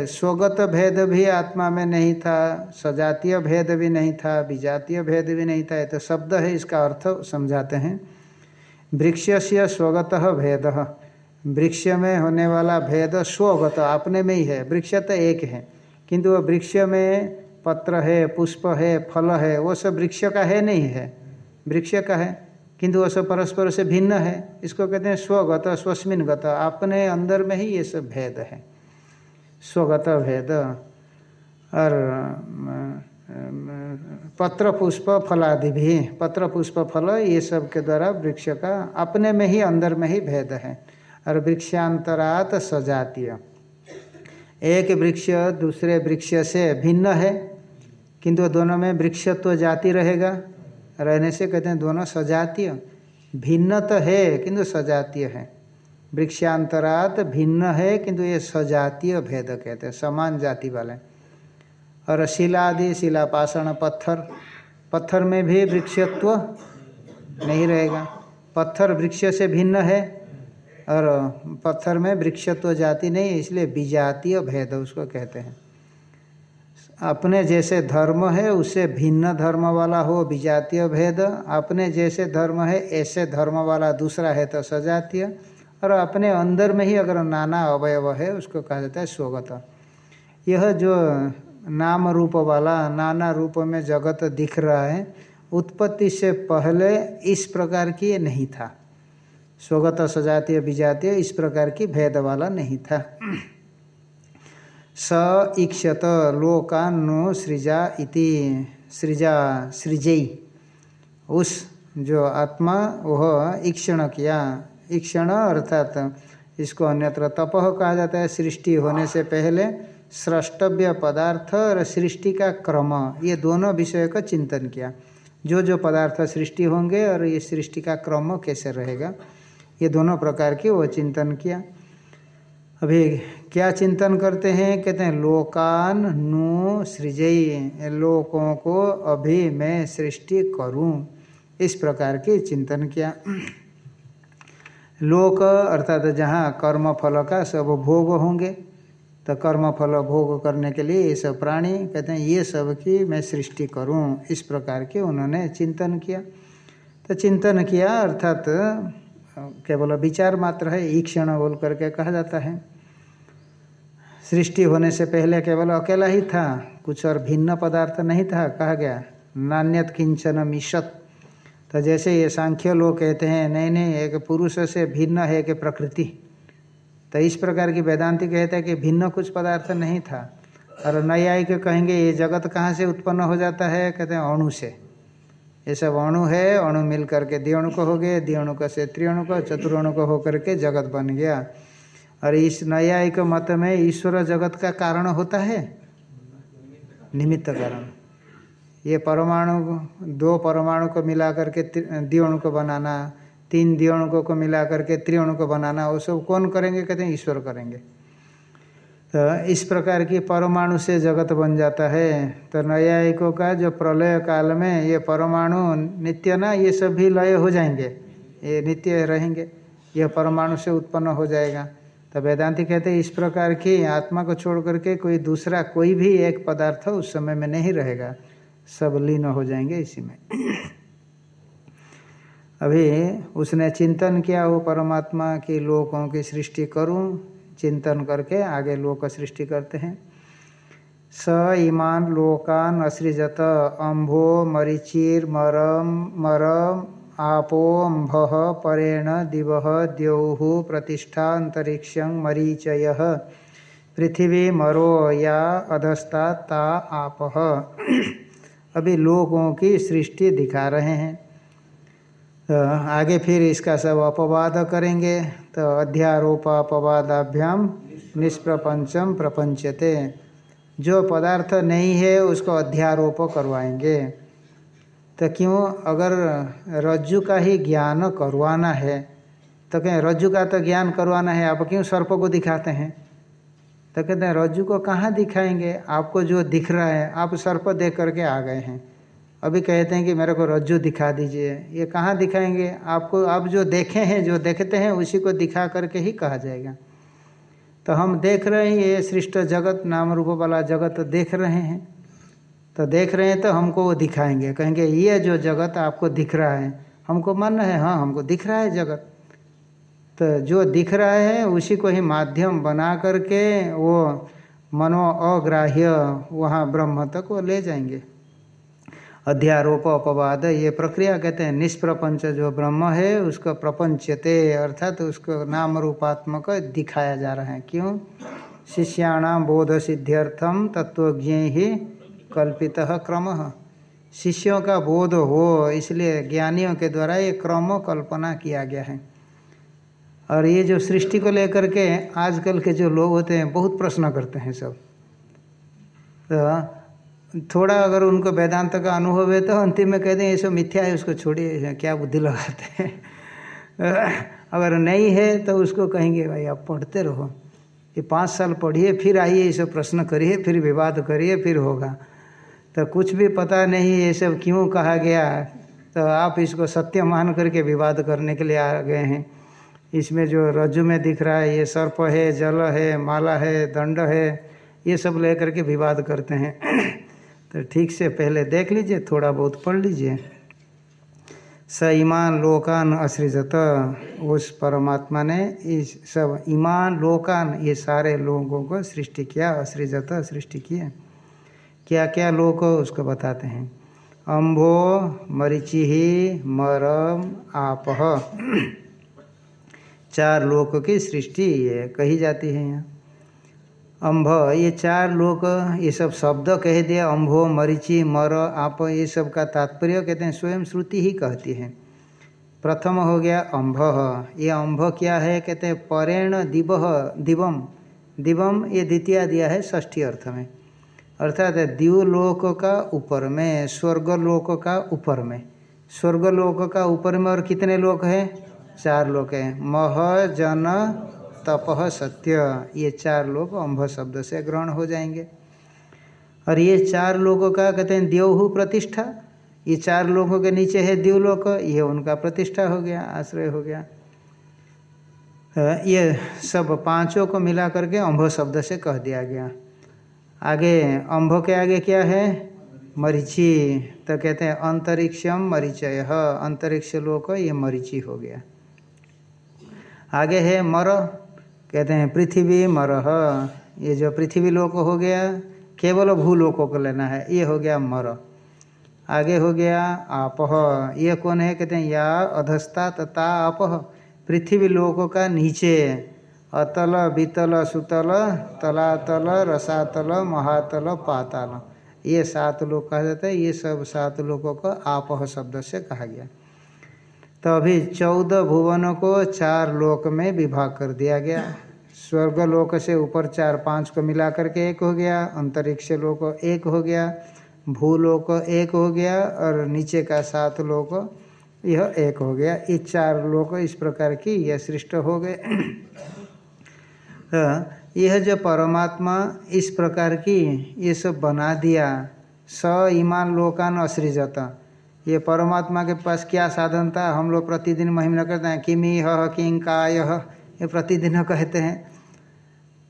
S2: स्वगत भेद भी आत्मा में नहीं था, सजातीय भेद भी नहीं था, विजातीय भेद भी नहीं था, ये तो शब्द है, इसका अर्थ समझाते हैं। वृक्ष से स्वगत भेद। वृक्ष में होने वाला भेद स्वगत अपने में ही है, वृक्ष तो एक है, किंतु वह वृक्ष में पत्र है, पुष्प है, फल है, वो सब वृक्ष का है, नहीं है। वृक्ष का है। किंतु वह सब परस्पर से भिन्न है। इसको कहते हैं स्वगत स्वस्मिन गत अपने अंदर में ही ये सब भेद है। स्वगत भेद। और पत्र पुष्प फलादि भी पत्र पुष्प फल ये सब के द्वारा वृक्ष का अपने में ही, अंदर में ही भेद है। और वृक्षांतरात सजातीय। एक वृक्ष दूसरे वृक्ष से भिन्न है, किंतु दोनों में वृक्षत्व तो जाति रहेगा। रहने से कहते हैं दोनों सजातीय। भिन्न तो है, किंतु सजातीय है। वृक्षांतरात भिन्न है, किंतु ये सजातीय भेद कहते हैं, समान जाति वाले। और शिलादि शिला पाषण पत्थर। पत्थर में भी वृक्षत्व नहीं रहेगा। पत्थर वृक्ष से भिन्न है, और पत्थर में वृक्षत्व जाति नहीं, इसलिए विजातीय भेद उसको कहते हैं। अपने जैसे धर्म है उससे भिन्न धर्म वाला हो, विजातीय भेद। अपने जैसे धर्म है, ऐसे धर्म वाला दूसरा है तो सजातीय। और अपने अंदर में ही अगर नाना अवयव है, उसको कहा जाता है स्वगत। यह जो नाम रूप वाला, नाना रूप में जगत दिख रहा है, उत्पत्ति से पहले इस प्रकार की नहीं था। स्वगत, सजातीय, विजातीय इस प्रकार की भेद वाला नहीं था। स इक्षत लोकान्नो सृजा इति, सृजा सृजई उस जो आत्मा, वह ईक्षण किया। ईक्षण अर्थात इसको अन्यत्र तपह कहा जाता है, सृष्टि होने से पहले स्रष्टव्य पदार्थ और सृष्टि का क्रम। ये दोनों विषय का चिंतन किया। जो जो पदार्थ सृष्टि होंगे और ये सृष्टि का क्रम कैसे रहेगा, ये दोनों प्रकार की वो चिंतन किया। अभी क्या चिंतन करते हैं? कहते हैं, लोकान नु सृजई लोकों को अभी मैं सृष्टि करूँ। इस प्रकार की चिंतन किया। लोक अर्थात जहाँ कर्म फल का सब भोग होंगे तो कर्म फल भोग करने के लिए ये सब प्राणी, कहते हैं, ये सब की मैं सृष्टि करूँ। इस प्रकार के उन्होंने चिंतन किया। तो चिंतन किया, अर्थात, केवल विचार मात्र है, ईक्षण बोल करके कहा जाता है। सृष्टि होने से पहले केवल अकेला ही था। कुछ और भिन्न पदार्थ नहीं था, कहा गया। नान्यत किंचन मिशत। तो जैसे ये सांख्य लोग कहते हैं, नहीं नहीं, एक पुरुष से भिन्न है कि प्रकृति। तो इस प्रकार की वेदांति कहते हैं कि भिन्न कुछ पदार्थ नहीं था। और न्यायिक कहेंगे, ये जगत कहाँ से उत्पन्न हो जाता है? कहते हैं, अणु से। ये सब अणु है, अणु मिल करके द्विअणु को हो गए। का से त्रिअणु को चतुर्णु को होकर के जगत बन गया। और इस न्यायिक मत में ईश्वर जगत का कारण होता है? निमित्त कारण। ये परमाणु, दो परमाणु को मिला करके द्विअणु को बनाना, तीन द्विअणुकों को मिला करके त्रिअणु को बनाना, वो सब कौन करेंगे? कहते हैं ईश्वर करेंगे। तो इस प्रकार की परमाणु से जगत बन जाता है। तो न्यायिकों का जो प्रलय काल में ये परमाणु, नित्य ना, ये सब भी लय हो जाएँगे। ये नित्य रहेंगे। यह परमाणु से उत्पन्न हो जाएगा। तो वेदांति कहते हैं, इस प्रकार की आत्मा को छोड़ करके कोई दूसरा कोई भी एक पदार्थ उस समय में नहीं रहेगा। सब लीन हो जाएँगे इसी में। अभी उसने चिंतन किया, वो परमात्मा की लोकों की सृष्टि करूँ, चिंतन करके आगे लोक सृष्टि करते हैं। स ईमान लोकान असृजत, अम्भो मरीचिर मरम मरम आपो अम्भ परेण दिव द्यौः प्रतिष्ठा अंतरिक्ष मरीचय। पृथ्वी मरो या अधस्ता ता आप। अभी लोगों की सृष्टि दिखा रहे हैं। तो आगे फिर इसका सब अपवाद करेंगे। तो अध्यारोपापवादाभ्याम निष्प्रपंचम प्रपंचते। जो पदार्थ नहीं है, उसको अध्यारोप करवाएँगे। तो क्यों? अगर रज्जु का ही ज्ञान करवाना है तो कहें, रज्जु का तो ज्ञान करवाना है, आप क्यों सर्प को दिखाते हैं? तो कहते हैं, रज्जु को कहाँ दिखाएँगे? आपको जो दिख रहा है, आप सर्प देख करके आ गए हैं। अभी कहते हैं कि मेरे को रज्जु दिखा दीजिए। ये कहाँ दिखाएँगे? आपको, आप जो देखे हैं, जो देखते हैं, उसी को दिखा करके ही कहा जाएगा। तो हम देख रहे हैं, ये सृष्ट जगत, नाम रूप वाला जगत देख रहे हैं। तो देख रहे हैं तो हमको वो दिखाएँगे। कहेंगे, ये जो जगत आपको दिख रहा है। हमको मन है हाँ हमको दिख रहा है जगत। तो जो दिख रहा है, उसी को ही माध्यम बना करके वो मनो अग्राह्य वहाँ ब्रह्म तक वो ले जाएँगे। अध्यारोप अपवाद, ये प्रक्रिया कहते हैं, निष्प्रपंच जो ब्रह्म है, उसको प्रपंचते, अर्थात तो उसको नाम रूपात्मक दिखाया जा रहा है। क्यों? शिष्याणाम बोध सिद्ध्यर्थम तत्वज्ञ ही कल्पित क्रम। शिष्यों का बोध हो, इसलिए ज्ञानियों के द्वारा ये क्रम कल्पना किया गया है। और ये जो सृष्टि को लेकर के आजकल के जो लोग होते हैं, बहुत प्रश्न करते हैं सब। तो थोड़ा अगर उनको वेदांत का अनुभव है तो अंतिम में कहते हैं ये सब मिथ्या है, उसको छोड़िए, क्या बुद्धि लगाते हैं। [LAUGHS] अगर नहीं है तो उसको कहेंगे, भाई, आप पढ़ते रहो। ये पाँच साल पढ़िए, फिर आइए, ये सब प्रश्न करिए, फिर विवाद करिए, फिर होगा। तो कुछ भी पता नहीं ये सब क्यों कहा गया। तो आप इसको सत्य मान करके विवाद करने के लिए आ गए हैं। इसमें जो रज्जु में दिख रहा है, ये सर्प है, जल है, माला है, दंड है, ये सब लेकर के विवाद करते हैं। [CLEARS THROAT] तो ठीक से पहले देख लीजिए, थोड़ा बहुत पढ़ लीजिए। स ईमान लोकान असृजत, उस परमात्मा ने इस सब ईमान लोकान, ये सारे लोगों को सृष्टि किया, असृजत सृष्टि किए। क्या क्या लोग उसको बताते हैं? अम्भो मरीचि मरम आप चार लोक की सृष्टि ये कही जाती है यहाँ। अम्भ ये चार लोक, ये सब शब्द कह दिया। अम्भो मरीचि, मर, आप, ये सब का तात्पर्य कहते हैं, स्वयं श्रुति ही कहती है। प्रथम हो गया अम्भ ये अम्भ क्या है? कहते हैं, परेण दिव दिवम। दिवम ये द्वितीय दिया है ष्ठी अर्थ में। अर्थात दिवलोक का ऊपर में स्वर्गलोक का ऊपर में स्वर्गलोक का ऊपर में और कितने लोक हैं? चार लोक हैं। मह, जन तपह सत्य। ये चार लोग अम्भ शब्द से ग्रहण हो जाएँगे। और ये चार लोगों का कहते हैं देवहु प्रतिष्ठा। ये चार लोगों के नीचे है देवलोक। ये उनका प्रतिष्ठा हो गया, आश्रय हो गया। ये सब पाँचों को मिला करके अम्भ शब्द से कह दिया गया। आगे अम्भ के आगे क्या है? मरीचि। तो कहते हैं अंतरिक्षम मरीचय। अंतरिक्ष लोक ये मरीचि हो गया। आगे है मर। कहते हैं, पृथ्वी मरह ये जो पृथ्वी लोक हो गया, केवल भूलोकों को लेना है। ये हो गया मर। आगे हो गया आपह ये कौन है? कहते हैं, या अधस्ता तथा आपह पृथ्वी लोकों का नीचे। अतल बीतल सुतल, तलातल, रसातल, महातल, पाताल। ये सात लोग कहा जाता है। ये सब सात लोगों को आपह शब्द से कहा गया। तो अभी चौदह भुवनों को चार लोक में विभाग कर दिया गया। स्वर्ग लोक से ऊपर चार पाँच को मिला करके एक हो गया। अंतरिक्ष लोक एक हो गया। भूलोक एक हो गया और नीचे का सात लोक यह एक हो गया। ये चार लोक इस प्रकार की यह सृष्ट हो गए। तो यह जो परमात्मा इस प्रकार की ये सब बना दिया, स ईमान लोकान असृजत। ये परमात्मा के पास क्या साधन था? हम लोग प्रतिदिन महिमा करते हैं, किमी ह, किं, का यह ये प्रतिदिन कहते हैं।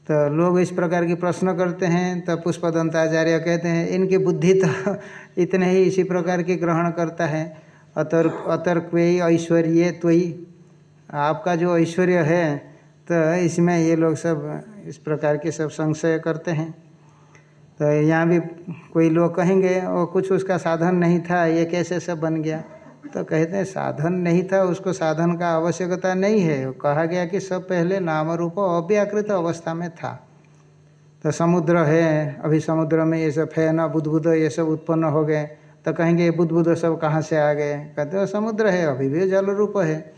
S2: तो लोग इस प्रकार की प्रश्न करते हैं तो पुष्पदंताचार्य कहते हैं, इनकी बुद्धि तो [LAUGHS] इतने ही इसी प्रकार के ग्रहण करता है। अतर अतर्क्वेई ऐश्वर्य त्वई आपका जो ऐश्वर्य है तो इसमें ये लोग सब, इस प्रकार के सब संशय करते हैं। तो यहाँ भी कोई लोग कहेंगे वो कुछ उसका साधन नहीं था, ये कैसे सब बन गया? तो कहते हैं, साधन नहीं था, उसको साधन का आवश्यकता नहीं है। कहा गया कि सब पहले नाम रूप अव्याकृत अवस्था में था। तो समुद्र है, अभी समुद्र में ये सब है ना बुद्ध ये सब उत्पन्न हो गए। तो कहेंगे बुद्ध बुद्ध सब कहाँ से आ गए? कहते हो समुद्र है, अभी भी जल रूप है।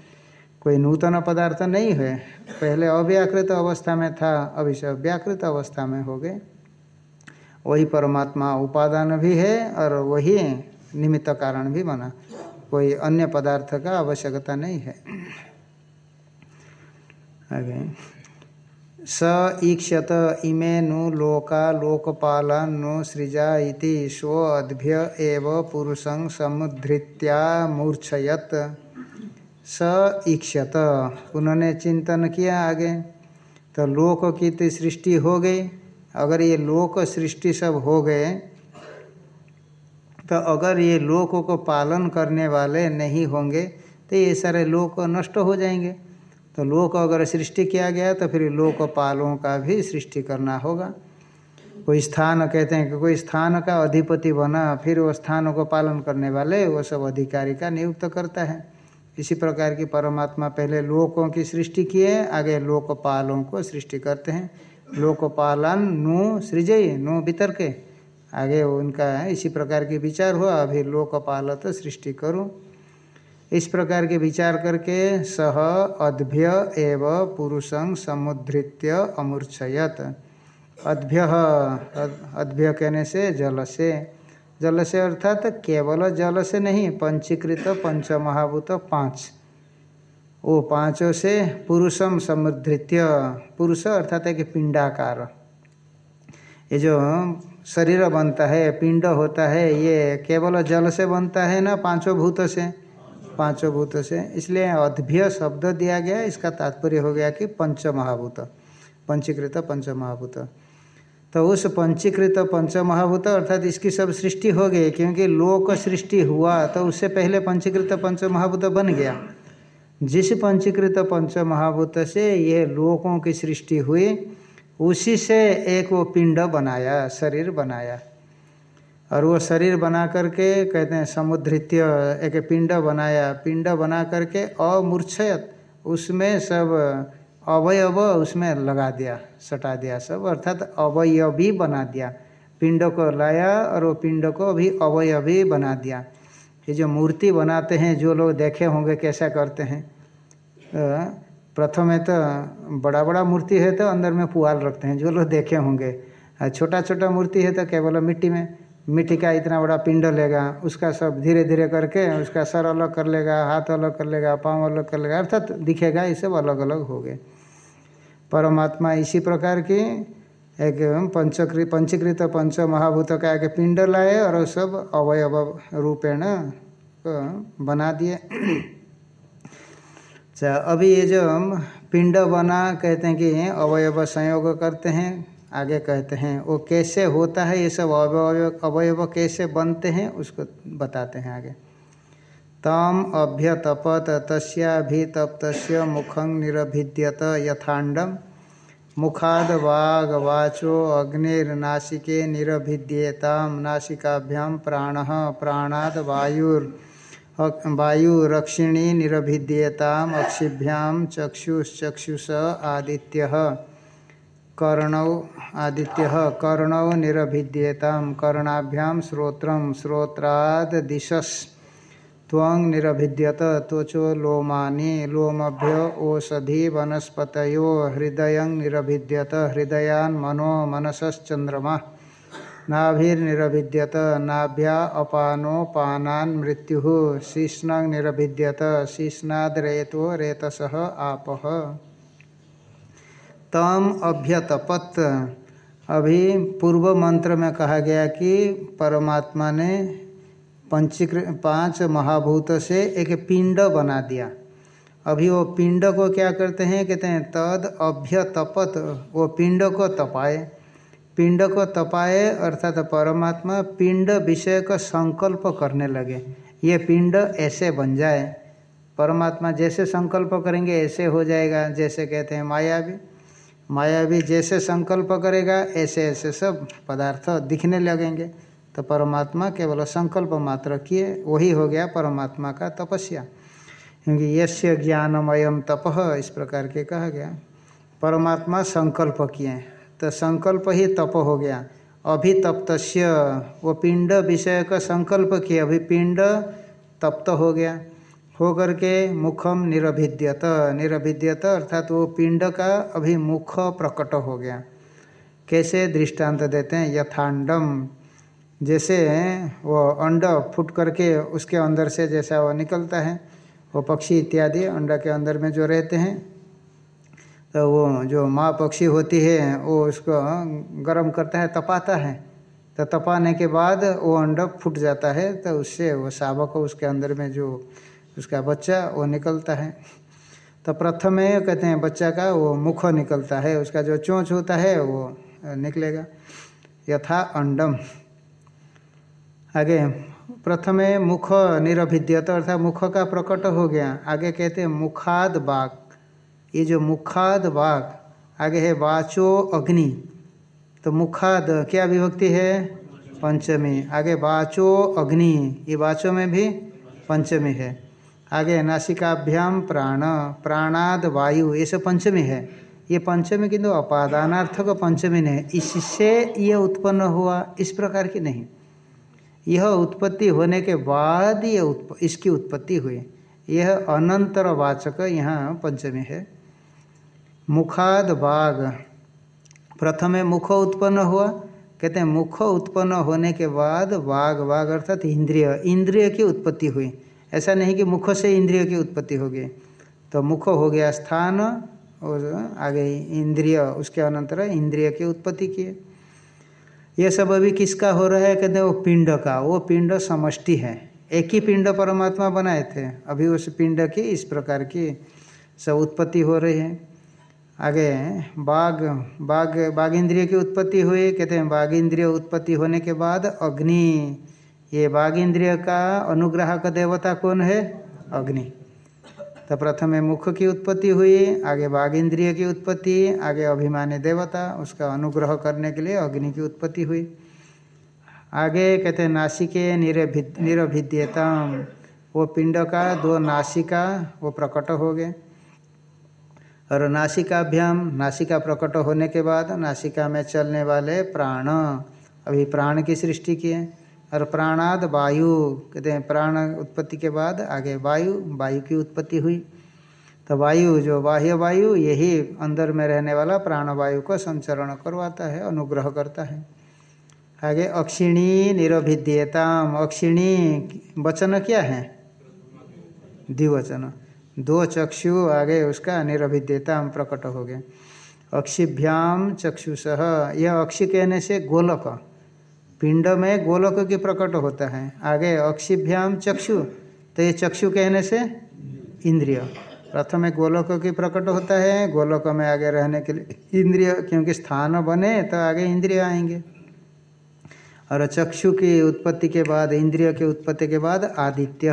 S2: कोई नूतन पदार्थ नहीं है। पहले अव्याकृत अवस्था में था अभी से व्याकृत अवस्था में हो गए। वही परमात्मा उपादान भी है और वही निमित्त कारण भी बना। कोई अन्य पदार्थ का आवश्यकता नहीं है। आगे। स ईक्षत इमे नु लोका लोकपाला नु सृजा स्व अद्भ्य एव पुरुषं समुद्धृत्या मूर्छयत। स ईक्षत उन्होंने चिंतन किया आगे। तो लोक की तो सृष्टि हो गई। अगर ये लोक सृष्टि सब हो गए तो अगर ये लोक को पालन करने वाले नहीं होंगे तो ये सारे लोक नष्ट हो जाएँगे। तो लोक अगर सृष्टि किया गया तो फिर लोकपालों का भी सृष्टि करना होगा। कोई स्थान कहते हैं कि कोई स्थान का अधिपति बना, फिर वो स्थानों को पालन करने वाले वो सब अधिकारी का नियुक्त करता है। इसी प्रकार की परमात्मा पहले लोकों की सृष्टि किए आगे लोकपालों को सृष्टि करते हैं। लोकपालन नु सृजय, नु के आगे उनका इसी प्रकार के विचार हुआ, अभी लोकपाल तो सृष्टि करूँ। इस प्रकार के विचार करके सह, अद्भ्य एव पुरुषं समुद्धृत्य अमूर्छयत अद्भ्य अद्भ्य कहने से जल से। जल से अर्थात केवल जल से नहीं, पंचीकृत पंच महाभूत पाँच। वो पाँचों से पुरुषम समुद्धृत्य। पुरुष अर्थात एक पिंडाकार। ये जो शरीर बनता है, पिंड होता है, ये केवल जल से बनता है ना, पाँचों भूत से? पाँचों भूत से। इसलिए अद्भ्य शब्द दिया गया, इसका तात्पर्य हो गया कि पंच महाभूत पंचीकृत पंच महाभूत तो उस पंचीकृत पंच महाभूत अर्थात इसकी सब सृष्टि हो गई, क्योंकि लोक सृष्टि हुआ तो उससे पहले पंचीकृत पंच महाभूत बन गया। जिस पंचीकृत पंच महाभूत से ये लोकों की सृष्टि हुई, उसी से एक वो पिंड बनाया, शरीर बनाया। और वो शरीर बना करके, कहते हैं, समुद्रित्य एक पिंड बनाया। पिंड बना करके अमूर्छयत उसमें सब अवयव उसमें लगा दिया, सटा दिया सब, अर्थात अवयवी बना दिया। पिंड को लाया और वो पिंड को भी अवयवी बना दिया। ये जो मूर्ति बनाते हैं, जो लोग देखे होंगे कैसा करते हैं तो प्रथम तो बड़ा बड़ा मूर्ति है तो अंदर में पुआल रखते हैं, जो लोग देखे होंगे। छोटा छोटा मूर्ति है तो केवल मिट्टी में, मिट्टी का इतना बड़ा पिंड लेगा, उसका सब धीरे धीरे करके उसका सर अलग कर लेगा, हाथ अलग कर लेगा, पाँव अलग कर लेगा, अर्थात दिखेगा, ये सब अलग अलग हो गए। परमात्मा इसी प्रकार की एक पंचकृत पंचीकृत पंच महाभूत का एक पिंड लाए और सब अवयव रूपेण बना दिए। [CLEARS THROAT] अच्छा अभी ये जो पिंड बना कहते हैं कि अवयव संयोग करते हैं, आगे कहते हैं, वो कैसे होता है, ये सब अवयव अवयव कैसे बनते हैं, उसको बताते हैं आगे। तम अभ्यतपत तस्याभितप्त मुखं निरभिद्यत यथांडम। मुखाद वाग वाचो अग्निर्नाशिके निरभिद्येताम नासिकाभ्याम प्राण प्राणाद वायुर् वायुरक्षिणी निरभिद्येताम अक्षिभ्याम चक्षुश्चक्षुष आदित्य। कर्णौ आदित्य। कर्णौ निरभिद्येताम कर्णाभ्याम श्रोत्र श्रोत्राद दिशस। त्वं निरभिद्यत त्वचो लोमानि लोमभ्य ओषधि वनस्पत हृदय निरभिद्यत हृदयान मनो मनसश्चंद्रमा नाभिर्निरभिद्यत, नाभ्या अपानो पानान मृत्यु शीष्ण निरभिद्यत शीष्णाद रेतो रेतस आप। तम अभ्यतपत। अभी पूर्व मंत्र में कहा गया कि परमात्मा ने पंचीकृत पाँच महाभूत से एक पिंड बना दिया। अभी वो पिंड को क्या करते हैं? कहते हैं, तद अभ्य तपत वो पिंड को तपाए। पिंड को तपाए, अर्थात परमात्मा पिंड विषय का संकल्प करने लगे। ये पिंड ऐसे बन जाए। परमात्मा जैसे संकल्प करेंगे, ऐसे हो जाएगा। जैसे कहते हैं माया भी माया भी जैसे संकल्प करेगा ऐसे ऐसे सब पदार्थ दिखने लगेंगे। तो परमात्मा केवल संकल्प मात्र किए, वही हो गया परमात्मा का तपस्या। क्योंकि यश्य ज्ञानमयम तप, इस प्रकार के कहा गया। परमात्मा संकल्प किए तो संकल्प ही तप हो गया। अभितप्त वो पिंड विषय का संकल्प किए, अभी पिंड तप्त हो गया। हो करके मुखम निरभिद्यत निरभिद्यत अर्थात वो पिंड का अभी मुख प्रकट हो गया। कैसे दृष्टांत देते हैं? यथांडम। जैसे वो अंड फूट करके उसके अंदर से जैसा वो निकलता है, वो पक्षी इत्यादि अंडा के अंदर में जो रहते हैं तो वो जो माँ पक्षी होती है, वो उसको गर्म करता है, तपाता है। तो तपाने के बाद वो अंडा फूट जाता है तो उससे वो शावक उसके अंदर में जो उसका बच्चा, वो निकलता है। तो प्रथम कहते हैं बच्चा का वो मुख निकलता है, उसका जो चोंच होता है, वो निकलेगा। यथा अंडम। आगे, प्रथमे मुख निरभिद्यत, अर्थात मुख का प्रकट हो गया। आगे कहते हैं, मुखाद बाघ ये जो मुखाद बाघ आगे है, वाचो अग्नि। तो मुखाद, क्या विभक्ति है? पंचमी। आगे, वाचो अग्नि। ये वाचो में भी पंचमी है। आगे नासिकाभ्याम प्राण। प्राणाद वायु, ये सब पंचमी है। ये पंचमी किंतु अपादानार्थक पंचमी नहीं। इससे ये उत्पन्न हुआ, इस प्रकार की नहीं। यह उत्पत्ति होने के बाद ये उत्प, इसकी उत्पत्ति हुई। यह अनंतर वाचक यहाँ पंचमी है। मुखाद बाघ प्रथमे मुख उत्पन्न हुआ। कहते हैं मुख उत्पन्न होने के बाद बाघ बाघ अर्थात इंद्रिय। इंद्रिय की उत्पत्ति हुई। ऐसा नहीं कि मुख से इंद्रिय की उत्पत्ति हो गई तो मुख हो गया स्थान और आगे इंद्रिय उसके अनंतर इंद्रिय की उत्पत्ति किए ये सब अभी किसका हो रहा है? कहते हैं वो पिंड का। वो पिंड समष्टि है। एक ही पिंड परमात्मा बनाए थे। अभी उस पिंड की इस प्रकार की सब उत्पत्ति हो रही है। आगे बाघ बाघ बाघ इंद्रिय की उत्पत्ति हुई। कहते हैं बाघ इंद्रिय उत्पत्ति होने के बाद अग्नि। ये बाघ इंद्रिय का अनुग्रह का देवता कौन है? अग्नि। तो प्रथम मुख की उत्पत्ति हुई, आगे बाघ इंद्रिय की उत्पत्ति, आगे अभिमानी देवता, उसका अनुग्रह करने के लिए अग्नि की उत्पत्ति हुई। आगे कहते हैं, नासिके निरभिद, निरभिद्यतम। वो पिंड का, दो नासिका, वो प्रकट हो गए। और नासिकाभ्याम, नासिका प्रकट होने के बाद नासिका में चलने वाले प्राण, अभी प्राण की सृष्टि किए। और प्राणाद वायु, कहते हैं, प्राण उत्पत्ति के बाद आगे वायु वायु की उत्पत्ति हुई। तो वायु, जो बाह्य वायु, यही अंदर में रहने वाला प्राण वायु को संचरण करवाता है, अनुग्रह करता है। आगे, अक्षिणी निरभिद्यताम अक्षिणी वचन क्या है? द्विवचन। दो चक्षु, आगे उसका निरभिद्यताम प्रकट हो गए अक्षिभ्याम चक्षुषः। यह अक्षि कहने से गोलक। पिंड में गोलक की प्रकट होता है। आगे अक्षिभ्याम चक्षु। तो ये चक्षु कहने से इंद्रिय। प्रथम गोलक की प्रकट होता है, गोलक में आगे रहने के लिए इंद्रिय, क्योंकि स्थान बने तो आगे इंद्रिय आएँगे। और चक्षु की उत्पत्ति के बाद, इंद्रिय के उत्पत्ति के बाद आदित्य।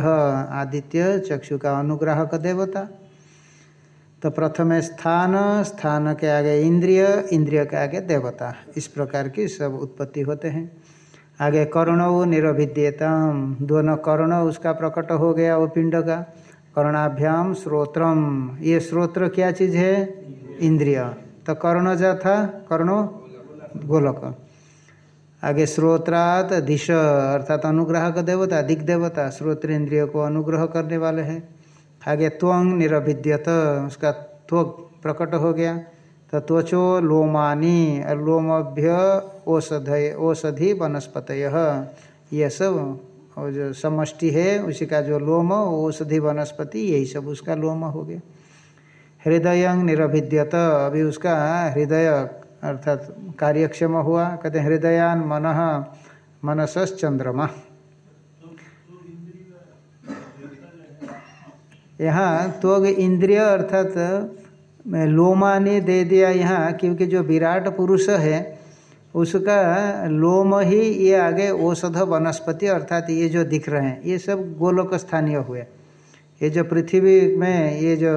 S2: आदित्य चक्षु का अनुग्रह देवता। तो प्रथम स्थान स्थान के आगे इंद्रिय इंद्रिय के आगे देवता। इस प्रकार की सब उत्पत्ति होते हैं। आगे कर्ण निरभिद्यतम। दोनों कर्ण उसका प्रकट हो गया वो पिंड का। कर्णाभ्याम श्रोत्रम ये श्रोत्र क्या चीज़ है? इंद्रिय। तो कर्ण जा था? कर्णो गोलक। आगे श्रोत्रात दिश, अर्थात अनुग्रह का देवता, दिग देवता श्रोत्र इंद्रिय को अनुग्रह करने वाले हैं। आगे त्वंग निरभिद्यत, उसका त्वक प्रकट हो गया। तो त्वचो लोमानी, लोमभ्य औषध औषधि वनस्पत यह सब, और जो समष्टि है, उसी का जो लोम, औषधि वनस्पति, यही सब उसका लोम हो गया। हृदय निरभिद्यत, अभी उसका हृदय, अर्थात कार्यक्षम हुआ। कहते हैं, हृदयान मन मनसस चंद्रमा। यहाँ त्वग इंद्रिय, अर्थात लोमा ने दे दिया यहाँ, क्योंकि जो विराट पुरुष है, उसका लोम ही ये आगे औषध वनस्पति अर्थात ये जो दिख रहे हैं, ये सब गोलोक स्थानीय हुए। ये जो पृथ्वी में ये जो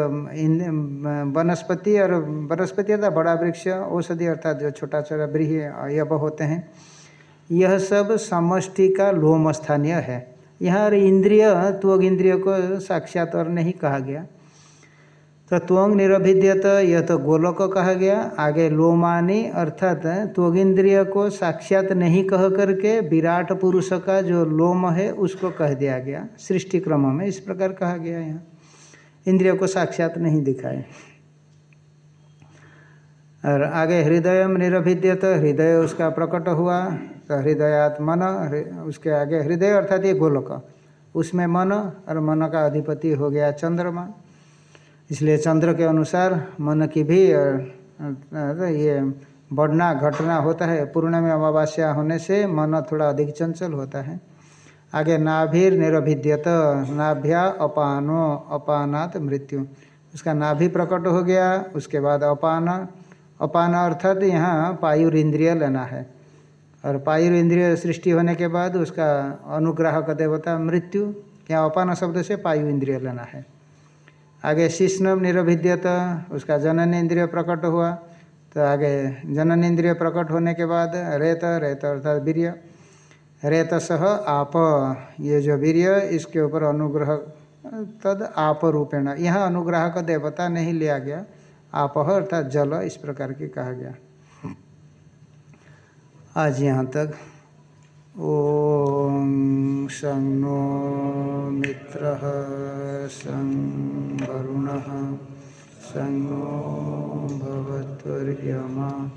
S2: वनस्पति और वनस्पति अर्थात बड़ा वृक्ष, औषधि अर्थात जो छोटा छोटा यब होते हैं, यह सब समष्टि का लोम स्थानीय है। यहाँ इंद्रिय त्वग इंद्रिय को साक्षात और नहीं कहा गया। तो त्वंग निरभिद्यत यह तो गोलक कहा गया। आगे लोमानी, अर्थात त्वगिंद्रिय को साक्षात नहीं कह करके विराट पुरुष का जो लोम है, उसको कह दिया गया। सृष्टि क्रम में इस प्रकार कहा गया यहाँ इंद्रिय को साक्षात नहीं दिखाए। और आगे हृदय निरभिद्यत, हृदय उसका प्रकट हुआ। तो हृदयात मन उसके आगे हृदय, अर्थात ये गोलक। उसमें मन, और मन का अधिपति हो गया चंद्रमा। इसलिए चंद्र के अनुसार मन की भी ये बढ़ना, घटना होता है। पूर्ण में अमावास्या होने से मन थोड़ा अधिक चंचल होता है। आगे नाभिर निरभिद्यत, नाभ्या अपानो, अपानात मृत्यु। उसका नाभि प्रकट हो गया, उसके बाद अपान। अपान अर्थात यहाँ पायुर इंद्रिय लेना है। और पायुर इंद्रिय सृष्टि होने के बाद उसका अनुग्रह का देवता मृत्यु। या अपान शब्द से पायु इंद्रिय लेना है। आगे शिष्णम निरभिद्यत उसका जनन इंद्रिय प्रकट हुआ। तो आगे जनन इंद्रिय प्रकट होने के बाद रेत रेत अर्थात वीर्य। रेत सह आप ये जो वीर्य इसके ऊपर अनुग्रह तद आप रूपेण। यहाँ अनुग्रह का देवता नहीं लिया गया। आप अर्थात जल इस प्रकार की कहा गया। आज यहाँ तक ॐ शं नो मित्रः, शं वरुणः, शं नो भवत्वर्यमा,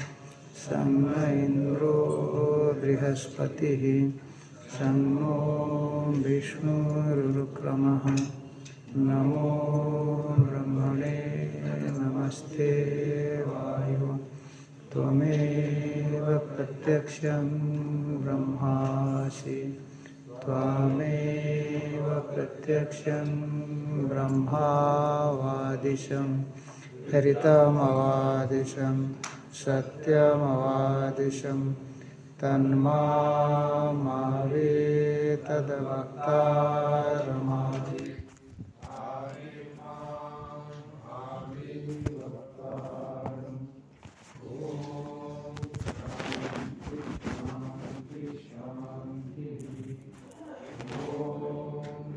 S2: शं इन्द्रो बृहस्पतिः, शं नो विष्णुरुक्रमः नमो ब्रह्मणे नमस्ते वायु। त्वमेव प्रत्यक्षं ब्रह्मासि। त्वामेव प्रत्यक्षं ब्रह्मावादिशं हरितमवादिशं सत्यमवादिशं। तन्मावे तद्वक्तारमादि